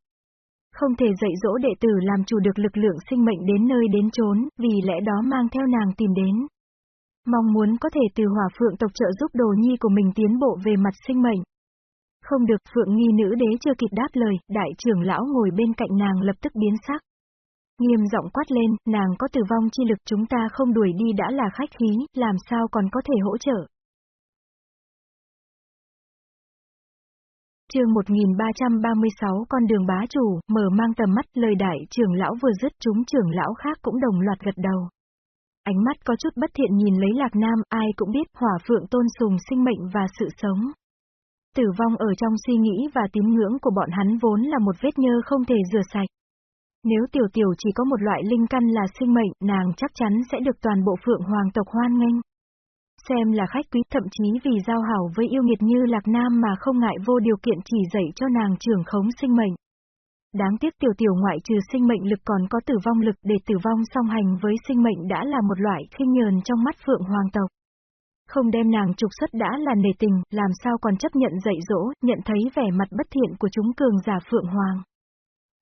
Không thể dạy dỗ đệ tử làm chủ được lực lượng sinh mệnh đến nơi đến chốn, vì lẽ đó mang theo nàng tìm đến. Mong muốn có thể từ hỏa phượng tộc trợ giúp đồ nhi của mình tiến bộ về mặt sinh mệnh. Không được, Phượng Nghi nữ đế chưa kịp đáp lời, đại trưởng lão ngồi bên cạnh nàng lập tức biến sắc. Nghiêm giọng quát lên, nàng có tử vong chi lực chúng ta không đuổi đi đã là khách khí, làm sao còn có thể hỗ trợ. Chương 1336 con đường bá chủ, mở mang tầm mắt lời đại trưởng lão vừa dứt chúng trưởng lão khác cũng đồng loạt gật đầu. Ánh mắt có chút bất thiện nhìn lấy lạc nam, ai cũng biết hỏa phượng tôn sùng sinh mệnh và sự sống. Tử vong ở trong suy nghĩ và tín ngưỡng của bọn hắn vốn là một vết nhơ không thể rửa sạch. Nếu tiểu tiểu chỉ có một loại linh căn là sinh mệnh, nàng chắc chắn sẽ được toàn bộ phượng hoàng tộc hoan nghênh. Xem là khách quý thậm chí vì giao hảo với yêu nghiệt như Lạc Nam mà không ngại vô điều kiện chỉ dạy cho nàng trưởng khống sinh mệnh. Đáng tiếc tiểu tiểu ngoại trừ sinh mệnh lực còn có tử vong lực để tử vong song hành với sinh mệnh đã là một loại khinh nhờn trong mắt phượng hoàng tộc. Không đem nàng trục xuất đã là nề tình, làm sao còn chấp nhận dạy dỗ, nhận thấy vẻ mặt bất thiện của chúng cường giả Phượng Hoàng.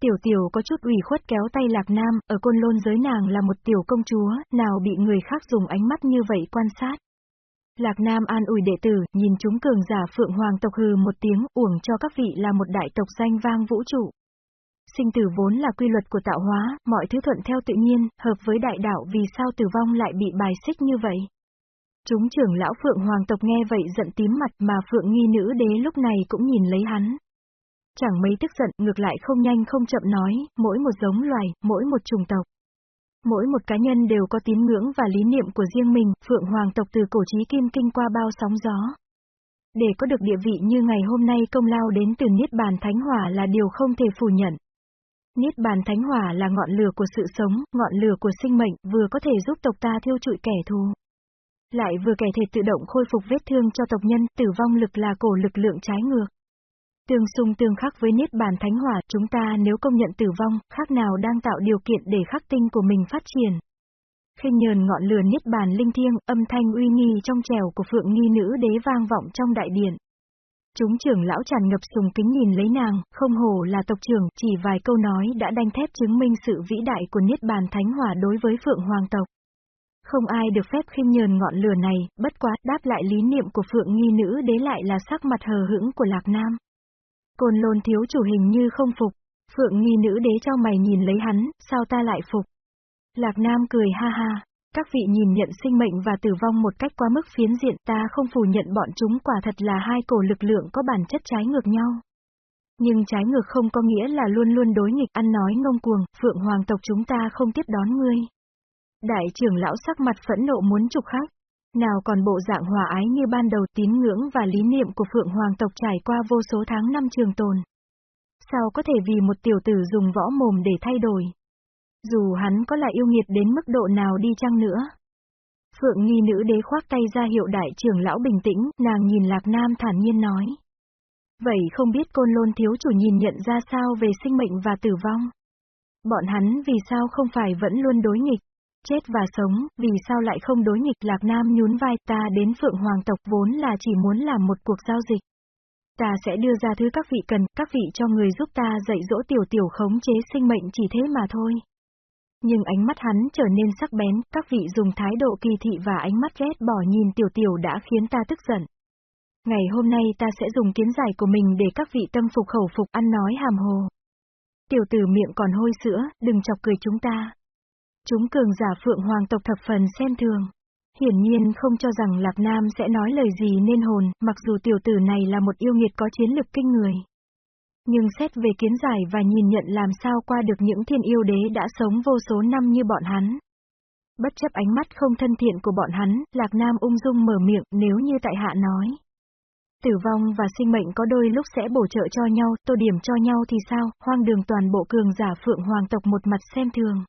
Tiểu tiểu có chút ủy khuất kéo tay Lạc Nam, ở côn lôn giới nàng là một tiểu công chúa, nào bị người khác dùng ánh mắt như vậy quan sát. Lạc Nam an ủi đệ tử, nhìn chúng cường giả Phượng Hoàng tộc hừ một tiếng, uổng cho các vị là một đại tộc danh vang vũ trụ. Sinh tử vốn là quy luật của tạo hóa, mọi thứ thuận theo tự nhiên, hợp với đại đạo vì sao tử vong lại bị bài xích như vậy. Chúng trưởng lão Phượng Hoàng tộc nghe vậy giận tím mặt mà Phượng nghi nữ đế lúc này cũng nhìn lấy hắn. Chẳng mấy tức giận, ngược lại không nhanh không chậm nói, mỗi một giống loài, mỗi một chủng tộc. Mỗi một cá nhân đều có tín ngưỡng và lý niệm của riêng mình, Phượng Hoàng tộc từ cổ chí kim kinh qua bao sóng gió. Để có được địa vị như ngày hôm nay công lao đến từ Niết Bàn Thánh Hỏa là điều không thể phủ nhận. Niết Bàn Thánh Hỏa là ngọn lửa của sự sống, ngọn lửa của sinh mệnh, vừa có thể giúp tộc ta thiêu trụi kẻ thù. Lại vừa kẻ thể tự động khôi phục vết thương cho tộc nhân, tử vong lực là cổ lực lượng trái ngược. Tương xung tương khắc với Niết Bàn Thánh Hỏa, chúng ta nếu công nhận tử vong, khác nào đang tạo điều kiện để khắc tinh của mình phát triển. khinh nhờn ngọn lửa Niết Bàn linh thiêng, âm thanh uy nghi trong trèo của Phượng Nghi Nữ Đế vang vọng trong đại điện. Chúng trưởng lão tràn ngập sùng kính nhìn lấy nàng, không hổ là tộc trưởng, chỉ vài câu nói đã đanh thép chứng minh sự vĩ đại của Niết Bàn Thánh Hỏa đối với Phượng Hoàng tộc. Không ai được phép khinh nhờn ngọn lửa này, bất quá, đáp lại lý niệm của Phượng Nghi Nữ Đế lại là sắc mặt hờ hững của Lạc Nam. Côn lôn thiếu chủ hình như không phục. Phượng nghi nữ đế cho mày nhìn lấy hắn, sao ta lại phục? Lạc Nam cười ha ha. Các vị nhìn nhận sinh mệnh và tử vong một cách quá mức phiến diện ta không phủ nhận bọn chúng quả thật là hai cổ lực lượng có bản chất trái ngược nhau. Nhưng trái ngược không có nghĩa là luôn luôn đối nghịch ăn nói ngông cuồng, phượng hoàng tộc chúng ta không tiếp đón ngươi. Đại trưởng lão sắc mặt phẫn nộ muốn trục khách. Nào còn bộ dạng hòa ái như ban đầu tín ngưỡng và lý niệm của Phượng Hoàng tộc trải qua vô số tháng năm trường tồn. Sao có thể vì một tiểu tử dùng võ mồm để thay đổi? Dù hắn có là yêu nghiệt đến mức độ nào đi chăng nữa. Phượng nghi nữ đế khoác tay ra hiệu đại trưởng lão bình tĩnh, nàng nhìn Lạc Nam thản nhiên nói. Vậy không biết côn lôn thiếu chủ nhìn nhận ra sao về sinh mệnh và tử vong? Bọn hắn vì sao không phải vẫn luôn đối nghịch? Chết và sống, vì sao lại không đối nghịch Lạc Nam nhún vai ta đến Phượng Hoàng tộc vốn là chỉ muốn làm một cuộc giao dịch. Ta sẽ đưa ra thứ các vị cần, các vị cho người giúp ta dạy dỗ tiểu tiểu khống chế sinh mệnh chỉ thế mà thôi. Nhưng ánh mắt hắn trở nên sắc bén, các vị dùng thái độ kỳ thị và ánh mắt ghét bỏ nhìn tiểu tiểu đã khiến ta tức giận. Ngày hôm nay ta sẽ dùng kiến giải của mình để các vị tâm phục khẩu phục ăn nói hàm hồ. Tiểu tử miệng còn hôi sữa, đừng chọc cười chúng ta. Chúng cường giả phượng hoàng tộc thập phần xem thường. Hiển nhiên không cho rằng Lạc Nam sẽ nói lời gì nên hồn, mặc dù tiểu tử này là một yêu nghiệt có chiến lực kinh người. Nhưng xét về kiến giải và nhìn nhận làm sao qua được những thiên yêu đế đã sống vô số năm như bọn hắn. Bất chấp ánh mắt không thân thiện của bọn hắn, Lạc Nam ung dung mở miệng nếu như tại hạ nói. Tử vong và sinh mệnh có đôi lúc sẽ bổ trợ cho nhau, tô điểm cho nhau thì sao, hoang đường toàn bộ cường giả phượng hoàng tộc một mặt xem thường.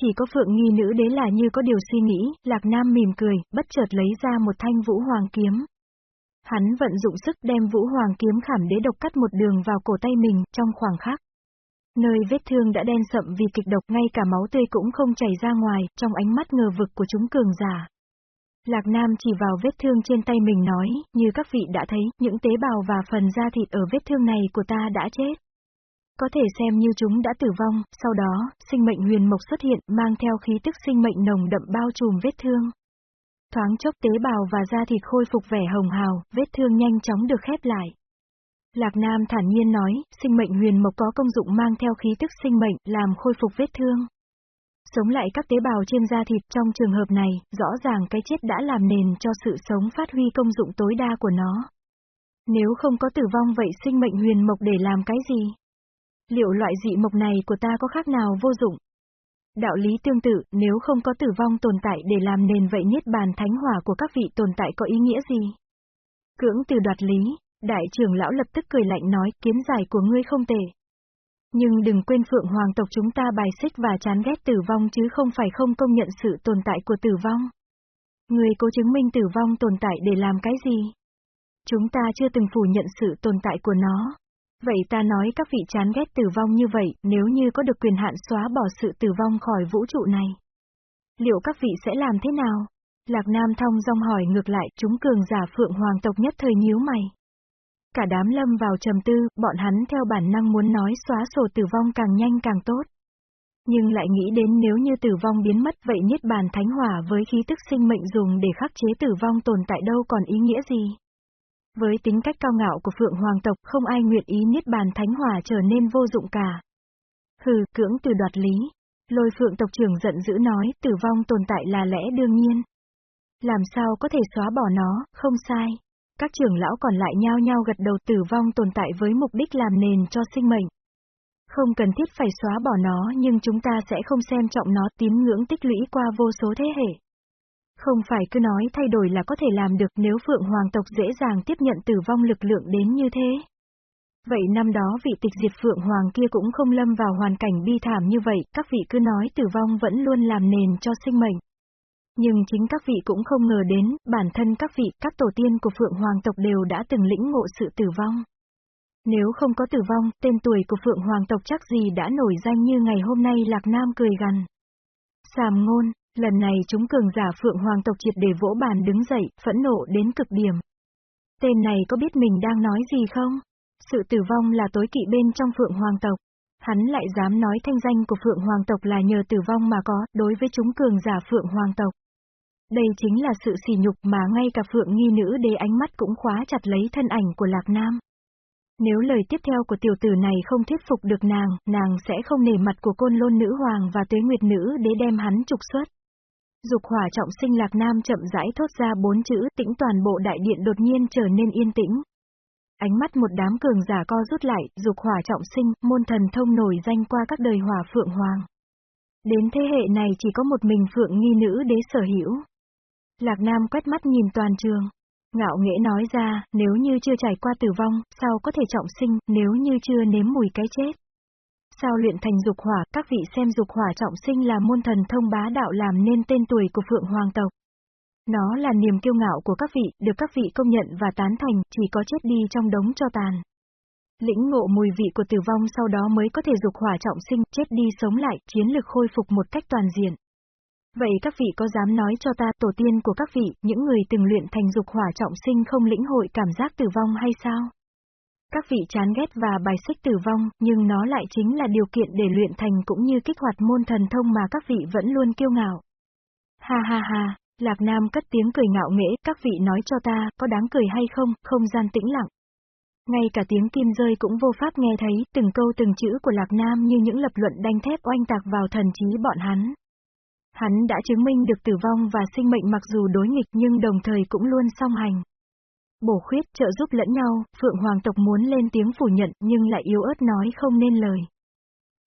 Chỉ có phượng nghi nữ đế là như có điều suy nghĩ, Lạc Nam mỉm cười, bất chợt lấy ra một thanh vũ hoàng kiếm. Hắn vận dụng sức đem vũ hoàng kiếm khảm đế độc cắt một đường vào cổ tay mình, trong khoảng khắc. Nơi vết thương đã đen sậm vì kịch độc ngay cả máu tươi cũng không chảy ra ngoài, trong ánh mắt ngờ vực của chúng cường giả. Lạc Nam chỉ vào vết thương trên tay mình nói, như các vị đã thấy, những tế bào và phần da thịt ở vết thương này của ta đã chết. Có thể xem như chúng đã tử vong, sau đó, sinh mệnh huyền mộc xuất hiện, mang theo khí tức sinh mệnh nồng đậm bao trùm vết thương. Thoáng chốc tế bào và da thịt khôi phục vẻ hồng hào, vết thương nhanh chóng được khép lại. Lạc Nam thản nhiên nói, sinh mệnh huyền mộc có công dụng mang theo khí tức sinh mệnh, làm khôi phục vết thương. Sống lại các tế bào trên da thịt trong trường hợp này, rõ ràng cái chết đã làm nền cho sự sống phát huy công dụng tối đa của nó. Nếu không có tử vong vậy sinh mệnh huyền mộc để làm cái gì? Liệu loại dị mộc này của ta có khác nào vô dụng? Đạo lý tương tự, nếu không có tử vong tồn tại để làm nền vậy niết bàn thánh hỏa của các vị tồn tại có ý nghĩa gì? Cưỡng từ đoạt lý, đại trưởng lão lập tức cười lạnh nói, kiến giải của ngươi không tệ. Nhưng đừng quên phượng hoàng tộc chúng ta bài xích và chán ghét tử vong chứ không phải không công nhận sự tồn tại của tử vong. Ngươi cố chứng minh tử vong tồn tại để làm cái gì? Chúng ta chưa từng phủ nhận sự tồn tại của nó. Vậy ta nói các vị chán ghét tử vong như vậy, nếu như có được quyền hạn xóa bỏ sự tử vong khỏi vũ trụ này. Liệu các vị sẽ làm thế nào? Lạc Nam thong dong hỏi ngược lại, chúng cường giả phượng hoàng tộc nhất thời nhíu mày. Cả đám lâm vào trầm tư, bọn hắn theo bản năng muốn nói xóa sổ tử vong càng nhanh càng tốt. Nhưng lại nghĩ đến nếu như tử vong biến mất vậy niết bàn thánh hỏa với khí tức sinh mệnh dùng để khắc chế tử vong tồn tại đâu còn ý nghĩa gì. Với tính cách cao ngạo của Phượng Hoàng tộc không ai nguyện ý niết bàn thánh hỏa trở nên vô dụng cả. Hừ, cưỡng từ đoạt lý. Lôi phượng tộc trưởng giận dữ nói, tử vong tồn tại là lẽ đương nhiên. Làm sao có thể xóa bỏ nó, không sai. Các trưởng lão còn lại nhao nhao gật đầu tử vong tồn tại với mục đích làm nền cho sinh mệnh. Không cần thiết phải xóa bỏ nó nhưng chúng ta sẽ không xem trọng nó tín ngưỡng tích lũy qua vô số thế hệ. Không phải cứ nói thay đổi là có thể làm được nếu Phượng Hoàng tộc dễ dàng tiếp nhận tử vong lực lượng đến như thế. Vậy năm đó vị tịch diệt Phượng Hoàng kia cũng không lâm vào hoàn cảnh bi thảm như vậy, các vị cứ nói tử vong vẫn luôn làm nền cho sinh mệnh. Nhưng chính các vị cũng không ngờ đến, bản thân các vị, các tổ tiên của Phượng Hoàng tộc đều đã từng lĩnh ngộ sự tử vong. Nếu không có tử vong, tên tuổi của Phượng Hoàng tộc chắc gì đã nổi danh như ngày hôm nay Lạc Nam cười gằn. Sàm ngôn, lần này chúng cường giả Phượng Hoàng tộc triệt để vỗ bàn đứng dậy, phẫn nộ đến cực điểm. Tên này có biết mình đang nói gì không? Sự tử vong là tối kỵ bên trong Phượng Hoàng tộc. Hắn lại dám nói thanh danh của Phượng Hoàng tộc là nhờ tử vong mà có, đối với chúng cường giả Phượng Hoàng tộc. Đây chính là sự sỉ nhục mà ngay cả Phượng Nghi Nữ đế ánh mắt cũng khóa chặt lấy thân ảnh của Lạc Nam. Nếu lời tiếp theo của tiểu tử này không thuyết phục được nàng, nàng sẽ không nể mặt của côn lôn nữ hoàng và tuế nguyệt nữ để đem hắn trục xuất. Dục hỏa trọng sinh lạc nam chậm rãi thốt ra bốn chữ tĩnh toàn bộ đại điện đột nhiên trở nên yên tĩnh. Ánh mắt một đám cường giả co rút lại, dục hỏa trọng sinh, môn thần thông nổi danh qua các đời hỏa phượng hoàng. Đến thế hệ này chỉ có một mình phượng nghi nữ đế sở hữu. Lạc Nam quét mắt nhìn toàn trường. Ngạo nghễ nói ra, nếu như chưa trải qua tử vong, sao có thể trọng sinh, nếu như chưa nếm mùi cái chết. Sao luyện thành dục hỏa, các vị xem dục hỏa trọng sinh là môn thần thông bá đạo làm nên tên tuổi của Phượng Hoàng tộc. Nó là niềm kiêu ngạo của các vị, được các vị công nhận và tán thành, chỉ có chết đi trong đống cho tàn. Lĩnh ngộ mùi vị của tử vong sau đó mới có thể dục hỏa trọng sinh, chết đi sống lại, chiến lực khôi phục một cách toàn diện. Vậy các vị có dám nói cho ta tổ tiên của các vị, những người từng luyện thành dục hỏa trọng sinh không lĩnh hội cảm giác tử vong hay sao? Các vị chán ghét và bài xích tử vong, nhưng nó lại chính là điều kiện để luyện thành cũng như kích hoạt môn thần thông mà các vị vẫn luôn kiêu ngạo. Ha ha ha, Lạc Nam cất tiếng cười ngạo nghễ, các vị nói cho ta, có đáng cười hay không, không gian tĩnh lặng. Ngay cả tiếng kim rơi cũng vô pháp nghe thấy, từng câu từng chữ của Lạc Nam như những lập luận đanh thép oanh tạc vào thần trí bọn hắn. Hắn đã chứng minh được tử vong và sinh mệnh mặc dù đối nghịch nhưng đồng thời cũng luôn song hành. Bổ khuyết trợ giúp lẫn nhau, Phượng Hoàng tộc muốn lên tiếng phủ nhận nhưng lại yếu ớt nói không nên lời.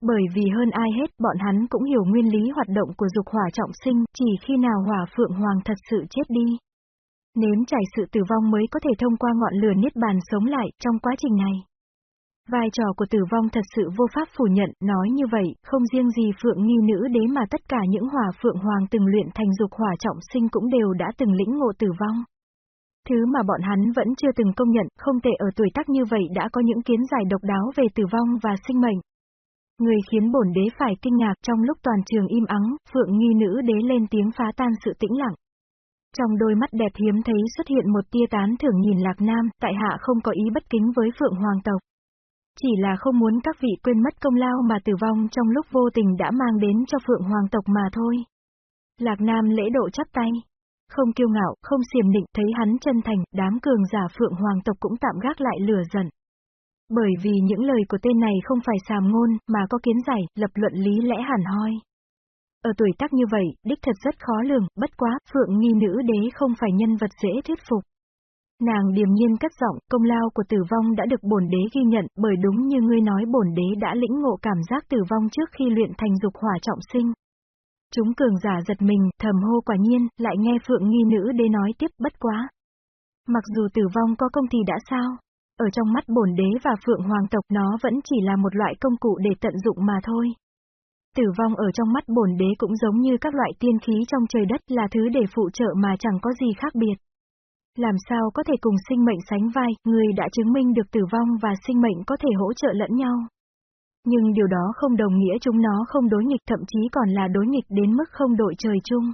Bởi vì hơn ai hết, bọn hắn cũng hiểu nguyên lý hoạt động của dục hỏa trọng sinh, chỉ khi nào hỏa Phượng Hoàng thật sự chết đi. Nếm trải sự tử vong mới có thể thông qua ngọn lửa niết bàn sống lại trong quá trình này. Vai trò của tử vong thật sự vô pháp phủ nhận, nói như vậy, không riêng gì phượng nghi nữ đế mà tất cả những hỏa phượng hoàng từng luyện thành dục hỏa trọng sinh cũng đều đã từng lĩnh ngộ tử vong. Thứ mà bọn hắn vẫn chưa từng công nhận, không thể ở tuổi tác như vậy đã có những kiến giải độc đáo về tử vong và sinh mệnh. Người khiến bổn đế phải kinh ngạc trong lúc toàn trường im ắng, phượng nghi nữ đế lên tiếng phá tan sự tĩnh lặng. Trong đôi mắt đẹp hiếm thấy xuất hiện một tia tán thưởng nhìn lạc nam, tại hạ không có ý bất kính với phượng hoàng tộc. Chỉ là không muốn các vị quên mất công lao mà tử vong trong lúc vô tình đã mang đến cho Phượng Hoàng tộc mà thôi. Lạc Nam lễ độ chắp tay. Không kiêu ngạo, không xiềm nịnh, thấy hắn chân thành, đám cường giả Phượng Hoàng tộc cũng tạm gác lại lửa giận. Bởi vì những lời của tên này không phải sàm ngôn, mà có kiến giải, lập luận lý lẽ hẳn hoi. Ở tuổi tác như vậy, đích thật rất khó lường, bất quá, Phượng nghi nữ đế không phải nhân vật dễ thuyết phục. Nàng điềm nhiên cất giọng, công lao của tử vong đã được bổn đế ghi nhận, bởi đúng như ngươi nói bổn đế đã lĩnh ngộ cảm giác tử vong trước khi luyện thành dục hỏa trọng sinh. Chúng cường giả giật mình, thầm hô quả nhiên, lại nghe phượng nghi nữ đế nói tiếp bất quá. Mặc dù tử vong có công thì đã sao? Ở trong mắt bổn đế và phượng hoàng tộc nó vẫn chỉ là một loại công cụ để tận dụng mà thôi. Tử vong ở trong mắt bổn đế cũng giống như các loại tiên khí trong trời đất là thứ để phụ trợ mà chẳng có gì khác biệt. Làm sao có thể cùng sinh mệnh sánh vai, người đã chứng minh được tử vong và sinh mệnh có thể hỗ trợ lẫn nhau. Nhưng điều đó không đồng nghĩa chúng nó không đối nghịch thậm chí còn là đối nghịch đến mức không đội trời chung.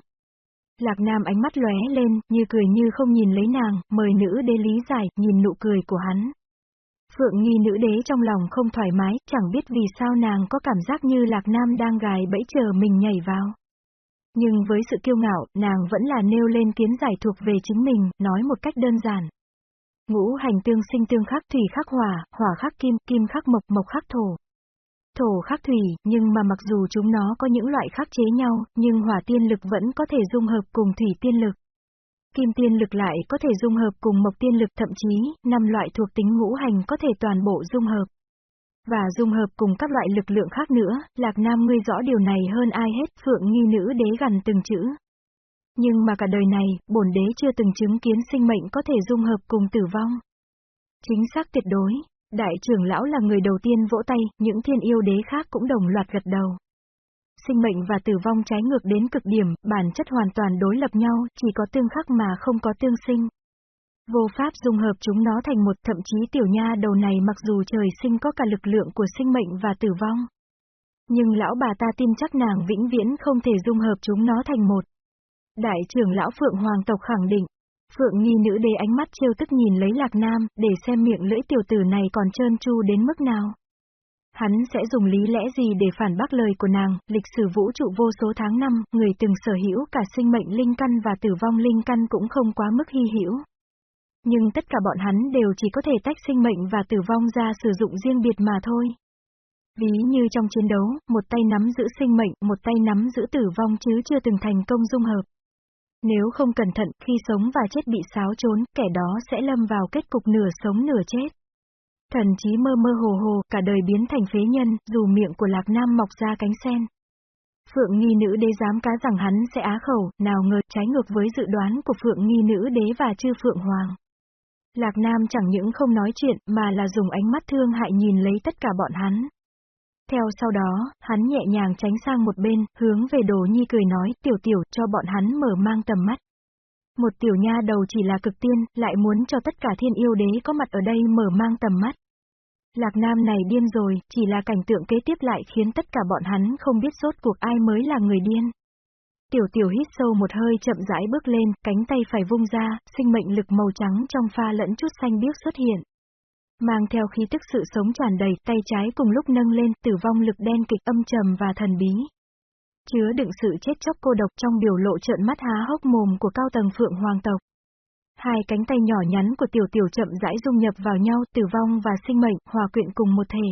Lạc Nam ánh mắt lóe lên, như cười như không nhìn lấy nàng, mời nữ đế lý giải, nhìn nụ cười của hắn. Phượng nghi nữ đế trong lòng không thoải mái, chẳng biết vì sao nàng có cảm giác như Lạc Nam đang gài bẫy chờ mình nhảy vào. Nhưng với sự kiêu ngạo, nàng vẫn là nêu lên kiến giải thuộc về chính mình, nói một cách đơn giản. Ngũ hành tương sinh tương khắc thủy khắc hỏa, hỏa khắc kim, kim khắc mộc, mộc khắc thổ. Thổ khắc thủy, nhưng mà mặc dù chúng nó có những loại khắc chế nhau, nhưng hỏa tiên lực vẫn có thể dung hợp cùng thủy tiên lực. Kim tiên lực lại có thể dung hợp cùng mộc tiên lực thậm chí, năm loại thuộc tính ngũ hành có thể toàn bộ dung hợp. Và dung hợp cùng các loại lực lượng khác nữa, Lạc Nam ngươi rõ điều này hơn ai hết, Phượng Nghi Nữ đế gần từng chữ. Nhưng mà cả đời này, bổn đế chưa từng chứng kiến sinh mệnh có thể dung hợp cùng tử vong. Chính xác tuyệt đối, đại trưởng lão là người đầu tiên vỗ tay, những thiên yêu đế khác cũng đồng loạt gật đầu. Sinh mệnh và tử vong trái ngược đến cực điểm, bản chất hoàn toàn đối lập nhau, chỉ có tương khắc mà không có tương sinh. Vô pháp dung hợp chúng nó thành một thậm chí tiểu nha đầu này mặc dù trời sinh có cả lực lượng của sinh mệnh và tử vong. Nhưng lão bà ta tin chắc nàng vĩnh viễn không thể dung hợp chúng nó thành một. Đại trưởng lão Phượng Hoàng tộc khẳng định. Phượng nghi nữ đế ánh mắt trêu tức nhìn lấy lạc nam, để xem miệng lưỡi tiểu tử này còn trơn chu đến mức nào. Hắn sẽ dùng lý lẽ gì để phản bác lời của nàng, lịch sử vũ trụ vô số tháng năm, người từng sở hữu cả sinh mệnh linh căn và tử vong linh căn cũng không quá mức hy hữu. Nhưng tất cả bọn hắn đều chỉ có thể tách sinh mệnh và tử vong ra sử dụng riêng biệt mà thôi. Ví như trong chiến đấu, một tay nắm giữ sinh mệnh, một tay nắm giữ tử vong chứ chưa từng thành công dung hợp. Nếu không cẩn thận, khi sống và chết bị xáo trốn, kẻ đó sẽ lâm vào kết cục nửa sống nửa chết. Thần chí mơ mơ hồ hồ, cả đời biến thành phế nhân, dù miệng của Lạc Nam mọc ra cánh sen. Phượng nghi nữ đế dám cá rằng hắn sẽ á khẩu, nào ngờ trái ngược với dự đoán của Phượng nghi nữ đế và chư Phượng Hoàng. Lạc Nam chẳng những không nói chuyện, mà là dùng ánh mắt thương hại nhìn lấy tất cả bọn hắn. Theo sau đó, hắn nhẹ nhàng tránh sang một bên, hướng về đồ nhi cười nói, tiểu tiểu, cho bọn hắn mở mang tầm mắt. Một tiểu nha đầu chỉ là cực tiên, lại muốn cho tất cả thiên yêu đế có mặt ở đây mở mang tầm mắt. Lạc Nam này điên rồi, chỉ là cảnh tượng kế tiếp lại khiến tất cả bọn hắn không biết sốt cuộc ai mới là người điên. Tiểu tiểu hít sâu một hơi chậm rãi bước lên, cánh tay phải vung ra, sinh mệnh lực màu trắng trong pha lẫn chút xanh biếc xuất hiện. Mang theo khí tức sự sống tràn đầy, tay trái cùng lúc nâng lên, tử vong lực đen kịch âm trầm và thần bí. Chứa đựng sự chết chóc cô độc trong biểu lộ trợn mắt há hốc mồm của cao tầng phượng hoàng tộc. Hai cánh tay nhỏ nhắn của tiểu tiểu chậm rãi dung nhập vào nhau, tử vong và sinh mệnh, hòa quyện cùng một thể.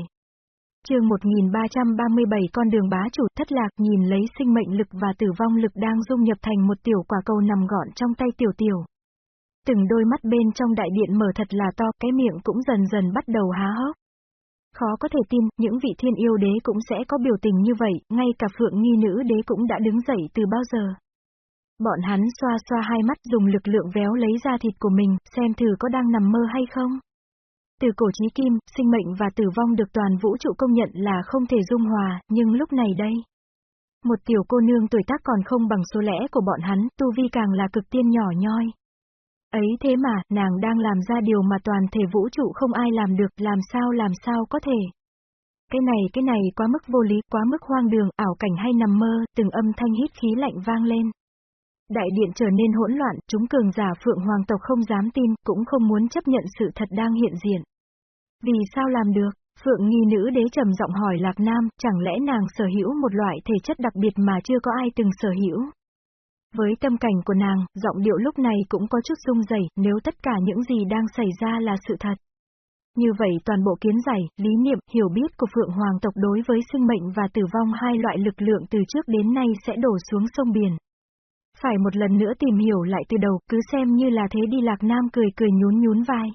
chương 1337 con đường bá chủ thất lạc nhìn lấy sinh mệnh lực và tử vong lực đang dung nhập thành một tiểu quả cầu nằm gọn trong tay tiểu tiểu. Từng đôi mắt bên trong đại điện mở thật là to, cái miệng cũng dần dần bắt đầu há hốc. Khó có thể tin, những vị thiên yêu đế cũng sẽ có biểu tình như vậy, ngay cả phượng nghi nữ đế cũng đã đứng dậy từ bao giờ. Bọn hắn xoa xoa hai mắt dùng lực lượng véo lấy ra thịt của mình, xem thử có đang nằm mơ hay không. Từ cổ chí kim, sinh mệnh và tử vong được toàn vũ trụ công nhận là không thể dung hòa, nhưng lúc này đây. Một tiểu cô nương tuổi tác còn không bằng số lẽ của bọn hắn, tu vi càng là cực tiên nhỏ nhoi. Ấy thế mà, nàng đang làm ra điều mà toàn thể vũ trụ không ai làm được, làm sao làm sao có thể. Cái này cái này quá mức vô lý, quá mức hoang đường, ảo cảnh hay nằm mơ, từng âm thanh hít khí lạnh vang lên. Đại điện trở nên hỗn loạn, chúng cường giả phượng hoàng tộc không dám tin, cũng không muốn chấp nhận sự thật đang hiện diện. Vì sao làm được? Phượng nghi nữ đế trầm giọng hỏi Lạc Nam, chẳng lẽ nàng sở hữu một loại thể chất đặc biệt mà chưa có ai từng sở hữu? Với tâm cảnh của nàng, giọng điệu lúc này cũng có chút rung rẩy, nếu tất cả những gì đang xảy ra là sự thật. Như vậy toàn bộ kiến giải, lý niệm, hiểu biết của Phượng Hoàng tộc đối với sinh mệnh và tử vong hai loại lực lượng từ trước đến nay sẽ đổ xuống sông biển. Phải một lần nữa tìm hiểu lại từ đầu, cứ xem như là thế đi Lạc Nam cười cười nhún nhún vai.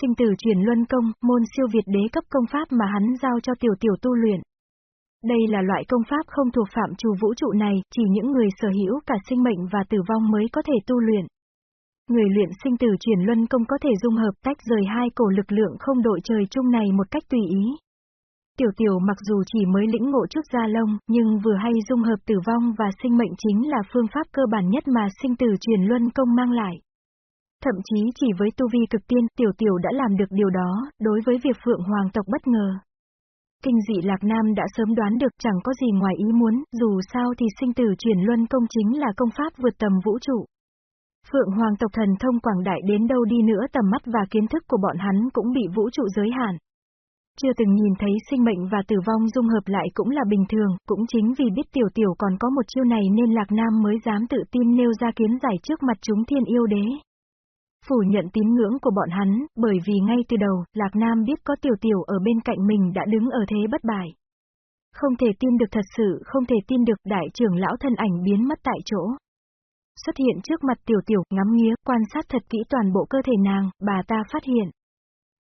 Sinh tử truyền luân công, môn siêu việt đế cấp công pháp mà hắn giao cho tiểu tiểu tu luyện. Đây là loại công pháp không thuộc phạm trù vũ trụ này, chỉ những người sở hữu cả sinh mệnh và tử vong mới có thể tu luyện. Người luyện sinh tử chuyển luân công có thể dung hợp tách rời hai cổ lực lượng không đội trời chung này một cách tùy ý. Tiểu tiểu mặc dù chỉ mới lĩnh ngộ chút gia lông, nhưng vừa hay dung hợp tử vong và sinh mệnh chính là phương pháp cơ bản nhất mà sinh tử chuyển luân công mang lại. Thậm chí chỉ với tu vi cực tiên, tiểu tiểu đã làm được điều đó, đối với việc Phượng Hoàng tộc bất ngờ. Kinh dị Lạc Nam đã sớm đoán được chẳng có gì ngoài ý muốn, dù sao thì sinh tử chuyển luân công chính là công pháp vượt tầm vũ trụ. Phượng Hoàng tộc thần thông quảng đại đến đâu đi nữa tầm mắt và kiến thức của bọn hắn cũng bị vũ trụ giới hạn. Chưa từng nhìn thấy sinh mệnh và tử vong dung hợp lại cũng là bình thường, cũng chính vì biết tiểu tiểu còn có một chiêu này nên Lạc Nam mới dám tự tin nêu ra kiến giải trước mặt chúng thiên yêu đế phủ nhận tín ngưỡng của bọn hắn, bởi vì ngay từ đầu, Lạc Nam biết có tiểu tiểu ở bên cạnh mình đã đứng ở thế bất bại. Không thể tin được thật sự, không thể tin được đại trưởng lão thân ảnh biến mất tại chỗ. Xuất hiện trước mặt tiểu tiểu, ngắm nghía, quan sát thật kỹ toàn bộ cơ thể nàng, bà ta phát hiện.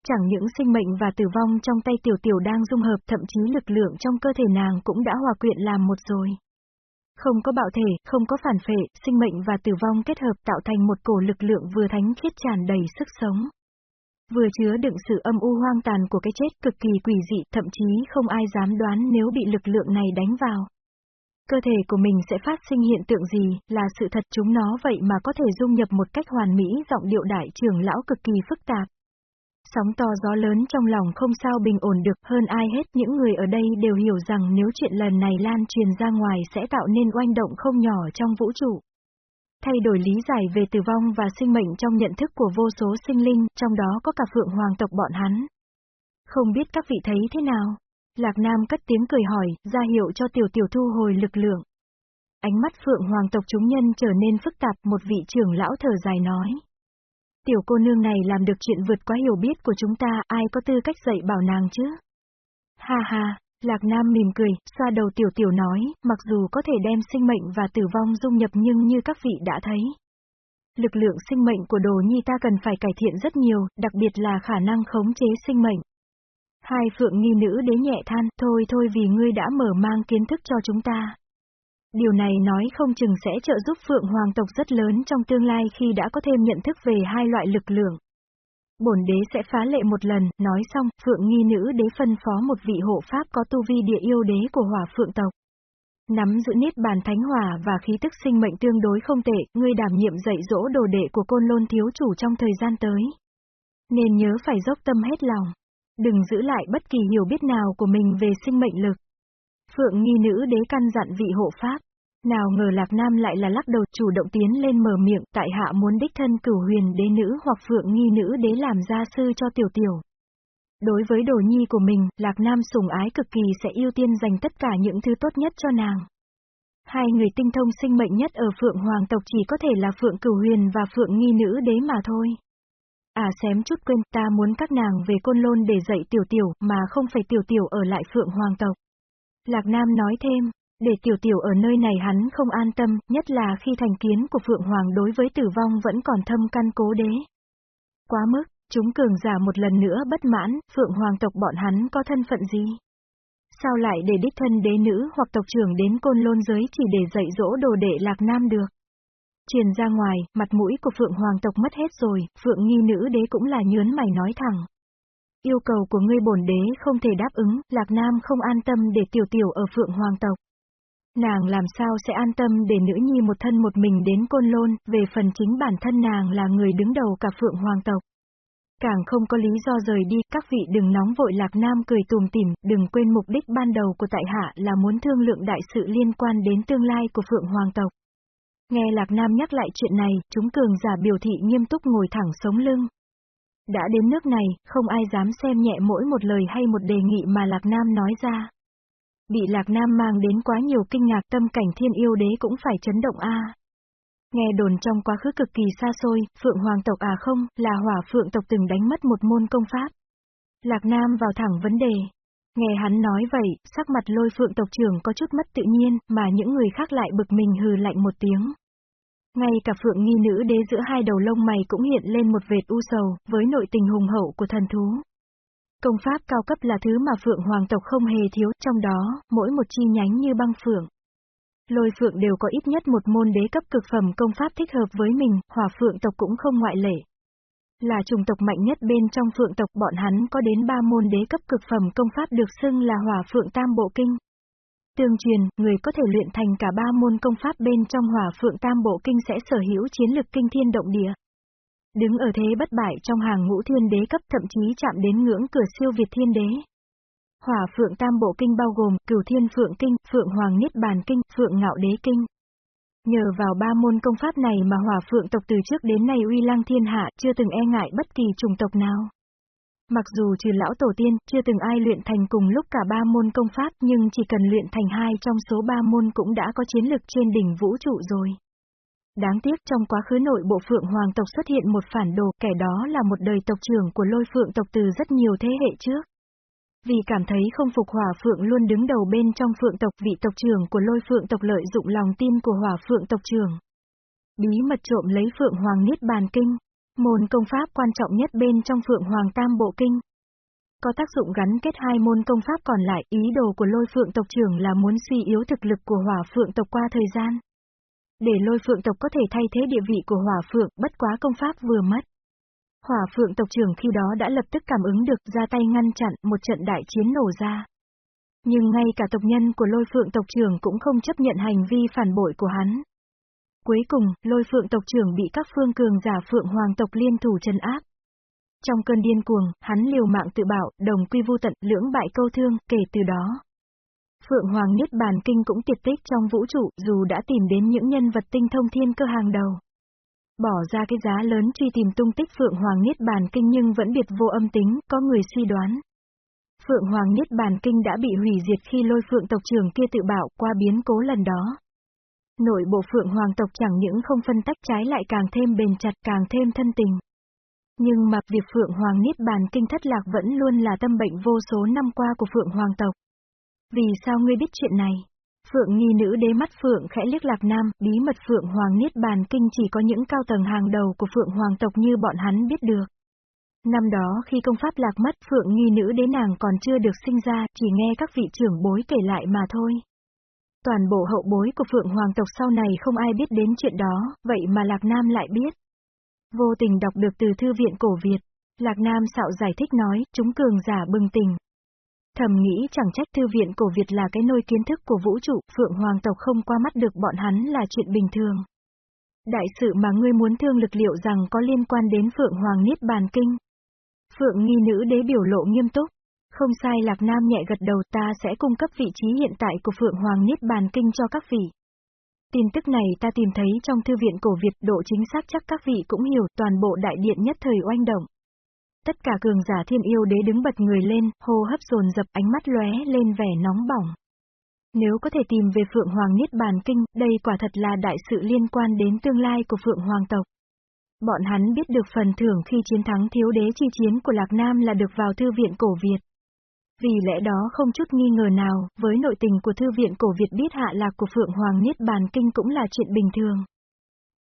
Chẳng những sinh mệnh và tử vong trong tay tiểu tiểu đang dung hợp, thậm chí lực lượng trong cơ thể nàng cũng đã hòa quyện làm một rồi. Không có bạo thể, không có phản phệ, sinh mệnh và tử vong kết hợp tạo thành một cổ lực lượng vừa thánh khiết tràn đầy sức sống. Vừa chứa đựng sự âm u hoang tàn của cái chết cực kỳ quỷ dị, thậm chí không ai dám đoán nếu bị lực lượng này đánh vào. Cơ thể của mình sẽ phát sinh hiện tượng gì, là sự thật chúng nó vậy mà có thể dung nhập một cách hoàn mỹ giọng điệu đại trưởng lão cực kỳ phức tạp. Sóng to gió lớn trong lòng không sao bình ổn được hơn ai hết những người ở đây đều hiểu rằng nếu chuyện lần này lan truyền ra ngoài sẽ tạo nên oanh động không nhỏ trong vũ trụ. Thay đổi lý giải về tử vong và sinh mệnh trong nhận thức của vô số sinh linh, trong đó có cả phượng hoàng tộc bọn hắn. Không biết các vị thấy thế nào? Lạc Nam cất tiếng cười hỏi, ra hiệu cho tiểu tiểu thu hồi lực lượng. Ánh mắt phượng hoàng tộc chúng nhân trở nên phức tạp, một vị trưởng lão thở dài nói. Tiểu cô nương này làm được chuyện vượt quá hiểu biết của chúng ta, ai có tư cách dạy bảo nàng chứ? Ha ha, Lạc Nam mỉm cười, xoa đầu tiểu tiểu nói, mặc dù có thể đem sinh mệnh và tử vong dung nhập nhưng như các vị đã thấy. Lực lượng sinh mệnh của đồ nhi ta cần phải cải thiện rất nhiều, đặc biệt là khả năng khống chế sinh mệnh. Hai phượng nghi nữ đế nhẹ than, thôi thôi vì ngươi đã mở mang kiến thức cho chúng ta. Điều này nói không chừng sẽ trợ giúp Phượng Hoàng tộc rất lớn trong tương lai khi đã có thêm nhận thức về hai loại lực lượng. Bổn đế sẽ phá lệ một lần, nói xong, Phượng nghi nữ đế phân phó một vị hộ pháp có tu vi địa yêu đế của hỏa phượng tộc. Nắm giữ niết bàn thánh hỏa và khí tức sinh mệnh tương đối không tệ, ngươi đảm nhiệm dạy dỗ đồ đệ của côn lôn thiếu chủ trong thời gian tới. Nên nhớ phải dốc tâm hết lòng. Đừng giữ lại bất kỳ hiểu biết nào của mình về sinh mệnh lực. Phượng nghi nữ đế căn dặn vị hộ pháp. Nào ngờ Lạc Nam lại là lắc đầu chủ động tiến lên mở miệng, tại hạ muốn đích thân cửu huyền đế nữ hoặc phượng nghi nữ đế làm gia sư cho tiểu tiểu. Đối với đồ nhi của mình, Lạc Nam sủng ái cực kỳ sẽ ưu tiên dành tất cả những thứ tốt nhất cho nàng. Hai người tinh thông sinh mệnh nhất ở Phượng Hoàng tộc chỉ có thể là Phượng Cửu Huyền và Phượng Nghi Nữ Đế mà thôi. À xém chút quên, ta muốn các nàng về côn lôn để dạy tiểu tiểu, mà không phải tiểu tiểu ở lại Phượng Hoàng tộc. Lạc Nam nói thêm, để tiểu tiểu ở nơi này hắn không an tâm, nhất là khi thành kiến của Phượng Hoàng đối với tử vong vẫn còn thâm căn cố đế. Quá mức, chúng cường giả một lần nữa bất mãn, Phượng Hoàng tộc bọn hắn có thân phận gì? Sao lại để đích thân đế nữ hoặc tộc trưởng đến côn lôn giới chỉ để dạy dỗ đồ đệ Lạc Nam được? Truyền ra ngoài, mặt mũi của Phượng Hoàng tộc mất hết rồi, Phượng nghi nữ đế cũng là nhớn mày nói thẳng. Yêu cầu của ngươi bổn đế không thể đáp ứng, Lạc Nam không an tâm để tiểu tiểu ở Phượng Hoàng tộc. Nàng làm sao sẽ an tâm để nữ nhi một thân một mình đến côn lôn, về phần chính bản thân nàng là người đứng đầu cả Phượng Hoàng tộc. Càng không có lý do rời đi, các vị đừng nóng vội Lạc Nam cười tùm tìm, đừng quên mục đích ban đầu của tại hạ là muốn thương lượng đại sự liên quan đến tương lai của Phượng Hoàng tộc. Nghe Lạc Nam nhắc lại chuyện này, chúng cường giả biểu thị nghiêm túc ngồi thẳng sống lưng. Đã đến nước này, không ai dám xem nhẹ mỗi một lời hay một đề nghị mà Lạc Nam nói ra. Bị Lạc Nam mang đến quá nhiều kinh ngạc tâm cảnh thiên yêu đế cũng phải chấn động a. Nghe đồn trong quá khứ cực kỳ xa xôi, Phượng Hoàng tộc à không, là hỏa Phượng tộc từng đánh mất một môn công pháp. Lạc Nam vào thẳng vấn đề. Nghe hắn nói vậy, sắc mặt lôi Phượng tộc trưởng có chút mất tự nhiên, mà những người khác lại bực mình hừ lạnh một tiếng. Ngay cả phượng nghi nữ đế giữa hai đầu lông mày cũng hiện lên một vệt u sầu, với nội tình hùng hậu của thần thú. Công pháp cao cấp là thứ mà phượng hoàng tộc không hề thiếu, trong đó, mỗi một chi nhánh như băng phượng. Lôi phượng đều có ít nhất một môn đế cấp cực phẩm công pháp thích hợp với mình, hỏa phượng tộc cũng không ngoại lệ. Là chủng tộc mạnh nhất bên trong phượng tộc bọn hắn có đến ba môn đế cấp cực phẩm công pháp được xưng là hỏa phượng tam bộ kinh. Tương truyền, người có thể luyện thành cả ba môn công pháp bên trong hỏa phượng tam bộ kinh sẽ sở hữu chiến lực kinh thiên động địa. Đứng ở thế bất bại trong hàng ngũ thiên đế cấp thậm chí chạm đến ngưỡng cửa siêu việt thiên đế. Hỏa phượng tam bộ kinh bao gồm cửu thiên phượng kinh, phượng hoàng niết bàn kinh, phượng ngạo đế kinh. Nhờ vào ba môn công pháp này mà hỏa phượng tộc từ trước đến nay uy lăng thiên hạ chưa từng e ngại bất kỳ chủng tộc nào. Mặc dù trừ lão tổ tiên, chưa từng ai luyện thành cùng lúc cả ba môn công pháp nhưng chỉ cần luyện thành hai trong số ba môn cũng đã có chiến lực trên đỉnh vũ trụ rồi. Đáng tiếc trong quá khứ nội bộ Phượng Hoàng tộc xuất hiện một phản đồ, kẻ đó là một đời tộc trưởng của lôi Phượng tộc từ rất nhiều thế hệ trước. Vì cảm thấy không phục hỏa phượng luôn đứng đầu bên trong phượng tộc vị tộc trưởng của lôi phượng tộc lợi dụng lòng tin của hỏa phượng tộc trưởng. Bí mật trộm lấy phượng hoàng niết bàn kinh, môn công pháp quan trọng nhất bên trong phượng hoàng tam bộ kinh. Có tác dụng gắn kết hai môn công pháp còn lại, ý đồ của lôi phượng tộc trưởng là muốn suy yếu thực lực của hỏa phượng tộc qua thời gian. Để lôi phượng tộc có thể thay thế địa vị của hỏa phượng, bất quá công pháp vừa mất. Hỏa phượng tộc trưởng khi đó đã lập tức cảm ứng được ra tay ngăn chặn một trận đại chiến nổ ra. Nhưng ngay cả tộc nhân của lôi phượng tộc trưởng cũng không chấp nhận hành vi phản bội của hắn. Cuối cùng, lôi phượng tộc trưởng bị các phương cường giả phượng hoàng tộc liên thủ chân áp. Trong cơn điên cuồng, hắn liều mạng tự bảo, đồng quy vu tận, lưỡng bại câu thương, kể từ đó. Phượng Hoàng Niết Bàn Kinh cũng tiệt tích trong vũ trụ, dù đã tìm đến những nhân vật tinh thông thiên cơ hàng đầu. Bỏ ra cái giá lớn truy tìm tung tích Phượng Hoàng Niết Bàn Kinh nhưng vẫn biệt vô âm tính, có người suy đoán. Phượng Hoàng Niết Bàn Kinh đã bị hủy diệt khi lôi Phượng tộc trưởng kia tự bảo qua biến cố lần đó. Nội bộ Phượng Hoàng tộc chẳng những không phân tách trái lại càng thêm bền chặt càng thêm thân tình. Nhưng mà việc Phượng Hoàng Niết Bàn Kinh thất lạc vẫn luôn là tâm bệnh vô số năm qua của Phượng Hoàng tộc. Vì sao ngươi biết chuyện này? Phượng nghi nữ đế mắt Phượng khẽ liếc lạc nam, bí mật Phượng Hoàng Niết Bàn Kinh chỉ có những cao tầng hàng đầu của Phượng Hoàng tộc như bọn hắn biết được. Năm đó khi công pháp lạc mất Phượng nghi nữ đế nàng còn chưa được sinh ra, chỉ nghe các vị trưởng bối kể lại mà thôi. Toàn bộ hậu bối của Phượng Hoàng tộc sau này không ai biết đến chuyện đó, vậy mà Lạc Nam lại biết. Vô tình đọc được từ thư viện cổ Việt, Lạc Nam xạo giải thích nói, chúng cường giả bừng tình Thầm nghĩ chẳng trách thư viện cổ Việt là cái nôi kiến thức của vũ trụ, Phượng Hoàng tộc không qua mắt được bọn hắn là chuyện bình thường. Đại sự mà ngươi muốn thương lực liệu rằng có liên quan đến Phượng Hoàng Niết Bàn Kinh. Phượng nghi nữ đế biểu lộ nghiêm túc. Không sai Lạc Nam nhẹ gật đầu ta sẽ cung cấp vị trí hiện tại của Phượng Hoàng Niết Bàn Kinh cho các vị. Tin tức này ta tìm thấy trong thư viện cổ Việt độ chính xác chắc các vị cũng hiểu toàn bộ đại điện nhất thời oanh động. Tất cả cường giả thiên yêu đế đứng bật người lên, hô hấp dồn dập ánh mắt lóe lên vẻ nóng bỏng. Nếu có thể tìm về Phượng Hoàng Niết Bàn Kinh, đây quả thật là đại sự liên quan đến tương lai của Phượng Hoàng tộc. Bọn hắn biết được phần thưởng khi chiến thắng thiếu đế chi chiến của Lạc Nam là được vào thư viện cổ Việt. Vì lẽ đó không chút nghi ngờ nào, với nội tình của thư viện cổ Việt biết hạ lạc của Phượng Hoàng Niết Bàn Kinh cũng là chuyện bình thường.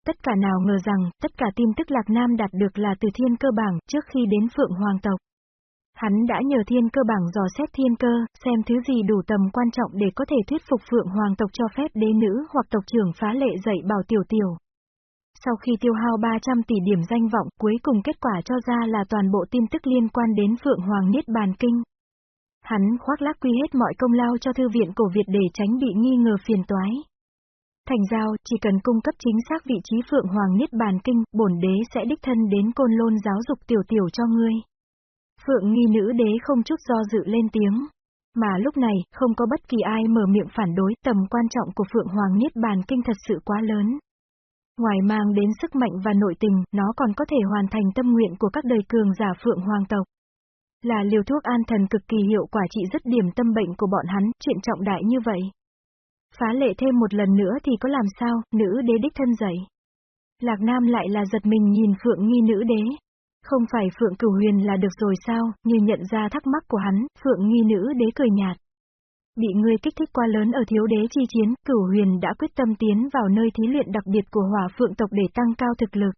Tất cả nào ngờ rằng, tất cả tin tức Lạc Nam đạt được là từ thiên cơ bảng, trước khi đến Phượng Hoàng tộc. Hắn đã nhờ thiên cơ bảng dò xét thiên cơ, xem thứ gì đủ tầm quan trọng để có thể thuyết phục Phượng Hoàng tộc cho phép đế nữ hoặc tộc trưởng phá lệ dạy bảo tiểu tiểu. Sau khi tiêu hao 300 tỷ điểm danh vọng, cuối cùng kết quả cho ra là toàn bộ tin tức liên quan đến Phượng Hoàng Niết Bàn Kinh. Hắn khoác lác quy hết mọi công lao cho thư viện cổ Việt để tránh bị nghi ngờ phiền toái. Thành giao, chỉ cần cung cấp chính xác vị trí Phượng Hoàng Niết Bàn Kinh, bổn đế sẽ đích thân đến côn lôn giáo dục tiểu tiểu cho ngươi. Phượng nghi nữ đế không chút do dự lên tiếng. Mà lúc này, không có bất kỳ ai mở miệng phản đối, tầm quan trọng của Phượng Hoàng Niết Bàn Kinh thật sự quá lớn. Ngoài mang đến sức mạnh và nội tình, nó còn có thể hoàn thành tâm nguyện của các đời cường giả Phượng Hoàng tộc. Là liều thuốc an thần cực kỳ hiệu quả trị rất điểm tâm bệnh của bọn hắn, chuyện trọng đại như vậy. Phá lệ thêm một lần nữa thì có làm sao, nữ đế đích thân dậy. Lạc Nam lại là giật mình nhìn Phượng nghi nữ đế. Không phải Phượng cửu huyền là được rồi sao, như nhận ra thắc mắc của hắn, Phượng nghi nữ đế cười nhạt. Bị ngươi kích thích quá lớn ở thiếu đế chi chiến, cửu huyền đã quyết tâm tiến vào nơi thí luyện đặc biệt của hỏa phượng tộc để tăng cao thực lực.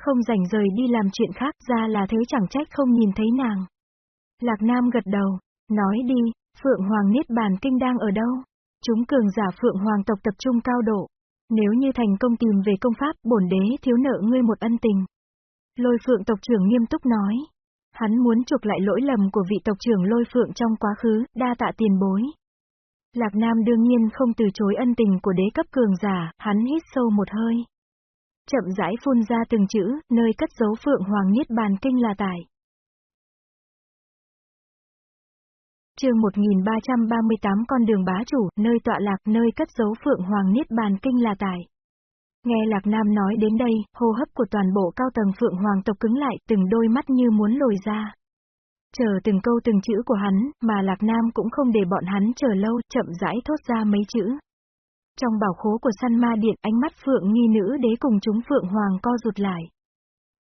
Không rảnh rời đi làm chuyện khác ra là thế chẳng trách không nhìn thấy nàng. Lạc Nam gật đầu, nói đi, Phượng Hoàng Niết Bàn Kinh đang ở đâu? Chúng cường giả Phượng Hoàng tộc tập trung cao độ. Nếu như thành công tìm về công pháp, bổn đế thiếu nợ ngươi một ân tình. Lôi Phượng tộc trưởng nghiêm túc nói. Hắn muốn chuộc lại lỗi lầm của vị tộc trưởng Lôi Phượng trong quá khứ, đa tạ tiền bối. Lạc Nam đương nhiên không từ chối ân tình của đế cấp cường giả, hắn hít sâu một hơi. Chậm rãi phun ra từng chữ, nơi cất giấu Phượng Hoàng Niết Bàn Kinh là tại. Chương 1338 con đường bá chủ, nơi tọa lạc, nơi cất dấu Phượng Hoàng Niết Bàn Kinh là tài Nghe Lạc Nam nói đến đây, hô hấp của toàn bộ cao tầng Phượng Hoàng tộc cứng lại, từng đôi mắt như muốn lồi ra. Chờ từng câu từng chữ của hắn, mà Lạc Nam cũng không để bọn hắn chờ lâu, chậm rãi thốt ra mấy chữ. Trong bảo khố của săn ma điện, ánh mắt Phượng nghi nữ đế cùng chúng Phượng Hoàng co rụt lại.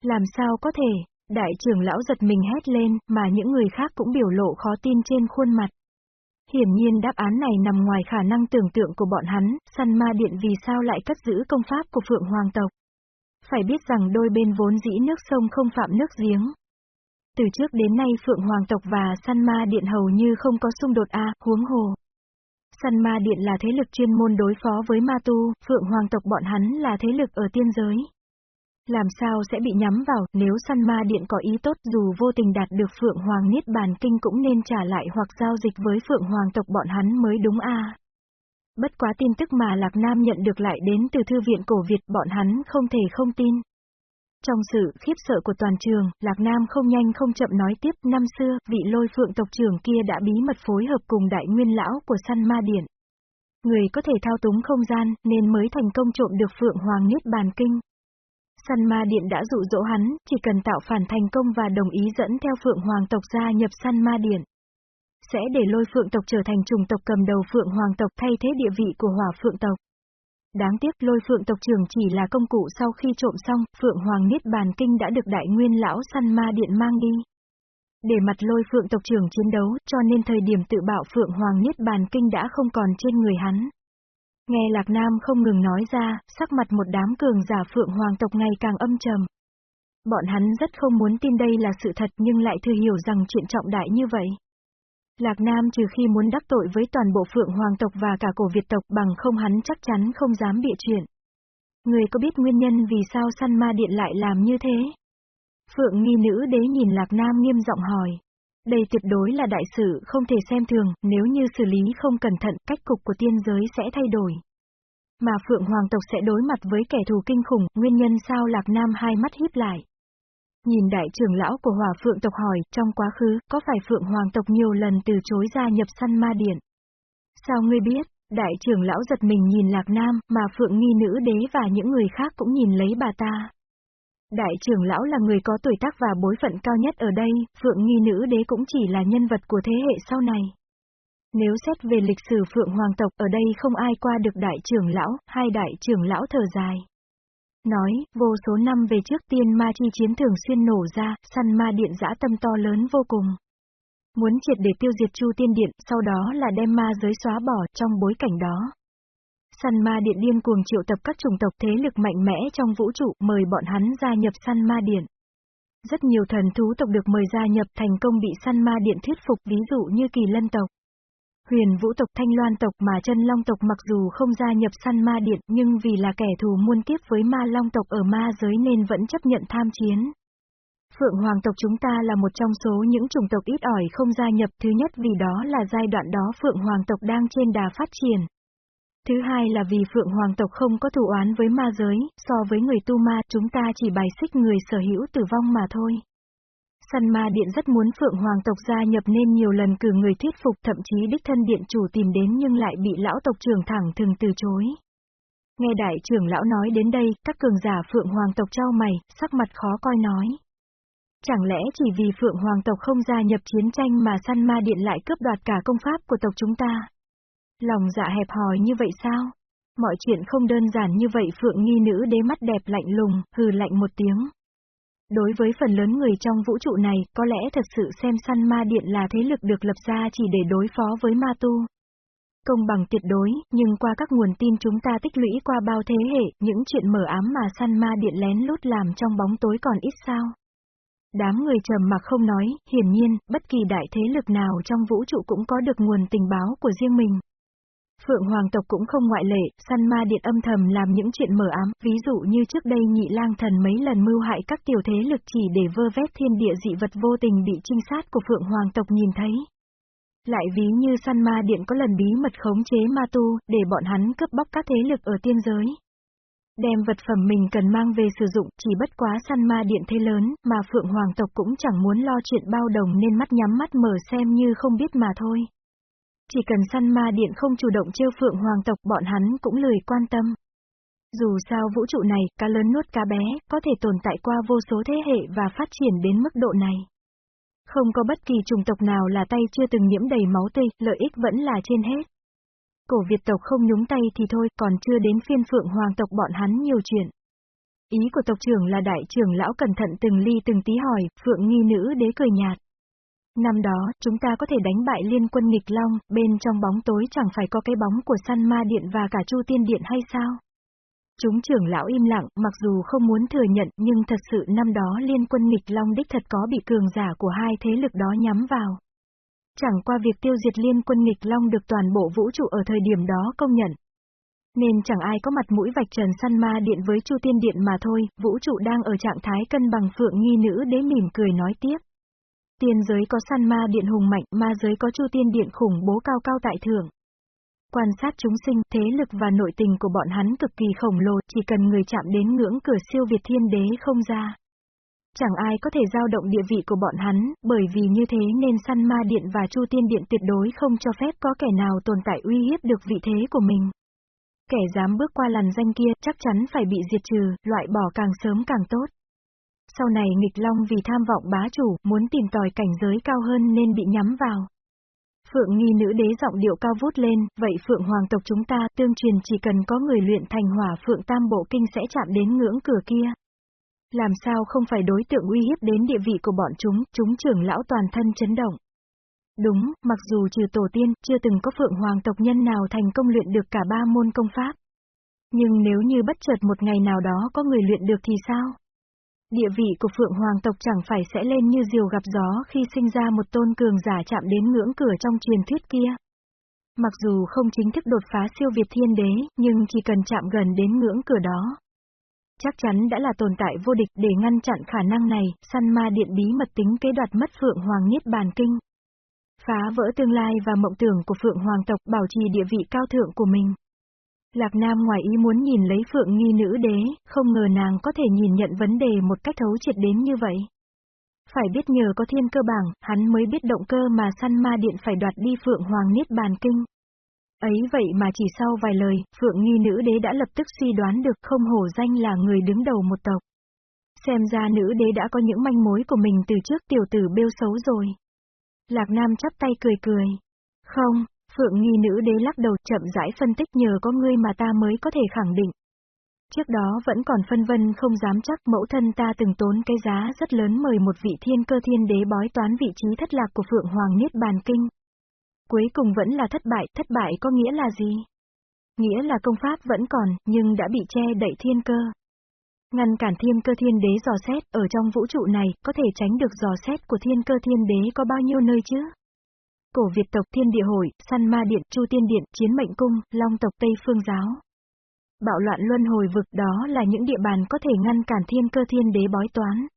Làm sao có thể, Đại trưởng lão giật mình hét lên, mà những người khác cũng biểu lộ khó tin trên khuôn mặt. Hiển nhiên đáp án này nằm ngoài khả năng tưởng tượng của bọn hắn, săn ma điện vì sao lại cất giữ công pháp của Phượng Hoàng tộc. Phải biết rằng đôi bên vốn dĩ nước sông không phạm nước giếng. Từ trước đến nay Phượng Hoàng tộc và săn ma điện hầu như không có xung đột A, huống hồ. Săn ma điện là thế lực chuyên môn đối phó với ma tu, Phượng Hoàng tộc bọn hắn là thế lực ở tiên giới. Làm sao sẽ bị nhắm vào, nếu săn ma điện có ý tốt dù vô tình đạt được Phượng Hoàng Niết Bàn Kinh cũng nên trả lại hoặc giao dịch với Phượng Hoàng tộc bọn hắn mới đúng a Bất quá tin tức mà Lạc Nam nhận được lại đến từ Thư viện Cổ Việt bọn hắn không thể không tin. Trong sự khiếp sợ của toàn trường, Lạc Nam không nhanh không chậm nói tiếp, năm xưa, vị lôi phượng tộc trưởng kia đã bí mật phối hợp cùng đại nguyên lão của săn ma điện. Người có thể thao túng không gian, nên mới thành công trộm được Phượng Hoàng Niết Bàn Kinh. Săn ma điện đã dụ dỗ hắn, chỉ cần tạo phản thành công và đồng ý dẫn theo Phượng Hoàng tộc gia nhập săn ma điện. Sẽ để lôi Phượng tộc trở thành trùng tộc cầm đầu Phượng Hoàng tộc thay thế địa vị của Hỏa Phượng tộc. Đáng tiếc lôi phượng tộc trưởng chỉ là công cụ sau khi trộm xong, phượng hoàng niết bàn kinh đã được đại nguyên lão săn ma điện mang đi. Để mặt lôi phượng tộc trưởng chiến đấu, cho nên thời điểm tự bạo phượng hoàng niết bàn kinh đã không còn trên người hắn. Nghe Lạc Nam không ngừng nói ra, sắc mặt một đám cường giả phượng hoàng tộc ngày càng âm trầm. Bọn hắn rất không muốn tin đây là sự thật nhưng lại thừa hiểu rằng chuyện trọng đại như vậy. Lạc Nam trừ khi muốn đắc tội với toàn bộ Phượng Hoàng tộc và cả cổ Việt tộc bằng không hắn chắc chắn không dám bịa chuyện. Người có biết nguyên nhân vì sao săn ma điện lại làm như thế? Phượng nghi nữ đế nhìn Lạc Nam nghiêm giọng hỏi. Đây tuyệt đối là đại sự không thể xem thường, nếu như xử lý không cẩn thận cách cục của tiên giới sẽ thay đổi. Mà Phượng Hoàng tộc sẽ đối mặt với kẻ thù kinh khủng, nguyên nhân sao Lạc Nam hai mắt híp lại. Nhìn đại trưởng lão của hỏa phượng tộc hỏi, trong quá khứ, có phải phượng hoàng tộc nhiều lần từ chối gia nhập săn ma điện? Sao ngươi biết? Đại trưởng lão giật mình nhìn lạc nam, mà phượng nghi nữ đế và những người khác cũng nhìn lấy bà ta. Đại trưởng lão là người có tuổi tác và bối phận cao nhất ở đây, phượng nghi nữ đế cũng chỉ là nhân vật của thế hệ sau này. Nếu xét về lịch sử phượng hoàng tộc ở đây không ai qua được đại trưởng lão, hai đại trưởng lão thở dài. Nói, vô số năm về trước tiên ma chi chiến thường xuyên nổ ra, săn ma điện dã tâm to lớn vô cùng. Muốn triệt để tiêu diệt chu tiên điện, sau đó là đem ma giới xóa bỏ trong bối cảnh đó. Săn ma điện điên cuồng triệu tập các chủng tộc thế lực mạnh mẽ trong vũ trụ mời bọn hắn gia nhập săn ma điện. Rất nhiều thần thú tộc được mời gia nhập thành công bị săn ma điện thuyết phục, ví dụ như kỳ lân tộc. Huyền vũ tộc, Thanh Loan tộc mà chân long tộc mặc dù không gia nhập săn ma điện nhưng vì là kẻ thù muôn kiếp với ma long tộc ở ma giới nên vẫn chấp nhận tham chiến. Phượng Hoàng tộc chúng ta là một trong số những chủng tộc ít ỏi không gia nhập, thứ nhất vì đó là giai đoạn đó Phượng Hoàng tộc đang trên đà phát triển. Thứ hai là vì Phượng Hoàng tộc không có thù oán với ma giới, so với người tu ma chúng ta chỉ bài xích người sở hữu tử vong mà thôi. Săn ma điện rất muốn Phượng Hoàng tộc gia nhập nên nhiều lần cử người thuyết phục thậm chí đích thân điện chủ tìm đến nhưng lại bị lão tộc trưởng thẳng thường từ chối. Nghe đại trưởng lão nói đến đây, các cường giả Phượng Hoàng tộc trao mày, sắc mặt khó coi nói. Chẳng lẽ chỉ vì Phượng Hoàng tộc không gia nhập chiến tranh mà săn ma điện lại cướp đoạt cả công pháp của tộc chúng ta? Lòng dạ hẹp hòi như vậy sao? Mọi chuyện không đơn giản như vậy Phượng nghi nữ đế mắt đẹp lạnh lùng, hừ lạnh một tiếng. Đối với phần lớn người trong vũ trụ này, có lẽ thật sự xem săn ma điện là thế lực được lập ra chỉ để đối phó với ma tu. Công bằng tuyệt đối, nhưng qua các nguồn tin chúng ta tích lũy qua bao thế hệ, những chuyện mở ám mà săn ma điện lén lút làm trong bóng tối còn ít sao. Đám người trầm mặc không nói, hiển nhiên, bất kỳ đại thế lực nào trong vũ trụ cũng có được nguồn tình báo của riêng mình. Phượng Hoàng tộc cũng không ngoại lệ, săn ma điện âm thầm làm những chuyện mở ám, ví dụ như trước đây nhị lang thần mấy lần mưu hại các tiểu thế lực chỉ để vơ vét thiên địa dị vật vô tình bị trinh sát của Phượng Hoàng tộc nhìn thấy. Lại ví như săn ma điện có lần bí mật khống chế ma tu, để bọn hắn cướp bóc các thế lực ở tiên giới. Đem vật phẩm mình cần mang về sử dụng, chỉ bất quá săn ma điện thế lớn, mà Phượng Hoàng tộc cũng chẳng muốn lo chuyện bao đồng nên mắt nhắm mắt mở xem như không biết mà thôi. Chỉ cần săn ma điện không chủ động trêu phượng hoàng tộc bọn hắn cũng lười quan tâm. Dù sao vũ trụ này, cá lớn nuốt cá bé, có thể tồn tại qua vô số thế hệ và phát triển đến mức độ này. Không có bất kỳ chủng tộc nào là tay chưa từng nhiễm đầy máu tươi, lợi ích vẫn là trên hết. Cổ Việt tộc không nhúng tay thì thôi, còn chưa đến phiên phượng hoàng tộc bọn hắn nhiều chuyện. Ý của tộc trưởng là đại trưởng lão cẩn thận từng ly từng tí hỏi, phượng nghi nữ đế cười nhạt. Năm đó, chúng ta có thể đánh bại liên quân nghịch long, bên trong bóng tối chẳng phải có cái bóng của săn ma điện và cả chu tiên điện hay sao? Chúng trưởng lão im lặng, mặc dù không muốn thừa nhận, nhưng thật sự năm đó liên quân nghịch long đích thật có bị cường giả của hai thế lực đó nhắm vào. Chẳng qua việc tiêu diệt liên quân nghịch long được toàn bộ vũ trụ ở thời điểm đó công nhận. Nên chẳng ai có mặt mũi vạch trần săn ma điện với chu tiên điện mà thôi, vũ trụ đang ở trạng thái cân bằng phượng nghi nữ đế mỉm cười nói tiếp. Tiên giới có săn ma điện hùng mạnh, ma giới có chu tiên điện khủng bố cao cao tại thượng. Quan sát chúng sinh, thế lực và nội tình của bọn hắn cực kỳ khổng lồ, chỉ cần người chạm đến ngưỡng cửa siêu việt thiên đế không ra. Chẳng ai có thể giao động địa vị của bọn hắn, bởi vì như thế nên săn ma điện và chu tiên điện tuyệt đối không cho phép có kẻ nào tồn tại uy hiếp được vị thế của mình. Kẻ dám bước qua làn danh kia chắc chắn phải bị diệt trừ, loại bỏ càng sớm càng tốt. Sau này nghịch long vì tham vọng bá chủ, muốn tìm tòi cảnh giới cao hơn nên bị nhắm vào. Phượng nghi nữ đế giọng điệu cao vút lên, vậy Phượng hoàng tộc chúng ta tương truyền chỉ cần có người luyện thành hỏa Phượng tam bộ kinh sẽ chạm đến ngưỡng cửa kia. Làm sao không phải đối tượng uy hiếp đến địa vị của bọn chúng, chúng trưởng lão toàn thân chấn động. Đúng, mặc dù trừ tổ tiên, chưa từng có Phượng hoàng tộc nhân nào thành công luyện được cả ba môn công pháp. Nhưng nếu như bất chợt một ngày nào đó có người luyện được thì sao? Địa vị của Phượng Hoàng tộc chẳng phải sẽ lên như diều gặp gió khi sinh ra một tôn cường giả chạm đến ngưỡng cửa trong truyền thuyết kia. Mặc dù không chính thức đột phá siêu việt thiên đế, nhưng chỉ cần chạm gần đến ngưỡng cửa đó. Chắc chắn đã là tồn tại vô địch để ngăn chặn khả năng này, săn ma điện bí mật tính kế đoạt mất Phượng Hoàng Niết Bàn Kinh. Phá vỡ tương lai và mộng tưởng của Phượng Hoàng tộc bảo trì địa vị cao thượng của mình. Lạc Nam ngoài ý muốn nhìn lấy phượng nghi nữ đế, không ngờ nàng có thể nhìn nhận vấn đề một cách thấu triệt đến như vậy. Phải biết nhờ có thiên cơ bảng, hắn mới biết động cơ mà săn ma điện phải đoạt đi phượng hoàng niết bàn kinh. Ấy vậy mà chỉ sau vài lời, phượng nghi nữ đế đã lập tức suy đoán được không hổ danh là người đứng đầu một tộc. Xem ra nữ đế đã có những manh mối của mình từ trước tiểu tử bêu xấu rồi. Lạc Nam chắp tay cười cười. Không, Phượng nghi nữ đế lắc đầu chậm rãi phân tích nhờ có ngươi mà ta mới có thể khẳng định. Trước đó vẫn còn phân vân không dám chắc mẫu thân ta từng tốn cái giá rất lớn mời một vị thiên cơ thiên đế bói toán vị trí thất lạc của Phượng Hoàng Niết Bàn Kinh. Cuối cùng vẫn là thất bại, thất bại có nghĩa là gì? Nghĩa là công pháp vẫn còn, nhưng đã bị che đậy thiên cơ. Ngăn cản thiên cơ thiên đế dò xét, ở trong vũ trụ này, có thể tránh được dò xét của thiên cơ thiên đế có bao nhiêu nơi chứ? Cổ Việt tộc Thiên Địa Hội, Săn Ma Điện, Chu Tiên Điện, Chiến Mệnh Cung, Long tộc Tây Phương Giáo. Bạo loạn luân hồi vực đó là những địa bàn có thể ngăn cản thiên cơ thiên đế bói toán.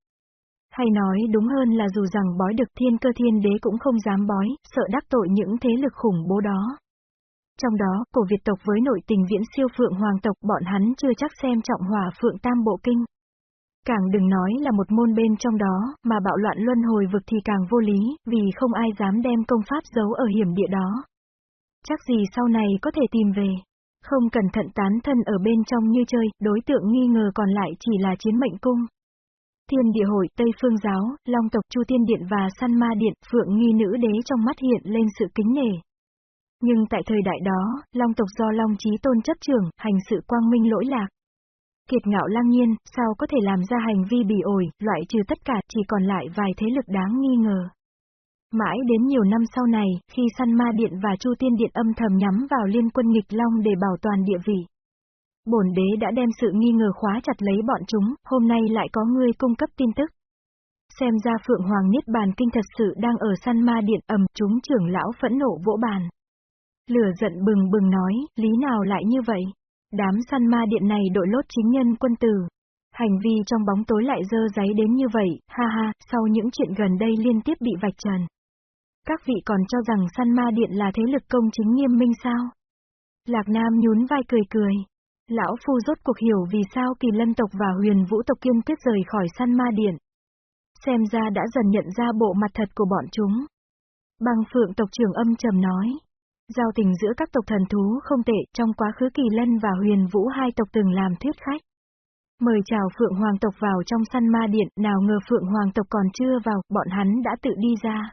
Hay nói đúng hơn là dù rằng bói được thiên cơ thiên đế cũng không dám bói, sợ đắc tội những thế lực khủng bố đó. Trong đó, cổ Việt tộc với nội tình viễn siêu phượng hoàng tộc bọn hắn chưa chắc xem trọng hòa phượng tam bộ kinh. Càng đừng nói là một môn bên trong đó, mà bạo loạn luân hồi vực thì càng vô lý, vì không ai dám đem công pháp giấu ở hiểm địa đó. Chắc gì sau này có thể tìm về. Không cẩn thận tán thân ở bên trong như chơi, đối tượng nghi ngờ còn lại chỉ là chiến mệnh cung. Thiên địa hội, Tây Phương Giáo, Long tộc Chu Tiên Điện và san Ma Điện, Phượng nghi nữ đế trong mắt hiện lên sự kính nể. Nhưng tại thời đại đó, Long tộc do Long Chí Tôn chấp trưởng, hành sự quang minh lỗi lạc. Kiệt ngạo lang nhiên, sao có thể làm ra hành vi bỉ ổi, loại trừ tất cả, chỉ còn lại vài thế lực đáng nghi ngờ. Mãi đến nhiều năm sau này, khi săn ma điện và chu tiên điện âm thầm nhắm vào liên quân nghịch long để bảo toàn địa vị. Bổn đế đã đem sự nghi ngờ khóa chặt lấy bọn chúng, hôm nay lại có người cung cấp tin tức. Xem ra Phượng Hoàng Niết Bàn Kinh thật sự đang ở săn ma điện ầm chúng trưởng lão phẫn nộ vỗ bàn. Lửa giận bừng bừng nói, lý nào lại như vậy? Đám săn ma điện này đội lốt chính nhân quân tử. Hành vi trong bóng tối lại dơ giấy đến như vậy, ha ha, sau những chuyện gần đây liên tiếp bị vạch trần. Các vị còn cho rằng săn ma điện là thế lực công chính nghiêm minh sao? Lạc Nam nhún vai cười cười. Lão Phu rốt cuộc hiểu vì sao kỳ lân tộc và huyền vũ tộc kiên quyết rời khỏi săn ma điện. Xem ra đã dần nhận ra bộ mặt thật của bọn chúng. Băng phượng tộc trưởng âm trầm nói. Giao tình giữa các tộc thần thú không tệ, trong quá khứ Kỳ Lân và Huyền Vũ hai tộc từng làm thuyết khách. Mời chào Phượng Hoàng tộc vào trong săn ma điện, nào ngờ Phượng Hoàng tộc còn chưa vào, bọn hắn đã tự đi ra.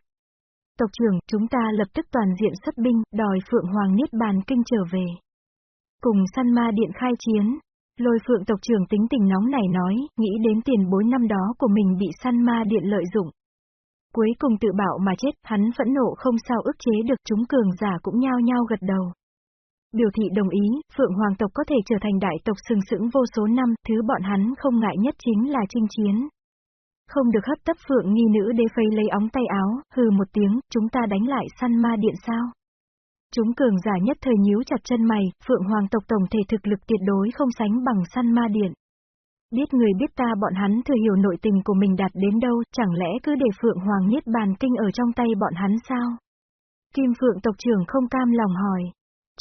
Tộc trưởng, chúng ta lập tức toàn diện xuất binh, đòi Phượng Hoàng Niết Bàn Kinh trở về. Cùng săn ma điện khai chiến. Lôi phượng tộc trưởng tính tình nóng này nói, nghĩ đến tiền bối năm đó của mình bị săn ma điện lợi dụng. Cuối cùng tự bảo mà chết, hắn phẫn nộ không sao ức chế được chúng cường giả cũng nhao nhao gật đầu. Biểu thị đồng ý, Phượng Hoàng tộc có thể trở thành đại tộc sừng sững vô số năm, thứ bọn hắn không ngại nhất chính là chinh chiến. Không được hấp tấp Phượng nghi nữ đế phây lấy óng tay áo, hừ một tiếng, chúng ta đánh lại săn ma điện sao? Chúng cường giả nhất thời nhíu chặt chân mày, Phượng Hoàng tộc tổng thể thực lực tuyệt đối không sánh bằng săn ma điện. Biết người biết ta bọn hắn thừa hiểu nội tình của mình đạt đến đâu, chẳng lẽ cứ để Phượng Hoàng Niết Bàn Kinh ở trong tay bọn hắn sao? Kim Phượng tộc trưởng không cam lòng hỏi.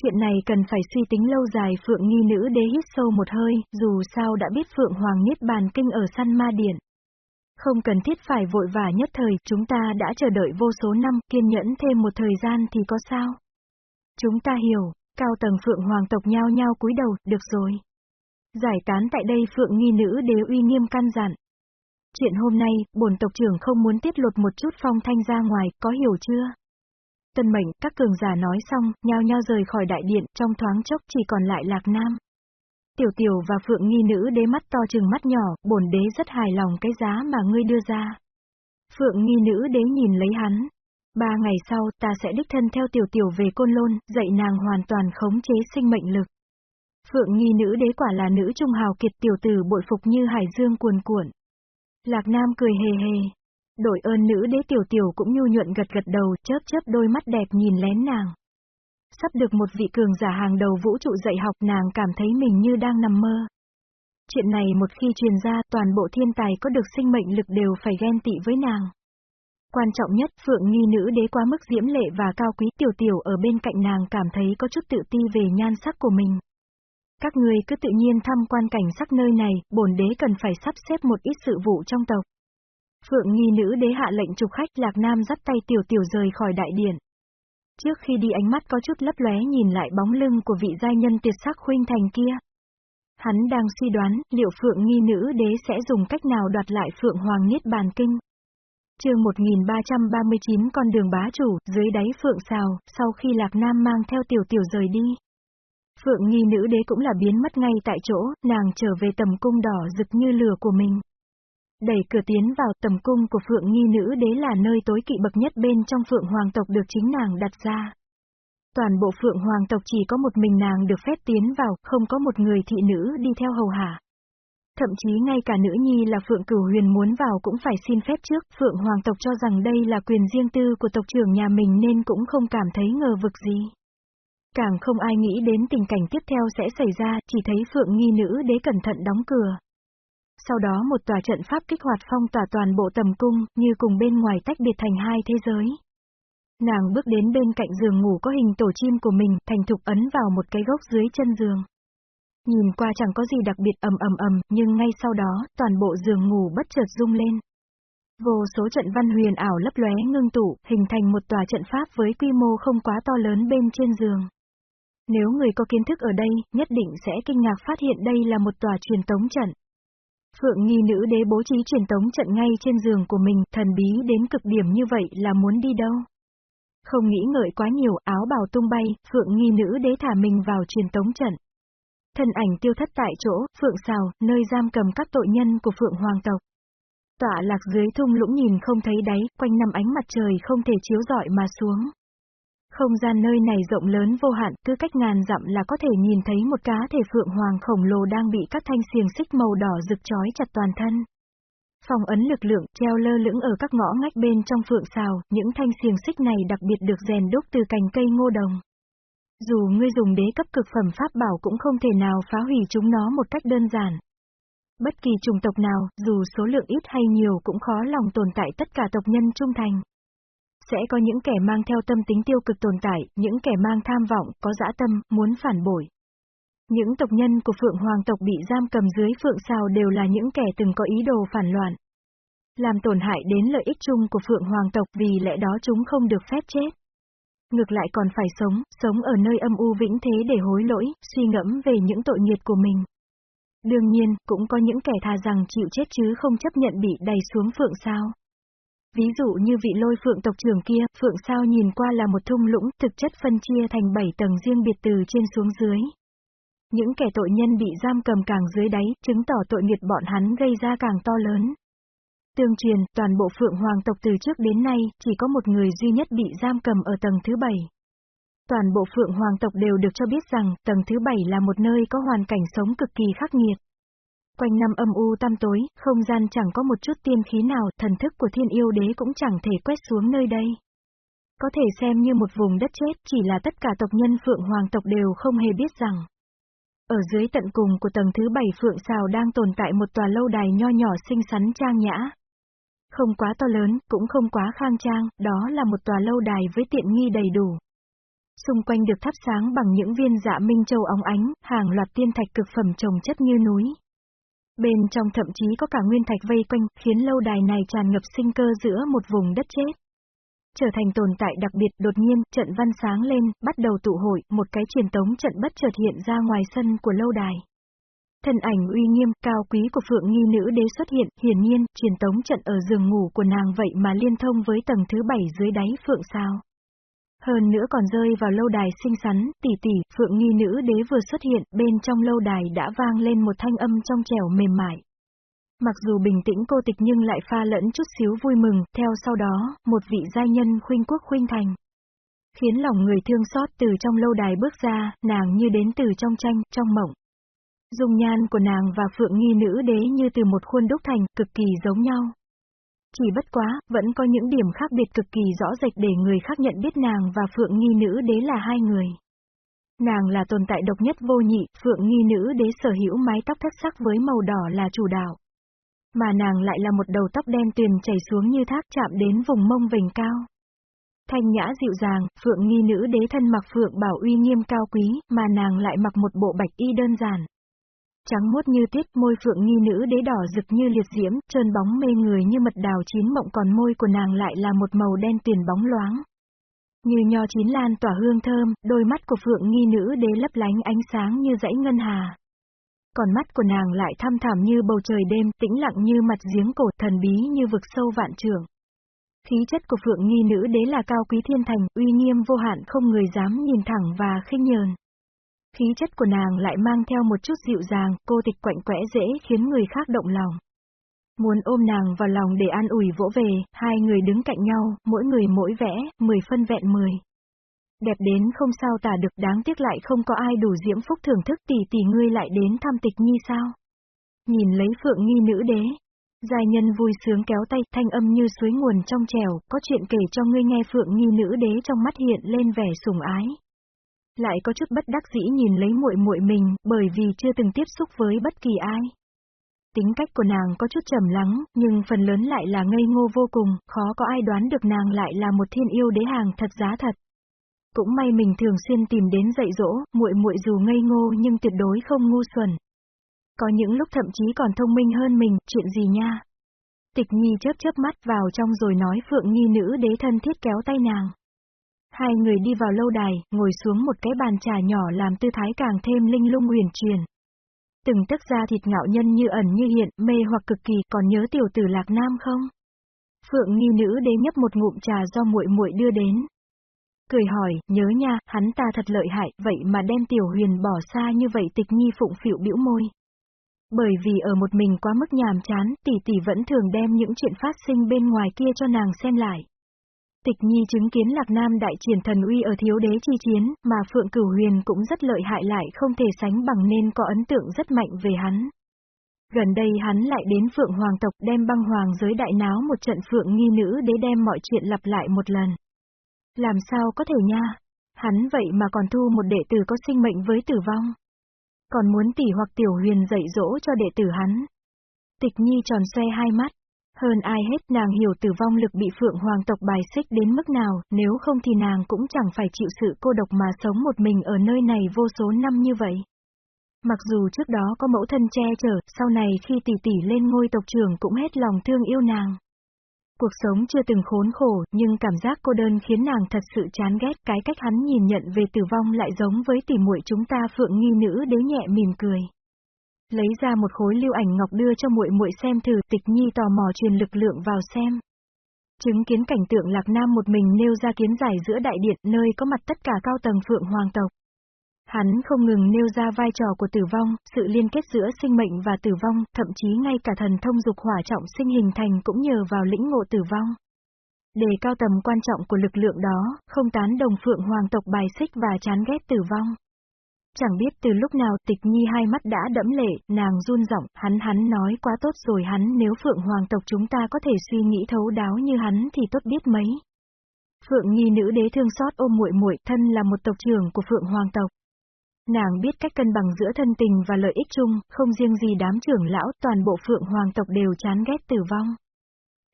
Chuyện này cần phải suy tính lâu dài Phượng nghi nữ đế hít sâu một hơi, dù sao đã biết Phượng Hoàng Niết Bàn Kinh ở săn ma điện. Không cần thiết phải vội vã nhất thời, chúng ta đã chờ đợi vô số năm, kiên nhẫn thêm một thời gian thì có sao? Chúng ta hiểu, cao tầng Phượng Hoàng tộc nhao nhao cúi đầu, được rồi. Giải tán tại đây Phượng nghi nữ đế uy nghiêm căn dặn. Chuyện hôm nay, bổn tộc trưởng không muốn tiết lột một chút phong thanh ra ngoài, có hiểu chưa? Tân mệnh, các cường giả nói xong, nhao nhao rời khỏi đại điện, trong thoáng chốc chỉ còn lại Lạc Nam. Tiểu tiểu và Phượng nghi nữ đế mắt to chừng mắt nhỏ, bổn đế rất hài lòng cái giá mà ngươi đưa ra. Phượng nghi nữ đế nhìn lấy hắn, Ba ngày sau, ta sẽ đích thân theo tiểu tiểu về côn lôn, dạy nàng hoàn toàn khống chế sinh mệnh lực. Phượng nghi nữ đế quả là nữ trung hào kiệt tiểu tử bội phục như hải dương cuồn cuộn. Lạc Nam cười hề hề. Đổi ơn nữ đế tiểu tiểu cũng nhu nhuận gật gật đầu, chớp chớp đôi mắt đẹp nhìn lén nàng. Sắp được một vị cường giả hàng đầu vũ trụ dạy học nàng cảm thấy mình như đang nằm mơ. Chuyện này một khi truyền ra toàn bộ thiên tài có được sinh mệnh lực đều phải ghen tị với nàng. Quan trọng nhất, Phượng Nghi nữ đế quá mức diễm lệ và cao quý tiểu tiểu ở bên cạnh nàng cảm thấy có chút tự ti về nhan sắc của mình. Các người cứ tự nhiên thăm quan cảnh sắc nơi này, bổn đế cần phải sắp xếp một ít sự vụ trong tộc. Phượng Nghi nữ đế hạ lệnh trục khách Lạc Nam dắt tay tiểu tiểu rời khỏi đại điện. Trước khi đi ánh mắt có chút lấp lóe nhìn lại bóng lưng của vị giai nhân tuyệt sắc khuynh thành kia. Hắn đang suy đoán liệu Phượng Nghi nữ đế sẽ dùng cách nào đoạt lại Phượng Hoàng Niết Bàn Kinh chương 1339 con đường bá chủ, dưới đáy Phượng Sào, sau khi Lạc Nam mang theo tiểu tiểu rời đi. Phượng nghi nữ đế cũng là biến mất ngay tại chỗ, nàng trở về tầm cung đỏ rực như lửa của mình. Đẩy cửa tiến vào tầm cung của Phượng nghi nữ đế là nơi tối kỵ bậc nhất bên trong Phượng Hoàng tộc được chính nàng đặt ra. Toàn bộ Phượng Hoàng tộc chỉ có một mình nàng được phép tiến vào, không có một người thị nữ đi theo hầu hạ. Thậm chí ngay cả nữ nhi là Phượng Cửu Huyền muốn vào cũng phải xin phép trước, Phượng Hoàng tộc cho rằng đây là quyền riêng tư của tộc trưởng nhà mình nên cũng không cảm thấy ngờ vực gì. Càng không ai nghĩ đến tình cảnh tiếp theo sẽ xảy ra, chỉ thấy Phượng nghi nữ đế cẩn thận đóng cửa. Sau đó một tòa trận pháp kích hoạt phong tỏa toàn bộ tầm cung, như cùng bên ngoài tách biệt thành hai thế giới. Nàng bước đến bên cạnh giường ngủ có hình tổ chim của mình, thành thục ấn vào một cái gốc dưới chân giường. Nhìn qua chẳng có gì đặc biệt ầm ầm ầm, nhưng ngay sau đó, toàn bộ giường ngủ bất chợt rung lên. Vô số trận văn huyền ảo lấp lóe ngưng tụ, hình thành một tòa trận pháp với quy mô không quá to lớn bên trên giường. Nếu người có kiến thức ở đây, nhất định sẽ kinh ngạc phát hiện đây là một tòa truyền tống trận. Phượng nghi nữ đế bố trí truyền tống trận ngay trên giường của mình, thần bí đến cực điểm như vậy là muốn đi đâu? Không nghĩ ngợi quá nhiều, áo bào tung bay, Phượng nghi nữ đế thả mình vào truyền tống trận. Thân ảnh tiêu thất tại chỗ, Phượng xào nơi giam cầm các tội nhân của Phượng Hoàng tộc. Tọa lạc dưới thung lũng nhìn không thấy đáy, quanh năm ánh mặt trời không thể chiếu rọi mà xuống. Không gian nơi này rộng lớn vô hạn, cứ cách ngàn dặm là có thể nhìn thấy một cá thể Phượng Hoàng khổng lồ đang bị các thanh xiềng xích màu đỏ rực chói chặt toàn thân. Phòng ấn lực lượng treo lơ lửng ở các ngõ ngách bên trong phượng xào, những thanh xiềng xích này đặc biệt được rèn đúc từ cành cây ngô đồng. Dù ngươi dùng đế cấp cực phẩm pháp bảo cũng không thể nào phá hủy chúng nó một cách đơn giản. Bất kỳ chủng tộc nào, dù số lượng ít hay nhiều cũng khó lòng tồn tại tất cả tộc nhân trung thành. Sẽ có những kẻ mang theo tâm tính tiêu cực tồn tại, những kẻ mang tham vọng, có dã tâm, muốn phản bội. Những tộc nhân của Phượng Hoàng tộc bị giam cầm dưới Phượng Sào đều là những kẻ từng có ý đồ phản loạn. Làm tổn hại đến lợi ích chung của Phượng Hoàng tộc vì lẽ đó chúng không được phép chết. Ngược lại còn phải sống, sống ở nơi âm u vĩnh thế để hối lỗi, suy ngẫm về những tội nghiệp của mình. Đương nhiên, cũng có những kẻ thà rằng chịu chết chứ không chấp nhận bị đầy xuống phượng sao. Ví dụ như vị lôi phượng tộc trưởng kia, phượng sao nhìn qua là một thung lũng, thực chất phân chia thành bảy tầng riêng biệt từ trên xuống dưới. Những kẻ tội nhân bị giam cầm càng dưới đáy, chứng tỏ tội nghiệp bọn hắn gây ra càng to lớn. Tương truyền, toàn bộ Phượng Hoàng tộc từ trước đến nay, chỉ có một người duy nhất bị giam cầm ở tầng thứ bảy. Toàn bộ Phượng Hoàng tộc đều được cho biết rằng, tầng thứ bảy là một nơi có hoàn cảnh sống cực kỳ khắc nghiệt. Quanh năm âm u tăm tối, không gian chẳng có một chút tiên khí nào, thần thức của thiên yêu đế cũng chẳng thể quét xuống nơi đây. Có thể xem như một vùng đất chết, chỉ là tất cả tộc nhân Phượng Hoàng tộc đều không hề biết rằng. Ở dưới tận cùng của tầng thứ bảy Phượng Sào đang tồn tại một tòa lâu đài nho nhỏ xinh xắn trang nhã. Không quá to lớn, cũng không quá khang trang, đó là một tòa lâu đài với tiện nghi đầy đủ. Xung quanh được thắp sáng bằng những viên dạ minh châu óng ánh, hàng loạt tiên thạch cực phẩm trồng chất như núi. Bên trong thậm chí có cả nguyên thạch vây quanh, khiến lâu đài này tràn ngập sinh cơ giữa một vùng đất chết. Trở thành tồn tại đặc biệt, đột nhiên, trận văn sáng lên, bắt đầu tụ hội, một cái truyền tống trận bất chợt hiện ra ngoài sân của lâu đài. Thân ảnh uy nghiêm, cao quý của Phượng Nghi Nữ Đế xuất hiện, hiển nhiên, truyền tống trận ở giường ngủ của nàng vậy mà liên thông với tầng thứ bảy dưới đáy Phượng sao. Hơn nữa còn rơi vào lâu đài xinh xắn, tỷ tỷ, Phượng Nghi Nữ Đế vừa xuất hiện, bên trong lâu đài đã vang lên một thanh âm trong trẻo mềm mại. Mặc dù bình tĩnh cô tịch nhưng lại pha lẫn chút xíu vui mừng, theo sau đó, một vị giai nhân khuynh quốc khuynh thành. Khiến lòng người thương xót từ trong lâu đài bước ra, nàng như đến từ trong tranh, trong mộng. Dung nhan của nàng và phượng nghi nữ đế như từ một khuôn đúc thành, cực kỳ giống nhau. Chỉ bất quá, vẫn có những điểm khác biệt cực kỳ rõ rệt để người khác nhận biết nàng và phượng nghi nữ đế là hai người. Nàng là tồn tại độc nhất vô nhị, phượng nghi nữ đế sở hữu mái tóc thất sắc với màu đỏ là chủ đạo. Mà nàng lại là một đầu tóc đen tuyền chảy xuống như thác chạm đến vùng mông vành cao. Thanh nhã dịu dàng, phượng nghi nữ đế thân mặc phượng bảo uy nghiêm cao quý, mà nàng lại mặc một bộ bạch y đơn giản. Trắng muốt như tuyết, môi phượng nghi nữ đế đỏ rực như liệt diễm, trơn bóng mê người như mật đào chín mộng còn môi của nàng lại là một màu đen tuyền bóng loáng. Như nho chín lan tỏa hương thơm, đôi mắt của phượng nghi nữ đế lấp lánh ánh sáng như dãy ngân hà còn mắt của nàng lại thăm thẳm như bầu trời đêm, tĩnh lặng như mặt giếng cổ, thần bí như vực sâu vạn trường. Khí chất của Phượng Nghi Nữ đế là cao quý thiên thành, uy nghiêm vô hạn không người dám nhìn thẳng và khinh nhờn. Khí chất của nàng lại mang theo một chút dịu dàng, cô tịch quạnh quẽ dễ khiến người khác động lòng. Muốn ôm nàng vào lòng để an ủi vỗ về, hai người đứng cạnh nhau, mỗi người mỗi vẽ, mười phân vẹn mười. Đẹp đến không sao tả được đáng tiếc lại không có ai đủ diễm phúc thưởng thức tỷ tỷ ngươi lại đến thăm tịch nhi sao. Nhìn lấy phượng nghi nữ đế. Giai nhân vui sướng kéo tay thanh âm như suối nguồn trong trèo, có chuyện kể cho ngươi nghe phượng nghi nữ đế trong mắt hiện lên vẻ sùng ái. Lại có chút bất đắc dĩ nhìn lấy muội muội mình, bởi vì chưa từng tiếp xúc với bất kỳ ai. Tính cách của nàng có chút trầm lắng, nhưng phần lớn lại là ngây ngô vô cùng, khó có ai đoán được nàng lại là một thiên yêu đế hàng thật giá thật. Cũng may mình thường xuyên tìm đến dạy dỗ, muội muội dù ngây ngô nhưng tuyệt đối không ngu xuẩn. Có những lúc thậm chí còn thông minh hơn mình, chuyện gì nha? Tịch Nhi chớp chớp mắt vào trong rồi nói Phượng Nhi nữ đế thân thiết kéo tay nàng. Hai người đi vào lâu đài, ngồi xuống một cái bàn trà nhỏ làm tư thái càng thêm linh lung huyền truyền. Từng tức ra thịt ngạo nhân như ẩn như hiện, mê hoặc cực kỳ, còn nhớ tiểu tử Lạc Nam không? Phượng nghi nữ đế nhấp một ngụm trà do muội muội đưa đến cười hỏi, nhớ nha, hắn ta thật lợi hại, vậy mà đem tiểu huyền bỏ xa như vậy tịch nhi phụng phịu bĩu môi. Bởi vì ở một mình quá mức nhàm chán, tỷ tỷ vẫn thường đem những chuyện phát sinh bên ngoài kia cho nàng xem lại. Tịch nhi chứng kiến lạc nam đại triển thần uy ở thiếu đế chi chiến, mà phượng cửu huyền cũng rất lợi hại lại không thể sánh bằng nên có ấn tượng rất mạnh về hắn. Gần đây hắn lại đến phượng hoàng tộc đem băng hoàng giới đại náo một trận phượng nghi nữ để đem mọi chuyện lặp lại một lần. Làm sao có thể nha? Hắn vậy mà còn thu một đệ tử có sinh mệnh với tử vong. Còn muốn tỷ hoặc tiểu huyền dạy dỗ cho đệ tử hắn. Tịch nhi tròn xoe hai mắt. Hơn ai hết nàng hiểu tử vong lực bị phượng hoàng tộc bài xích đến mức nào, nếu không thì nàng cũng chẳng phải chịu sự cô độc mà sống một mình ở nơi này vô số năm như vậy. Mặc dù trước đó có mẫu thân che chở, sau này khi tỷ tỷ lên ngôi tộc trưởng cũng hết lòng thương yêu nàng. Cuộc sống chưa từng khốn khổ, nhưng cảm giác cô đơn khiến nàng thật sự chán ghét cái cách hắn nhìn nhận về tử vong lại giống với tỉ muội chúng ta phượng nghi nữ đế nhẹ mỉm cười. Lấy ra một khối lưu ảnh ngọc đưa cho muội muội xem thử tịch nhi tò mò truyền lực lượng vào xem. Chứng kiến cảnh tượng lạc nam một mình nêu ra kiến giải giữa đại điện nơi có mặt tất cả cao tầng phượng hoàng tộc. Hắn không ngừng nêu ra vai trò của tử vong, sự liên kết giữa sinh mệnh và tử vong, thậm chí ngay cả thần thông dục hỏa trọng sinh hình thành cũng nhờ vào lĩnh ngộ tử vong. Đề cao tầm quan trọng của lực lượng đó, không tán đồng phượng hoàng tộc bài xích và chán ghét tử vong. Chẳng biết từ lúc nào tịch nhi hai mắt đã đẫm lệ, nàng run giọng, hắn hắn nói quá tốt rồi hắn nếu phượng hoàng tộc chúng ta có thể suy nghĩ thấu đáo như hắn thì tốt biết mấy. Phượng nghi nữ đế thương xót ôm muội muội thân là một tộc trưởng của phượng hoàng tộc. Nàng biết cách cân bằng giữa thân tình và lợi ích chung, không riêng gì đám trưởng lão, toàn bộ phượng hoàng tộc đều chán ghét tử vong.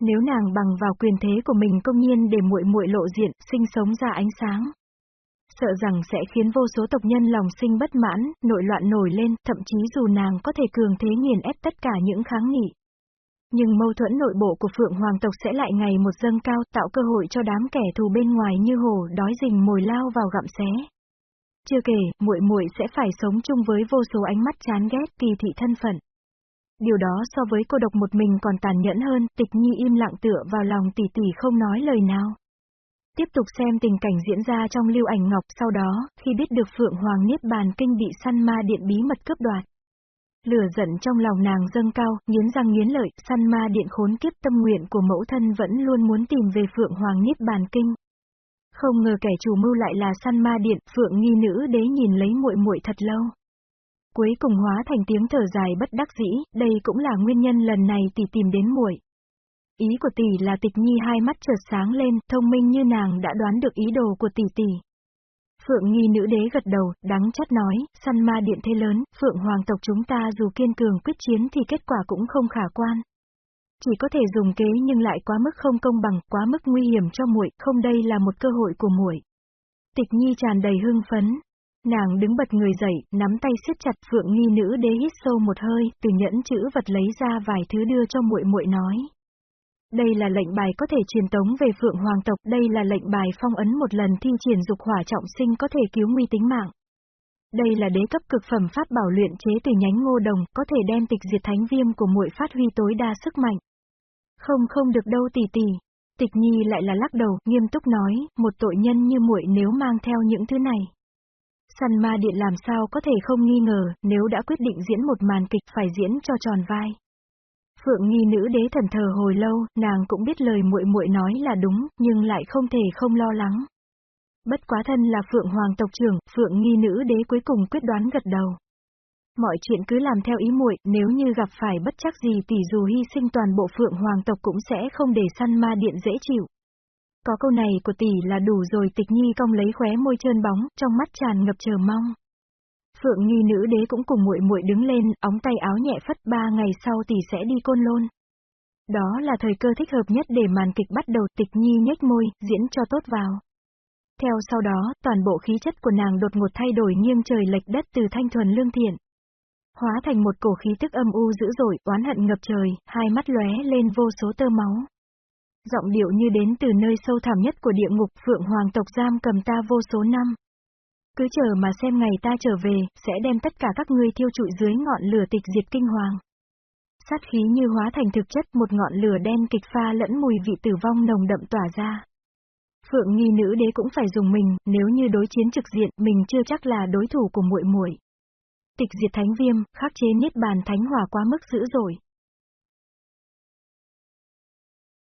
Nếu nàng bằng vào quyền thế của mình công nhiên để muội muội lộ diện, sinh sống ra ánh sáng, sợ rằng sẽ khiến vô số tộc nhân lòng sinh bất mãn, nội loạn nổi lên, thậm chí dù nàng có thể cường thế nghiền ép tất cả những kháng nghị. Nhưng mâu thuẫn nội bộ của Phượng Hoàng tộc sẽ lại ngày một dâng cao, tạo cơ hội cho đám kẻ thù bên ngoài như hổ đói rình mồi lao vào gặm xé. Chưa kể, muội muội sẽ phải sống chung với vô số ánh mắt chán ghét, kỳ thị thân phận. Điều đó so với cô độc một mình còn tàn nhẫn hơn, tịch nhi im lặng tựa vào lòng tỷ tỷ không nói lời nào. Tiếp tục xem tình cảnh diễn ra trong lưu ảnh ngọc sau đó, khi biết được Phượng Hoàng Niết Bàn Kinh bị săn ma điện bí mật cướp đoạt. Lửa giận trong lòng nàng dâng cao, nghiến răng nghiến lợi, săn ma điện khốn kiếp tâm nguyện của mẫu thân vẫn luôn muốn tìm về Phượng Hoàng Niết Bàn Kinh. Không ngờ kẻ chủ mưu lại là săn ma điện, Phượng nghi nữ đế nhìn lấy muội muội thật lâu. Cuối cùng hóa thành tiếng thở dài bất đắc dĩ, đây cũng là nguyên nhân lần này tỷ tìm đến muội. Ý của tỷ là tịch nhi hai mắt chợt sáng lên, thông minh như nàng đã đoán được ý đồ của tỷ tỷ. Phượng nghi nữ đế gật đầu, đắng chắt nói, săn ma điện thế lớn, Phượng hoàng tộc chúng ta dù kiên cường quyết chiến thì kết quả cũng không khả quan. Chỉ có thể dùng kế nhưng lại quá mức không công bằng, quá mức nguy hiểm cho muội, không đây là một cơ hội của muội. Tịch nhi tràn đầy hưng phấn. Nàng đứng bật người dậy, nắm tay siết chặt Phượng nghi nữ đế hít sâu một hơi, từ nhẫn chữ vật lấy ra vài thứ đưa cho muội muội nói. Đây là lệnh bài có thể truyền tống về Phượng Hoàng tộc, đây là lệnh bài phong ấn một lần thi triển dục hỏa trọng sinh có thể cứu nguy tính mạng. Đây là đế cấp cực phẩm pháp bảo luyện chế từ nhánh ngô đồng, có thể đem tịch diệt thánh viêm của muội phát huy tối đa sức mạnh. Không không được đâu tỷ tỷ. Tịch nhi lại là lắc đầu, nghiêm túc nói, một tội nhân như muội nếu mang theo những thứ này. Săn ma điện làm sao có thể không nghi ngờ, nếu đã quyết định diễn một màn kịch phải diễn cho tròn vai. Phượng nghi nữ đế thần thờ hồi lâu, nàng cũng biết lời muội muội nói là đúng, nhưng lại không thể không lo lắng. Bất quá thân là Phượng Hoàng tộc trưởng, Phượng nghi nữ đế cuối cùng quyết đoán gật đầu. Mọi chuyện cứ làm theo ý muội, nếu như gặp phải bất chắc gì tỷ dù hy sinh toàn bộ Phượng Hoàng tộc cũng sẽ không để săn ma điện dễ chịu. Có câu này của tỷ là đủ rồi tịch nhi cong lấy khóe môi trơn bóng, trong mắt tràn ngập chờ mong. Phượng nghi nữ đế cũng cùng muội muội đứng lên, óng tay áo nhẹ phất ba ngày sau tỷ sẽ đi côn lôn. Đó là thời cơ thích hợp nhất để màn kịch bắt đầu tịch nhi nhếch môi, diễn cho tốt vào. Theo sau đó, toàn bộ khí chất của nàng đột ngột thay đổi nghiêng trời lệch đất từ thanh thuần lương thiện. Hóa thành một cổ khí tức âm u dữ dội, oán hận ngập trời, hai mắt lóe lên vô số tơ máu. Giọng điệu như đến từ nơi sâu thẳm nhất của địa ngục, Phượng Hoàng tộc giam cầm ta vô số năm. Cứ chờ mà xem ngày ta trở về, sẽ đem tất cả các ngươi thiêu trụi dưới ngọn lửa tịch diệt kinh hoàng. Sát khí như hóa thành thực chất một ngọn lửa đen kịch pha lẫn mùi vị tử vong nồng đậm tỏa ra. Phượng nghi nữ đế cũng phải dùng mình, nếu như đối chiến trực diện, mình chưa chắc là đối thủ của muội muội. Tịch diệt thánh viêm, khắc chế niết bàn thánh hỏa quá mức dữ dội.